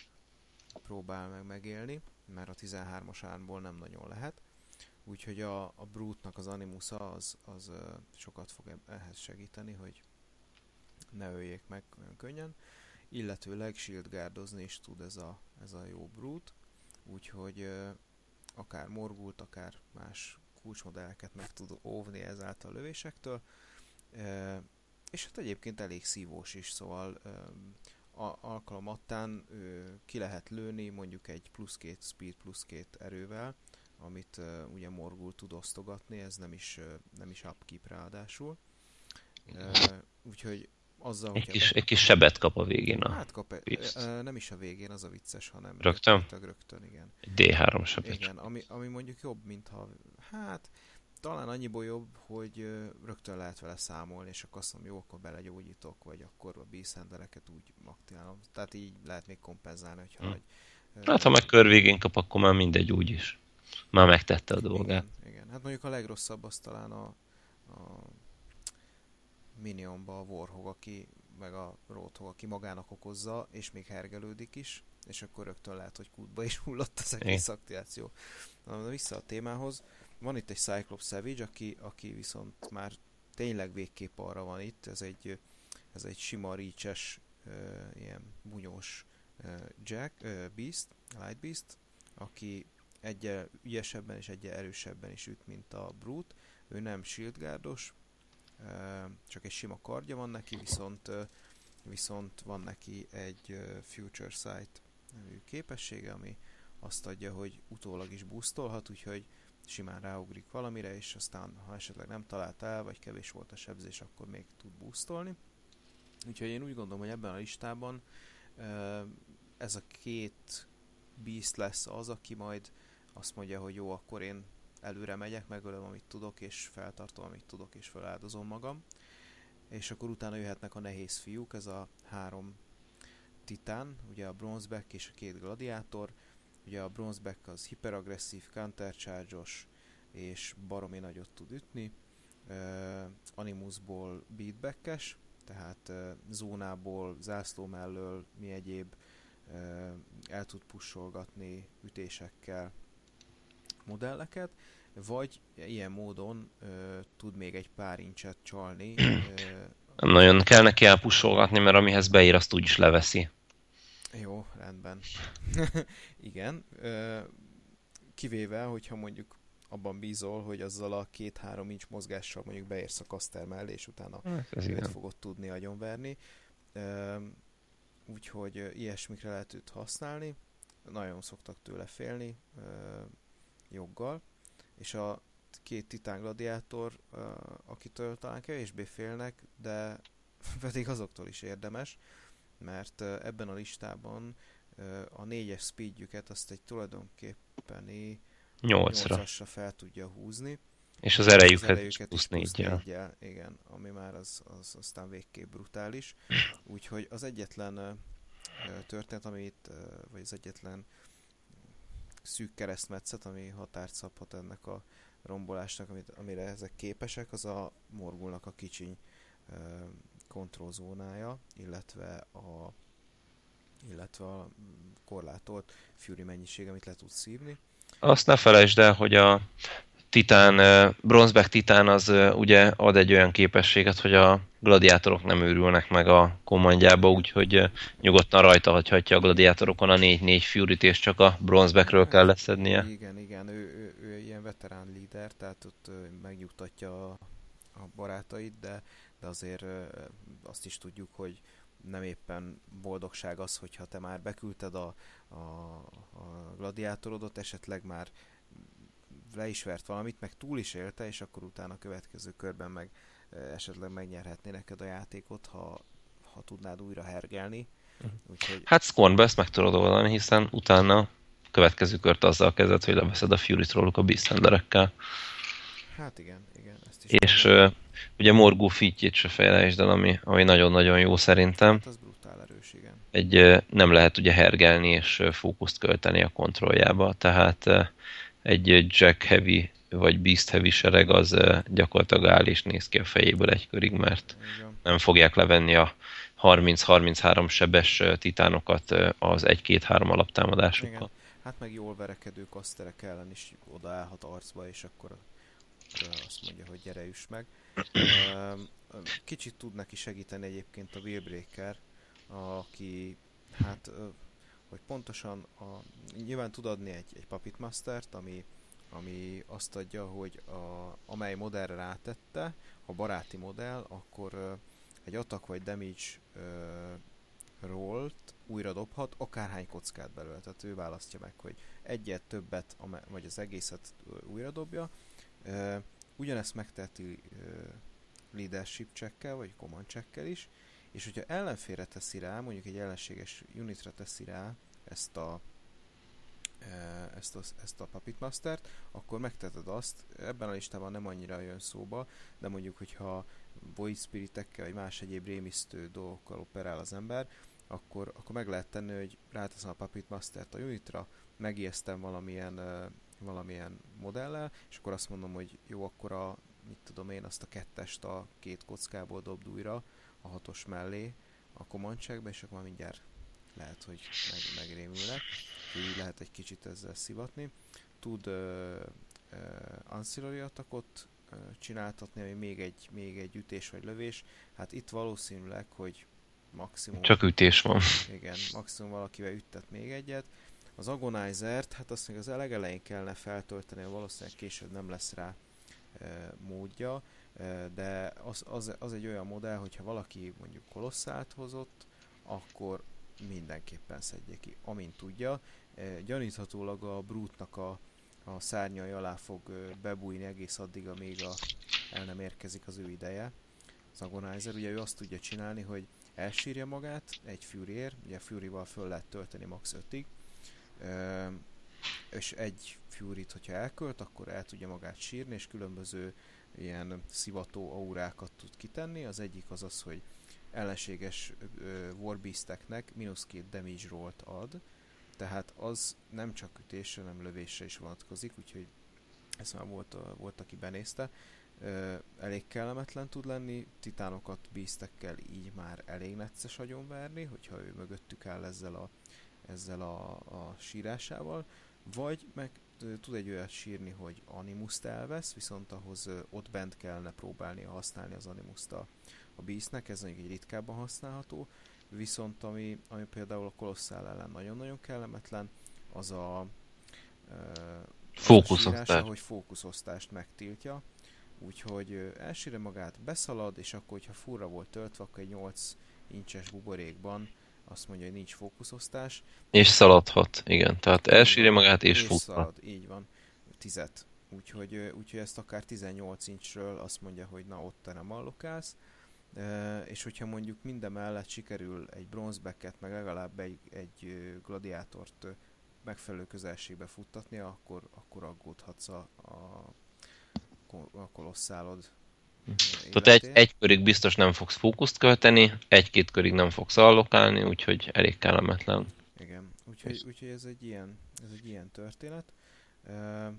S1: próbál meg megélni, mert a 13-as ármból nem nagyon lehet. Úgyhogy a, a Brute-nak az animusa az, az sokat fog ehhez segíteni, hogy ne öljék meg olyan könnyen. Illetőleg shieldgárdozni is tud ez a, ez a jó Brute, úgyhogy akár morgult, akár más kulcsmodelleket meg tud óvni ezáltal a lövésektől. És hát egyébként elég szívós is, szóval a, alkalomattán ki lehet lőni mondjuk egy plusz két speed, plusz két erővel, amit uh, ugye Morgul tud osztogatni, ez nem is, uh, nem is upkeep ráadásul. Uh, úgyhogy azzal,
S2: egy, kis, be... egy kis sebet kap a végén a
S1: Hát kap, uh, nem is a végén, az a vicces, hanem
S2: rögtön?
S1: Rögtön, rögtön igen.
S2: Egy D3 sebet.
S1: Igen, ami, ami mondjuk jobb, mint ha, hát talán annyiból jobb, hogy rögtön lehet vele számolni, és akkor azt mondom, jó, akkor belegyógyítok, vagy akkor a bíszendereket úgy aktiválom. Tehát így lehet még kompenzálni, hogyha hmm.
S2: Egy, hát ha meg kör végén kap, akkor már mindegy úgy is. Már megtette a dolgát.
S1: Igen, igen. hát mondjuk a legrosszabb az talán a, a Minionba a Warhog, aki meg a Roadhog, aki magának okozza, és még hergelődik is, és akkor rögtön lehet, hogy kútba is hullott az egész aktiváció. Na, vissza a témához. Van itt egy Cyclops Savage, aki, aki viszont már tényleg végképp arra van itt, ez egy, ez egy sima reach uh, ilyen bunyós uh, Jack, uh, Beast, Light Beast, aki egyre ügyesebben és egyre erősebben is üt, mint a Brute. Ő nem shieldgárdos, csak egy sima kardja van neki, viszont, viszont van neki egy Future Sight nevű képessége, ami azt adja, hogy utólag is boostolhat, úgyhogy simán ráugrik valamire, és aztán ha esetleg nem talált el, vagy kevés volt a sebzés, akkor még tud boostolni. Úgyhogy én úgy gondolom, hogy ebben a listában ez a két Beast lesz az, aki majd azt mondja, hogy jó, akkor én előre megyek, megölöm, amit tudok, és feltartom, amit tudok, és feláldozom magam. És akkor utána jöhetnek a nehéz fiúk, ez a három titán, ugye a Bronzeback és a két gladiátor. Ugye a Bronzeback az hiperagresszív, countercharge és baromi nagyot tud ütni. Uh, Animusból beatbackes, tehát uh, zónából, zászló mellől, mi egyéb uh, el tud pusolgatni ütésekkel, modelleket, vagy ilyen módon ö, tud még egy pár incset csalni.
S2: Nem nagyon kell neki elpusolgatni, mert amihez beír, azt úgyis leveszi.
S1: Jó, rendben. Igen. Ö, kivéve, hogyha mondjuk abban bízol, hogy azzal a két-három inch mozgással mondjuk beérsz a kaszter mellé, és utána hát, fogod tudni agyonverni. Ö, úgyhogy ilyesmikre lehet őt használni. Nagyon szoktak tőle félni. Ö, joggal, és a két titán gladiátor, akitől talán kevésbé félnek, de pedig azoktól is érdemes, mert ebben a listában a négyes speedjüket azt egy tulajdonképpeni 8-ra fel tudja húzni.
S2: És az erejüket, az erejüket plusz 4
S1: Igen, ami már az, az aztán végképp brutális. Úgyhogy az egyetlen történet, amit, vagy az egyetlen szűk keresztmetszet, ami határt szabhat ennek a rombolásnak, amit, amire ezek képesek, az a morgulnak a kicsiny kontrollzónája, illetve a illetve a korlátolt Fury mennyiség, amit le tud szívni.
S2: Azt ne felejtsd el, hogy a Titán, Bronzeback Titán az ugye ad egy olyan képességet, hogy a gladiátorok nem őrülnek meg a kommandjába, úgyhogy nyugodtan rajta hagyhatja a gladiátorokon a 4-4 fury és csak a Bronzebackről kell leszednie.
S1: Igen, igen, ő, ő, ő ilyen veterán líder, tehát ott megnyugtatja a, a barátait, de, de azért azt is tudjuk, hogy nem éppen boldogság az, hogyha te már beküldted a, a, a gladiátorodot, esetleg már le is vert valamit, meg túl is élte, és akkor utána a következő körben meg esetleg megnyerhetné neked a játékot, ha, ha tudnád újra hergelni.
S2: Mhm. Úgyhogy... Hát Scornbe ezt meg tudod oldani, hiszen utána a következő kört azzal kezdett, hogy leveszed a Fury-t róluk a Beastenderekkel.
S1: Hát igen, igen. Ezt
S2: is és uh, ugye Morgó fitjét se felejtsd el, ami, ami nagyon-nagyon jó szerintem. Hát
S1: az brutál erős, igen.
S2: Egy, uh, nem lehet ugye hergelni és uh, fókuszt költeni a kontrolljába, tehát uh, egy Jack Heavy vagy Beast Heavy sereg, az gyakorlatilag áll és néz ki a fejéből egy körig, mert nem fogják levenni a 30-33 sebes titánokat az 1-2-3 alaptámadásokkal. Igen.
S1: Hát meg jól verekedő kaszterek ellen is odaállhat arcba, és akkor azt mondja, hogy gyere üss meg. Kicsit tud neki segíteni egyébként a Willbreaker, aki hát hogy pontosan a, nyilván tud adni egy, egy Puppet Master-t, ami, ami azt adja, hogy a, amely modellre rátette, a baráti modell, akkor egy attack vagy damage rollt újra dobhat, akárhány kockát belőle. Tehát ő választja meg, hogy egyet, többet, vagy az egészet újra dobja. Ugyanezt megteheti leadership checkkel, vagy command checkkel is, és hogyha ellenfélre teszi rá, mondjuk egy ellenséges unitra teszi rá ezt a ezt a, ezt a Puppet Master-t, akkor megteted azt, ebben a listában nem annyira jön szóba, de mondjuk, hogyha Void Spiritekkel, vagy más egyéb rémisztő dolgokkal operál az ember, akkor, akkor meg lehet tenni, hogy ráteszem a Puppet Master-t a unitra, megijesztem valamilyen, valamilyen modellel, és akkor azt mondom, hogy jó, akkor a, mit tudom én, azt a kettest a két kockából dobd újra a hatos mellé a komandságba, és akkor már mindjárt lehet, hogy meg, megrémülnek. Így lehet egy kicsit ezzel szivatni. Tud uh, ancillary attackot uh, csináltatni, ami még egy, még egy ütés vagy lövés. Hát itt valószínűleg, hogy maximum...
S2: Csak ütés van.
S1: Igen, maximum valakivel üttet még egyet. Az Agonizer-t, hát azt még az legelején kellene feltölteni, valószínűleg később nem lesz rá e, módja, e, de az, az, az egy olyan modell, hogyha valaki mondjuk kolosszált hozott, akkor mindenképpen szedje ki, amint tudja. E, gyaníthatólag a brútnak a, a szárnyai alá fog e, bebújni egész addig, amíg a, el nem érkezik az ő ideje. Az Agonizer, ugye ő azt tudja csinálni, hogy elsírja magát egy Fury-ér, ugye Fury-val föl lehet tölteni max 5-ig, és egy Fury-t, hogyha elkölt, akkor el tudja magát sírni, és különböző ilyen szivató aurákat tud kitenni. Az egyik az az, hogy ellenséges Warbeasteknek mínusz két damage rollt ad, tehát az nem csak ütésre, nem lövésre is vonatkozik, úgyhogy ezt már volt, volt aki benézte elég kellemetlen tud lenni, titánokat bíztekkel így már elég necces agyonverni, hogyha ő mögöttük áll ezzel a, ezzel a, a sírásával, vagy meg tud egy olyat sírni, hogy animuszt elvesz, viszont ahhoz ott bent kellene próbálnia használni az animuszt a, a beastnek, ez mondjuk egy ritkábban használható, viszont ami, ami például a kolosszál ellen nagyon-nagyon kellemetlen, az a,
S2: fókuszosztás.
S1: hogy fókuszosztást megtiltja, Úgyhogy elsírja magát, beszalad, és akkor, hogyha furra volt töltve, akkor egy 8 incses buborékban azt mondja, hogy nincs fókuszosztás.
S2: És szaladhat, igen. Tehát elsírja magát és, és futhat. Szalad,
S1: így van. Tizet. Úgyhogy, úgyhogy ezt akár 18 incsről azt mondja, hogy na ott te nem allokálsz. E, és hogyha mondjuk minden mellett sikerül egy bronzbeket, meg legalább egy, egy gladiátort megfelelő közelségbe futtatni, akkor, akkor aggódhatsz a, a a kolosszálod.
S2: Tehát egy, egy körig biztos nem fogsz fókuszt költeni, egy-két körig nem fogsz allokálni, úgyhogy elég kellemetlen.
S1: Igen, úgyhogy, úgyhogy ez, egy ilyen, ez egy ilyen történet. Uh,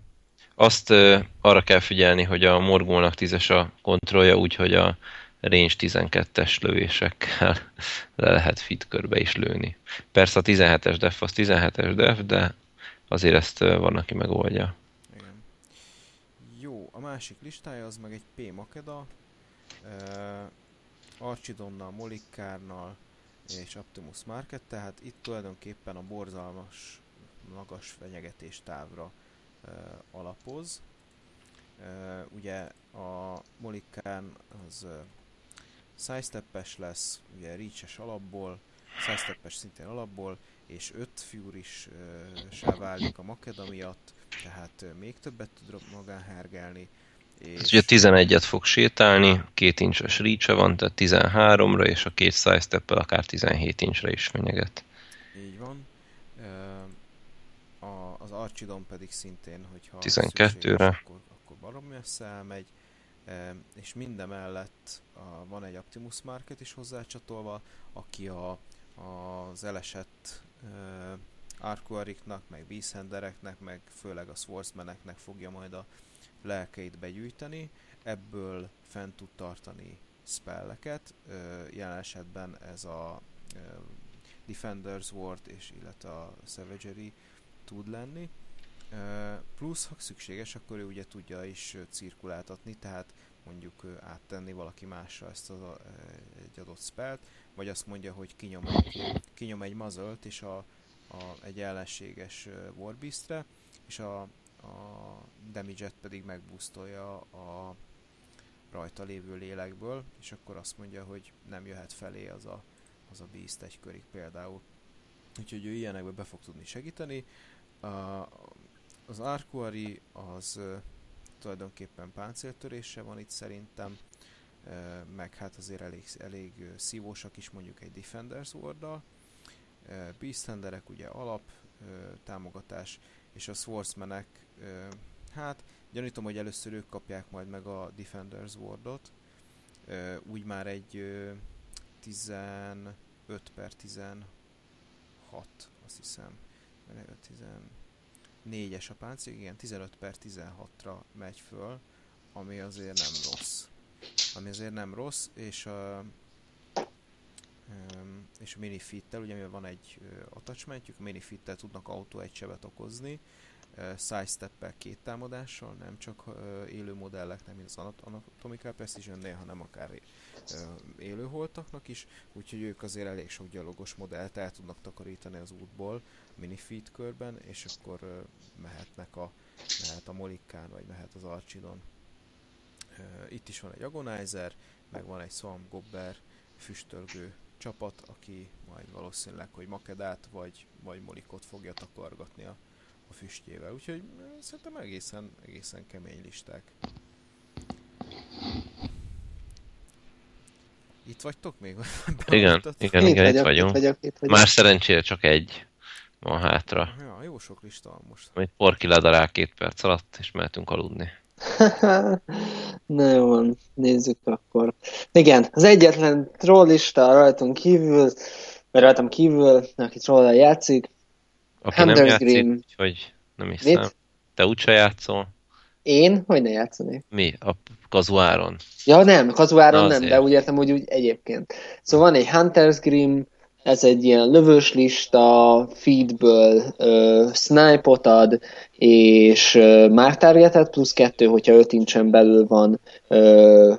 S2: Azt uh, arra kell figyelni, hogy a morgónak tízes a kontrollja, úgyhogy a range 12-es lövésekkel le lehet fit körbe is lőni. Persze a 17-es def az 17-es def, de azért ezt van, aki megoldja.
S1: A másik listája az meg egy P Makeda, uh, Archidonnal, Molikárnal és Optimus Market, tehát itt tulajdonképpen a borzalmas magas fenyegetés távra uh, alapoz. Uh, ugye a Molikán az uh, sidestep lesz, ugye reach alapból, sidestep szintén alapból, és 5 fury uh, válik a Makeda miatt, tehát még többet tud magán hergelni.
S2: És... Ez ugye 11-et fog sétálni, két incses reach van, tehát 13-ra, és a két sidestep akár 17 incsre is fenyeget.
S1: Így van. A, az Archidon pedig szintén, hogyha
S2: 12-re.
S1: Akkor, akkor baromi messze elmegy. És minden mellett van egy Optimus Market is hozzácsatolva, aki a, az elesett Arkuariknak, meg Beasthendereknek, meg főleg a Swordsmaneknek fogja majd a lelkeit begyűjteni, ebből fent tud tartani spelleket, jelen esetben ez a Defender's Ward és illetve a Savagery tud lenni. Plusz, ha szükséges, akkor ő ugye tudja is cirkuláltatni, tehát mondjuk áttenni valaki másra ezt az a, egy adott spellt, vagy azt mondja, hogy kinyom egy, kinyom egy mazölt és a, a, egy ellenséges Warbeastre, és a, a damage pedig megbusztolja a rajta lévő lélekből, és akkor azt mondja, hogy nem jöhet felé az a, az a beast egy körig például. Úgyhogy ő ilyenekbe be fog tudni segíteni. A, az Arkuari az tulajdonképpen páncéltörése van itt szerintem, meg hát azért elég, elég szívósak is mondjuk egy Defenders Ward-dal. Beasthanderek ugye alap támogatás, és a Swordsmanek, hát gyanítom, hogy először ők kapják majd meg a Defenders Wardot, úgy már egy 15 per 16, azt hiszem, 14-es a páncél, igen, 15 per 16-ra megy föl, ami azért nem rossz. Ami azért nem rossz, és a, és a minifittel, ugye mivel van egy attachmentjük, minifittel tudnak autó egy sebet okozni, sidestep két támadással, nem csak élő modellek, nem mint az Anatomical Precision-nél, hanem akár élőholtaknak is, úgyhogy ők azért elég sok gyalogos modellt el tudnak takarítani az útból minifeed körben, és akkor mehetnek a, mehet a Molikán, vagy mehet az Archidon. Itt is van egy Agonizer, meg van egy Swamp Gobber füstölgő csapat, aki majd valószínűleg, hogy Makedát vagy, vagy Molikot fogja takargatni a, a füstjével. Úgyhogy szerintem egészen, egészen kemény listák. Itt vagytok még?
S2: igen, igen, igen, itt, itt vagyunk. Itt vagyok, itt vagyok. Már szerencsére csak egy van hátra.
S1: Ja, jó sok lista van most.
S2: Amit porki ledarál két perc alatt, és mehetünk aludni.
S3: Na jó nézzük akkor. Igen, az egyetlen trollista rajtunk kívül, vagy rajtam kívül, aki trollal játszik,
S2: aki Anders nem játszik, Green. úgyhogy nem hiszem. Mit? Te úgyse játszol.
S3: Én? Hogy ne játszani?
S2: Mi? A kazuáron?
S3: Ja nem, kazuáron nem, azért. de úgy értem, hogy úgy egyébként. Szóval van egy Hunter's Grim, ez egy ilyen lövős lista, feedből uh, snipe-ot ad, és uh, már targetet plusz kettő, hogyha öt incsen belül van uh,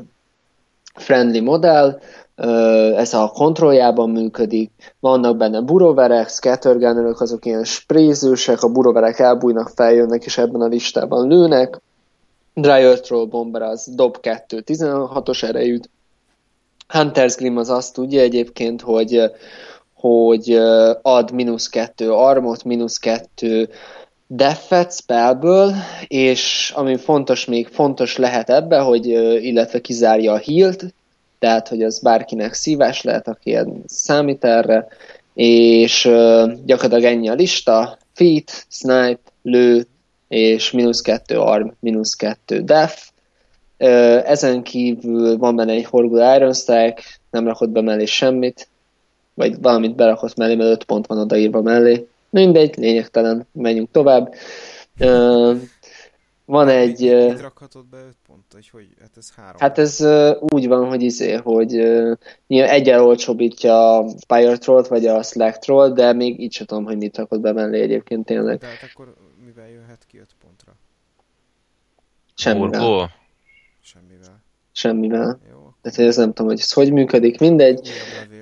S3: friendly modell, ez a kontrolljában működik, vannak benne buroverek, scattergunnerök, azok ilyen sprézősek, a buroverek elbújnak, feljönnek, és ebben a listában lőnek. Dry Troll Bomber az dob 2 16-os erejűt. Hunter's Grim az azt tudja egyébként, hogy, hogy ad mínusz 2 armot, mínusz 2 defet spellből, és ami fontos még, fontos lehet ebbe, hogy illetve kizárja a healt, tehát hogy az bárkinek szívás lehet, aki számít erre, és uh, gyakorlatilag ennyi a lista, feet, snipe, lő, és mínusz kettő arm, mínusz kettő def. Ezen kívül van benne egy horgul Iron Stack, nem rakott be mellé semmit, vagy valamit berakott mellé, mert 5 pont van odaírva mellé. Mindegy, lényegtelen, menjünk tovább. Uh, van egy...
S1: Mit rakhatod be 5 pont? Hogy, hogy, hát ez három.
S3: Hát ez uh, úgy van, hogy izé, hogy uh, egyen olcsóbbítja a Fire Troll-t, vagy a Slack Troll, de még így sem tudom, hogy mit rakod be mellé egyébként tényleg.
S1: De hát akkor mivel jöhet ki 5 pontra?
S3: Semmivel.
S2: Oh,
S1: Semmivel.
S3: Semmivel. Jó. Tehát ez nem tudom, hogy ez hogy működik, mindegy.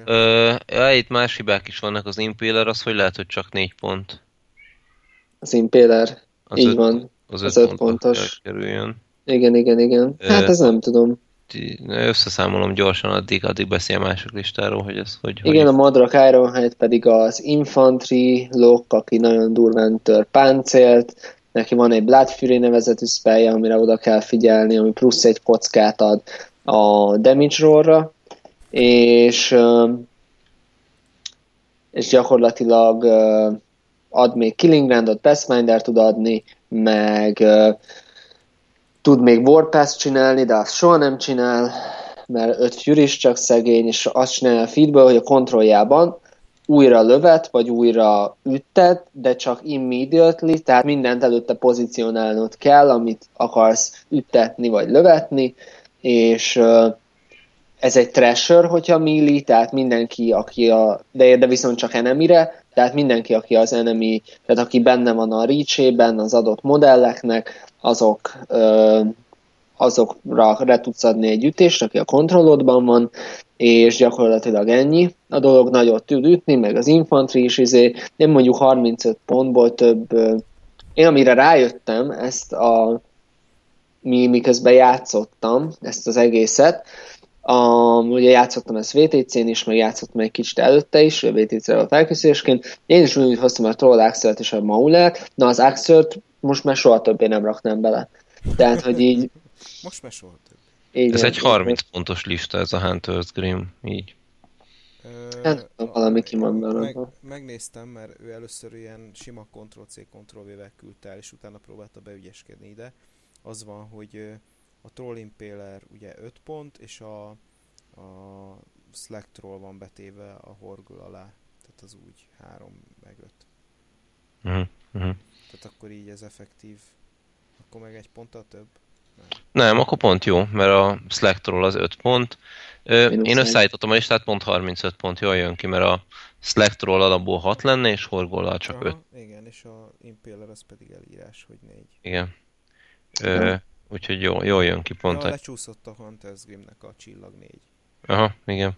S2: Ö, ja, itt más hibák is vannak, az Impaler az hogy lehet, hogy csak 4 pont?
S3: Az Impaler, az így öt... van
S2: az, az öt pontos. Kerüljön.
S3: Igen, igen, igen. Hát ez nem tudom.
S2: Összeszámolom gyorsan, addig, addig beszél a másik listáról, hogy ez hogy...
S3: Igen,
S2: hogy...
S3: a Madrak Ironhide pedig az Infantry Lock, aki nagyon durván tör páncélt, neki van egy Blood Fury nevezetű spellje, amire oda kell figyelni, ami plusz egy kockát ad a damage rollra, és és gyakorlatilag ad még Killing Brandot, Pathfinder tud adni, meg tud még Warpass csinálni, de azt soha nem csinál, mert öt is csak szegény, és azt csinálja a feedből, hogy a kontrolljában újra lövet, vagy újra ütted, de csak immediately, tehát mindent előtte pozícionálnod kell, amit akarsz üttetni vagy lövetni, és ez egy trasher, hogyha milli, tehát mindenki, aki a, de, de viszont csak enemire, tehát mindenki, aki az enemy, tehát aki benne van a reach az adott modelleknek, azok azokra re tudsz adni egy ütést, aki a kontrollodban van, és gyakorlatilag ennyi. A dolog nagyot tud ütni, meg az infantry is izé, nem mondjuk 35 pontból több. Én amire rájöttem, ezt a mi, miközben játszottam ezt az egészet, a, ugye játszottam ezt VTC-n is, meg játszottam egy kicsit előtte is, VTC-re a felkészülésként. Én is úgy hoztam a Troll Axel-t és a Maulert, na az axel most már soha többé nem raknám bele. Tehát, hogy így...
S1: Most már soha több.
S2: Így ez egy 30 pontos lista, ez a Hunter's Grim, így.
S3: Hát, valami kimondanak. Meg,
S1: megnéztem, mert ő először ilyen sima Ctrl-C, Ctrl-V-vel küldte el, és utána próbálta beügyeskedni ide. Az van, hogy a Troll Impaler ugye 5 pont, és a, a Slack Troll van betéve a horgul alá. Tehát az úgy 3 meg 5.
S2: Uh-huh. Uh-huh.
S1: Tehát akkor így ez effektív. Akkor meg egy ponttal több.
S2: Nem. Nem, akkor pont jó, mert a Slack Troll az 5 pont. Ö, én összeállítottam a listát, pont 35 pont jól jön ki, mert a Slack Troll alapból 6 lenne, és horgollal csak 5.
S1: Igen, és a Impaler az pedig elírás, hogy 4.
S2: Igen. Ö, Úgyhogy jó, jól jön ki pont.
S1: Ja, lecsúszott a Hunter's Grimnek a csillag 4.
S2: Aha, igen.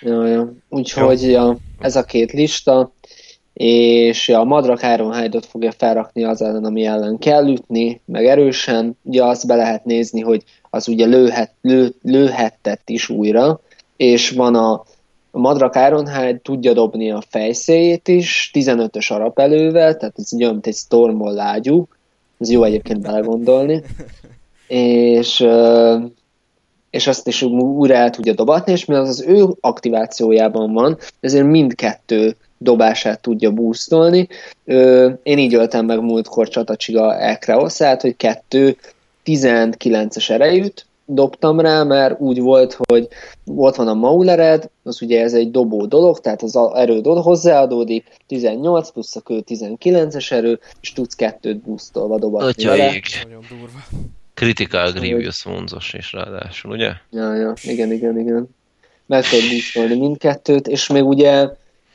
S3: Ja, ja. Úgyhogy ja, ez a két lista, és ja, a Madrak Ironhide-ot fogja felrakni az ellen, ami ellen kell ütni, meg erősen. Ugye azt be lehet nézni, hogy az ugye lőhet, lő, lőhettett is újra, és van a, a Madrak Ironhide tudja dobni a fejszéjét is, 15-ös arapelővel, tehát ez olyan, mint egy Stormol lágyú, ez jó egyébként belegondolni. és, és azt is újra el tudja dobatni, és mivel az az ő aktivációjában van, ezért mindkettő dobását tudja boostolni. Én így öltem meg múltkor Csatacsiga Ekreoszát, hogy kettő 19-es erejűt dobtam rá, mert úgy volt, hogy volt van a Maulered, az ugye ez egy dobó dolog, tehát az erő hozzáadódik, 18 plusz a kő 19-es erő, és tudsz kettőt boostolva dobatni
S2: vele. Nagyon durva. Critical Grievous vonzos is ráadásul, ugye?
S3: Ja, ja, igen, igen, igen. Meg tudod boostolni mindkettőt, és még ugye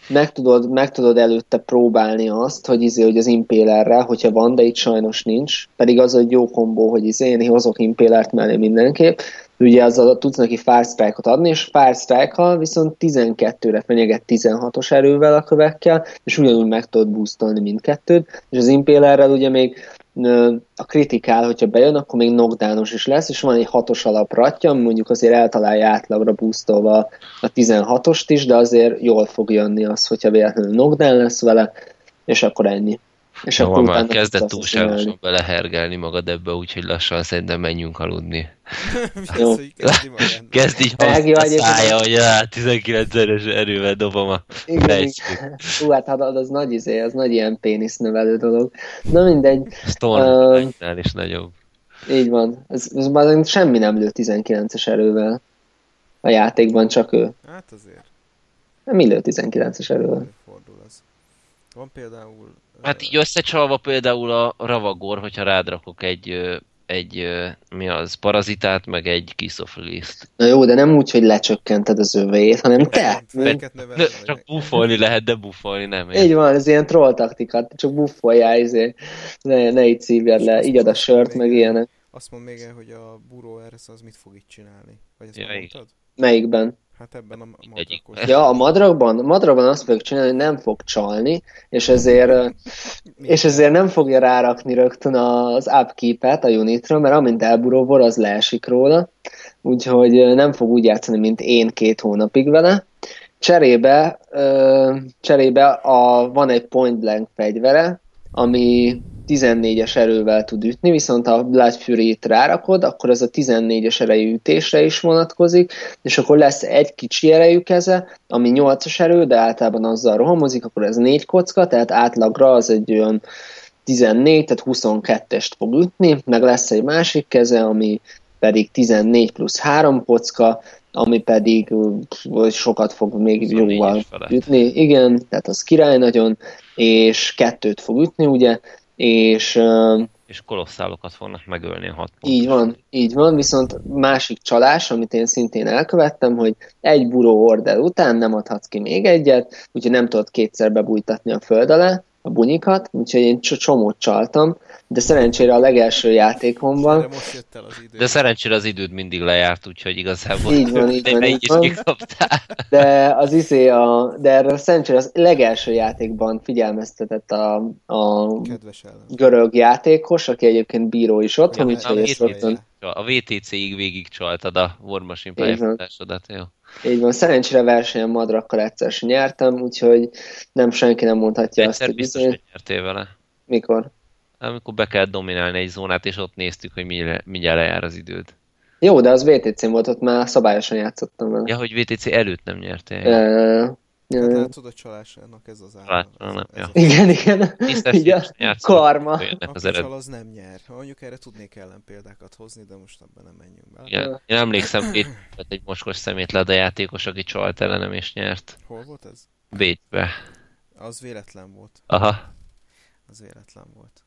S3: meg tudod, meg tudod előtte próbálni azt, hogy izé, hogy az impélerrel, hogyha van, de itt sajnos nincs, pedig az egy jó kombó, hogy izé, én hozok impélert mellé mindenképp, ugye azzal tudsz neki Fire Strike-ot adni, és Fire Strike-kal viszont 12-re fenyeget 16-os erővel a kövekkel, és ugyanúgy meg tudod boostolni mindkettőt, és az impélerrel ugye még a kritikál, hogyha bejön, akkor még knockdownos is lesz, és van egy hatos alapratja, mondjuk azért eltalálja átlagra boostolva a 16-ost is, de azért jól fog jönni az, hogyha véletlenül knockdown lesz vele, és akkor ennyi.
S2: És akkor már kezdett túlságosan belehergelni magad ebbe, úgyhogy lassan szerintem menjünk aludni.
S3: Jó.
S2: Kezd így szája, hogy á, 19 eres erővel dobom a
S3: Hú, hát, hát az nagy izé, az nagy ilyen pénisz növelő dolog. Na mindegy.
S2: Storm uh, is nagyobb.
S3: Így van. Ez, ez már semmi nem lő 19-es erővel. A játékban csak ő.
S1: Hát azért.
S3: Nem lő 19-es erővel.
S1: Fordul az. Van például
S2: Hát így összecsalva például a ravagor, hogyha rádrakok egy, egy mi az, parazitát, meg egy kiszofiliszt.
S3: Na jó, de nem úgy, hogy lecsökkented az övét, hanem te.
S2: csak buffolni lehet, de buffolni nem.
S3: Így van, ez ilyen troll taktika, csak buffoljál, izé. ne, ne így szívjad le, így ad a sört, meg ilyenek.
S1: Azt mond még el, hogy a Buró Ersz az mit fog itt csinálni? Vagy ezt ja, mondtad?
S3: Melyikben?
S1: Hát ebben a
S3: madrakos. Ja, a madrakban, a madrakban azt fogjuk csinálni, hogy nem fog csalni, és ezért, és ezért nem fogja rárakni rögtön az upkeep-et a unitra, mert amint elburóvor, az leesik róla, úgyhogy nem fog úgy játszani, mint én két hónapig vele. Cserébe, cserébe a, van egy point blank fegyvere, ami 14-es erővel tud ütni, viszont ha a Blood Fury-t rárakod, akkor ez a 14-es erejű ütésre is vonatkozik, és akkor lesz egy kicsi erejű keze, ami 8-as erő, de általában azzal rohamozik, akkor ez 4 kocka, tehát átlagra az egy olyan 14, tehát 22-est fog ütni, meg lesz egy másik keze, ami pedig 14 plusz 3 kocka, ami pedig sokat fog még jóval ütni. Igen, tehát az király nagyon, és kettőt fog ütni, ugye, és
S2: És kolosszálokat fognak megölni a hat pont.
S3: így van, így van, viszont másik csalás, amit én szintén elkövettem, hogy egy buró order után nem adhatsz ki még egyet, úgyhogy nem tudod kétszer bebújtatni a föld alá a bunyikat, úgyhogy én cs- csomót csaltam, de szerencsére a legelső játékomban
S1: Erre most jött el az idő.
S2: De szerencsére az időd mindig lejárt, úgyhogy igazából
S3: Így van, így van, így van.
S2: kikaptál.
S3: De az izé a, de erre szerencsére az legelső játékban figyelmeztetett a, a görög játékos, aki egyébként bíró is otthon,
S1: Ja,
S3: úgyhogy
S2: a,
S3: ezt rögtön,
S2: a VTC-ig végig csaltad a War Machine pályafutásodat, jó?
S3: Így van, szerencsére versenyen madrakkal egyszer sem nyertem, úgyhogy nem senki nem mondhatja azt,
S2: Egyszer
S3: hogy
S2: biztos,
S3: izé,
S2: hogy nyertél vele.
S3: mikor.
S2: Amikor be kell dominálni egy zónát, és ott néztük, hogy mindjárt, mindjárt lejár az időd.
S3: Jó, de az VTC-n volt, ott már szabályosan játszottam vele.
S2: Ja, hogy VTC előtt nem nyertél.
S3: Ö,
S1: Hát
S3: ö,
S1: látod, a csalásának ez az állam. Ez
S2: ja.
S3: igen, igen. Igen.
S2: játszol,
S3: Karma.
S2: az
S1: Aki csal, az nem nyer. Mondjuk erre tudnék ellenpéldákat hozni, de most abban nem menjünk bele.
S2: Igen. Én emlékszem, volt egy mocskos szemétled a játékos, aki csalt ellenem és nyert.
S1: Hol volt ez?
S2: Bécsbe.
S1: Az véletlen volt.
S2: Aha.
S1: Az véletlen volt.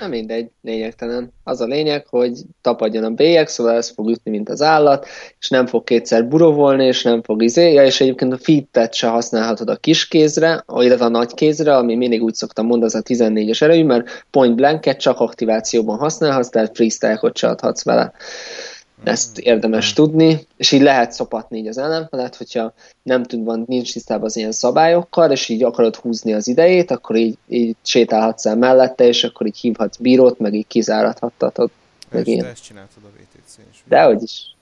S3: Na mindegy, lényegtelen. Az a lényeg, hogy tapadjon a bélyeg, szóval ez fog ütni, mint az állat, és nem fog kétszer burovolni, és nem fog izé, ja, és egyébként a feedpad se használhatod a kis kézre, illetve a nagy kézre, ami mindig úgy szoktam mondani, az a 14-es erejű, mert point blanket csak aktivációban használhatsz, tehát freestyle-ot se adhatsz vele. Ezt érdemes tudni, és így lehet szopatni így az ellenfelet, hogyha nem tud van, nincs tisztában az ilyen szabályokkal, és így akarod húzni az idejét, akkor így, így sétálhatsz el mellette, és akkor így hívhatsz bírót, meg így kizárathattatod. Meg
S1: te ezt csináltad a VTC-n is.
S3: Dehogy is.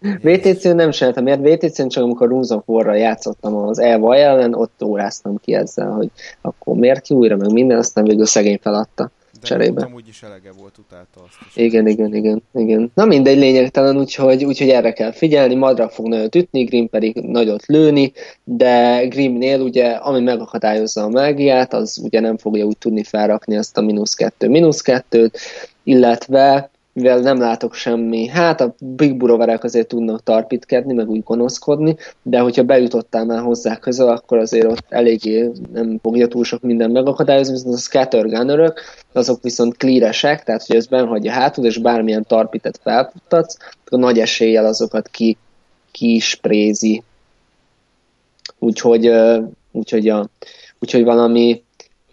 S3: VTC-n nem csináltam, mert VTC-n csak amikor Runes of War-ral játszottam az Eva ellen, ott óráztam ki ezzel, hogy akkor miért ki újra, meg minden, aztán végül szegény feladta.
S1: De
S3: cserébe.
S1: amúgy is elege volt, utálta azt is.
S3: Igen, igen, igen, igen. Na mindegy, lényegtelen, úgyhogy, úgyhogy erre kell figyelni, Madra fog nagyot ütni, Grim pedig nagyot lőni, de Grimnél ugye, ami megakadályozza a mágiát, az ugye nem fogja úgy tudni felrakni azt a mínusz kettő, mínusz kettőt, illetve mivel nem látok semmi, hát a Big Buroverek azért tudnak tarpitkedni, meg úgy gonoszkodni, de hogyha bejutottál már hozzá közel, akkor azért ott eléggé nem fogja túl sok minden megakadályozni, viszont a scattergunnerök, azok viszont clearesek, tehát hogy ez benhagyja hátul, és bármilyen tarpitet felputtatsz, akkor nagy eséllyel azokat ki, kisprézi. Úgyhogy, úgyhogy, a, úgyhogy valami,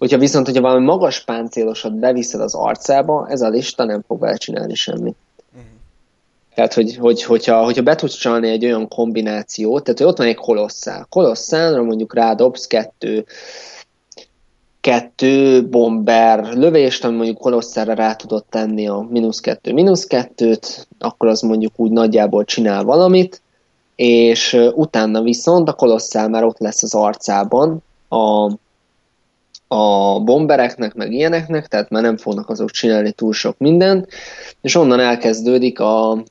S3: hogyha viszont, hogyha valami magas páncélosat beviszed az arcába, ez a lista nem fog vele csinálni semmit.
S1: Mhm.
S3: Tehát, hogy, hogy, hogyha, hogyha be tudsz csinálni egy olyan kombinációt, tehát hogy ott van egy kolosszál. Kolosszálra mondjuk rádobsz kettő, kettő bomber lövést, ami mondjuk kolosszára rá tudod tenni a mínusz kettő, mínusz kettőt, akkor az mondjuk úgy nagyjából csinál valamit, és utána viszont a kolosszál már ott lesz az arcában a, a bombereknek, meg ilyeneknek, tehát már nem fognak azok csinálni túl sok mindent, és onnan elkezdődik a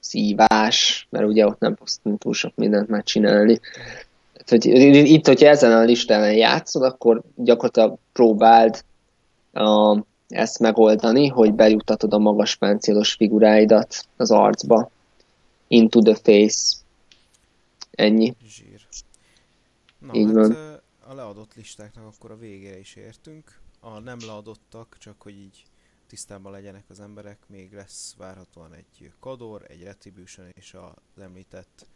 S3: szívás, mert ugye ott nem fogsz túl sok mindent már csinálni. Hogy itt, hogyha ezen a listán játszod, akkor gyakorlatilag próbáld a, ezt megoldani, hogy bejuttatod a magas páncélos figuráidat az arcba. Into the face. Ennyi.
S1: Zsír. Na,
S3: Így
S1: hát
S3: van.
S1: A leadott listáknak akkor a végére is értünk. A nem leadottak, csak hogy így tisztában legyenek az emberek, még lesz várhatóan egy Kador, egy Retribution és az említett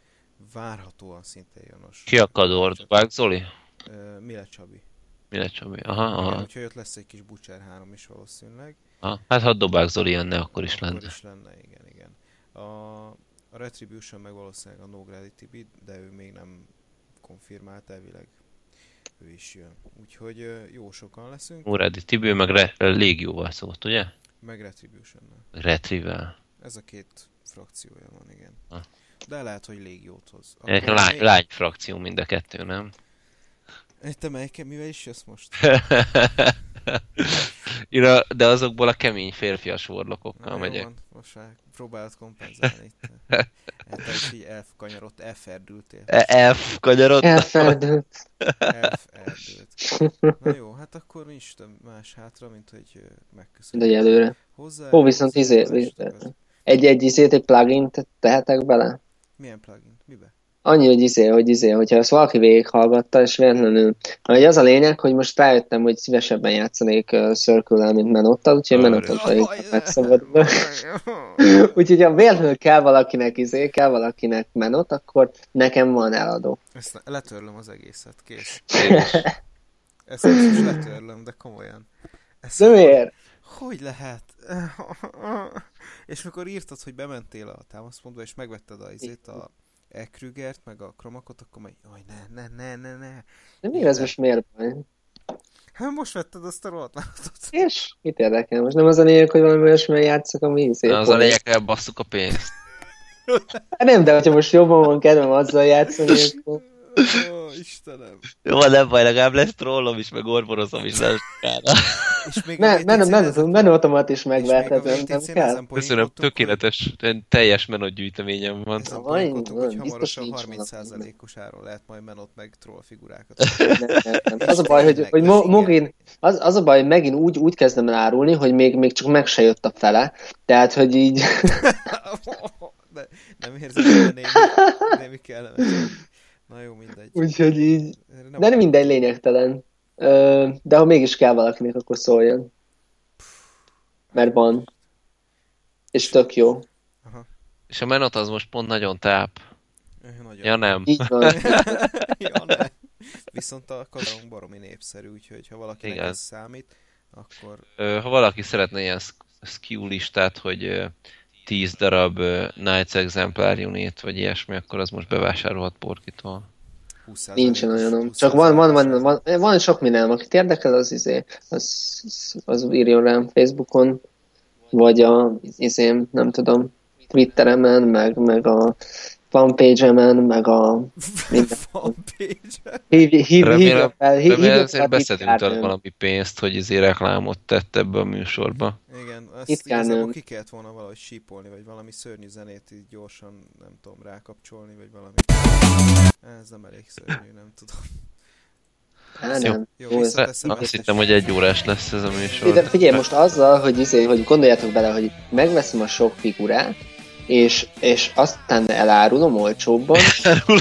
S1: várhatóan szintén Janos.
S2: Ki a kador? Vág Zoli?
S1: Ö, Mile Csabi.
S2: Mire Csabi? Aha,
S1: Igen,
S2: aha.
S1: úgyhogy ott lesz egy kis Butcher 3 is valószínűleg.
S2: aha. Hát ha Dobák Zoli jönne, akkor is
S1: Akkor
S2: lenne.
S1: is lenne, igen, igen. A, a Retribution meg valószínűleg a Nógrádi Tibi, de ő még nem konfirmált elvileg. Ő is jön. Úgyhogy jó sokan leszünk,
S2: Órádi Tibő meg Re- Légióval szólt, ugye?
S1: meg Retribution-nel.
S2: Retrivel.
S1: Ez a két frakciója van, igen.
S2: Ah.
S1: De lehet, hogy légiót hoz. Akkor
S2: lány,
S1: még-
S2: lány frakció mind a kettő, nem?
S1: Te melyik, mivel is jössz most?
S2: Én a, de azokból a kemény férfias warlockokkal
S1: Na, jó
S2: megyek.
S1: van, most már próbálod kompenzálni itt. Hát te is így elkanyarodt, elferdültél.
S2: E- Elf kanyarodtam.
S3: Elferdült.
S1: Elferdült. Na jó, hát akkor mi is több más hátra, mint hogy megköszönjük.
S3: De előre.
S1: Hozzá.
S3: Ó, viszont izé, egy-egy izét, egy plugin tehetek bele?
S1: Milyen plugin? Mibe?
S3: Annyi, hogy izé, hogy izé, hogyha ezt valaki végighallgatta, és véletlenül, hogy az a lényeg, hogy most rájöttem, hogy szívesebben játszanék uh, circle mint menottal, úgyhogy menottal vagyok megszabadulva. úgyhogy ha véletlenül kell valakinek izé, kell valakinek menot, akkor nekem van eladó.
S1: Ezt le- letörlöm az egészet, kész.
S2: Is.
S1: Ezt most letörlöm, de komolyan. Ezt
S3: De miért?
S1: Hogy lehet? És mikor írtad, hogy bementél a támaszpontba, és megvetted a izét, a E. Krügert, meg a kromakot, akkor majd, jaj, ne, ne, ne, ne, ne.
S3: De miért ez most miért baj?
S1: Hát most vetted azt a rohadt vállalatot.
S3: És mit érdekel? Most nem az a lényeg, hogy valami olyasmivel játszok, ami izé.
S2: Az a lényeg, elbasszuk a pénzt.
S3: Hát nem, de hogyha most jobban van kedvem azzal játszani, akkor...
S1: Ó, Istenem.
S2: Jó, nem baj, legalább lesz trollom is, meg orborozom is, nem sokára.
S1: És még
S3: Men,
S1: a
S3: men,
S1: VTC-n
S3: men,
S1: ezen-
S3: men automat is
S1: és még a
S3: megverhetem, nem
S1: VTC-n
S3: kell?
S1: ezen
S2: Köszönöm, tökéletes, teljes menot gyűjteményem van.
S1: Ezen poénkodtunk, hogy hamarosan
S3: nincs
S1: 30%-os áron lehet majd menot meg troll figurákat.
S3: Az a baj, hogy, hogy mo- Mogin, az, az a baj, hogy megint úgy, úgy kezdem el árulni, hogy még, még csak meg se jött a fele. Tehát, hogy így...
S1: De nem érzed, hogy a némi, némi kellemes. Na jó, mindegy.
S3: Úgyhogy így...
S1: Erre
S3: De nem mindegy lényegtelen. Ö, De ha mégis kell valakinek, akkor szóljon. Mert van. És tök jó.
S2: És a menot az most pont nagyon táp.
S1: Nagyon.
S2: Ja nem.
S3: Így van.
S1: ja, nem. Viszont a kadaunk baromi népszerű, úgyhogy ha valakinek
S2: Igen.
S1: ez számít, akkor
S2: Ö, Ha valaki szeretne ilyen sk- skill listát, hogy ö, 10 darab ö, Knights Exemplar unit, vagy ilyesmi, akkor az most bevásárolhat Porkitól.
S1: 20
S3: Nincsen olyanom. Csak van, van, van, van, van sok minden, akit érdekel, az izé, az, az írjon rám Facebookon, vagy a izém, nem tudom, Twitteremen, meg, meg a fanpage-emen, meg a minden.
S1: fanpage
S3: Hív, hív, hívja
S2: Remélem,
S3: fel, hív,
S2: remélem
S3: fel
S2: beszedünk tőle valami pénzt, hogy izé reklámot tett ebbe a műsorba.
S1: Igen, ezt
S3: Titkárnőm.
S1: igazából ki kellett volna valahogy sípolni, vagy valami szörnyű zenét így gyorsan, nem tudom, rákapcsolni, vagy valami. Ez nem elég szörnyű, nem tudom.
S2: Jó.
S3: nem.
S1: Jó,
S3: Jó,
S1: visszateszem
S2: Azt hittem, hogy egy órás lesz ez a műsor.
S3: De figyelj, most azzal, hogy, izé, hogy gondoljátok bele, hogy megveszem a sok figurát, és, és aztán elárulom olcsóbban,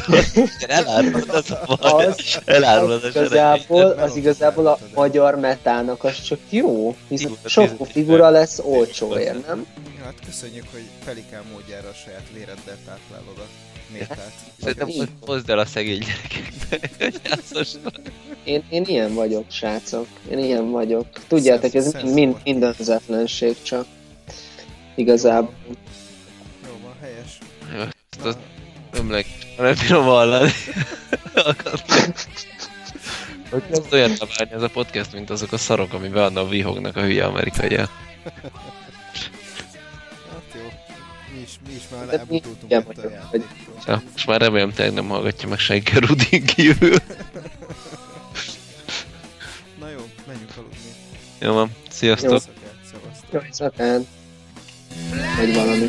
S2: Elárulod, az a baj.
S3: az,
S2: Elárulod
S3: az
S2: a
S3: igazából, az igazából a magyar metának az csak jó, hiszen sok figura lesz olcsóért, nem?
S1: Hát köszönjük, hogy Pelikán módjára a saját véreddel táplálod a métát.
S2: Szerintem hozd el a szegény gyerekeknek.
S3: Én, én ilyen vagyok, srácok. Én ilyen vagyok. Tudjátok, ez mind, mind, mind önzetlenség csak. Igazából.
S2: Ezt az ömlek, nem bírom hallani. Ez olyan találni ez a podcast, mint azok a szarok, amiben annak vihognak a hülye amerikaiak.
S1: Hát jó. Mi is, mi is már
S3: mi
S1: elbutultunk itt a.
S2: Ja, most már remélem tényleg nem hallgatja meg senki a Rudin kívül.
S1: Na jó, menjünk aludni.
S2: Jó van, sziasztok!
S3: Jó.
S1: Szakát, szevasztok.
S3: Jó, éjszakán. Vagy valami.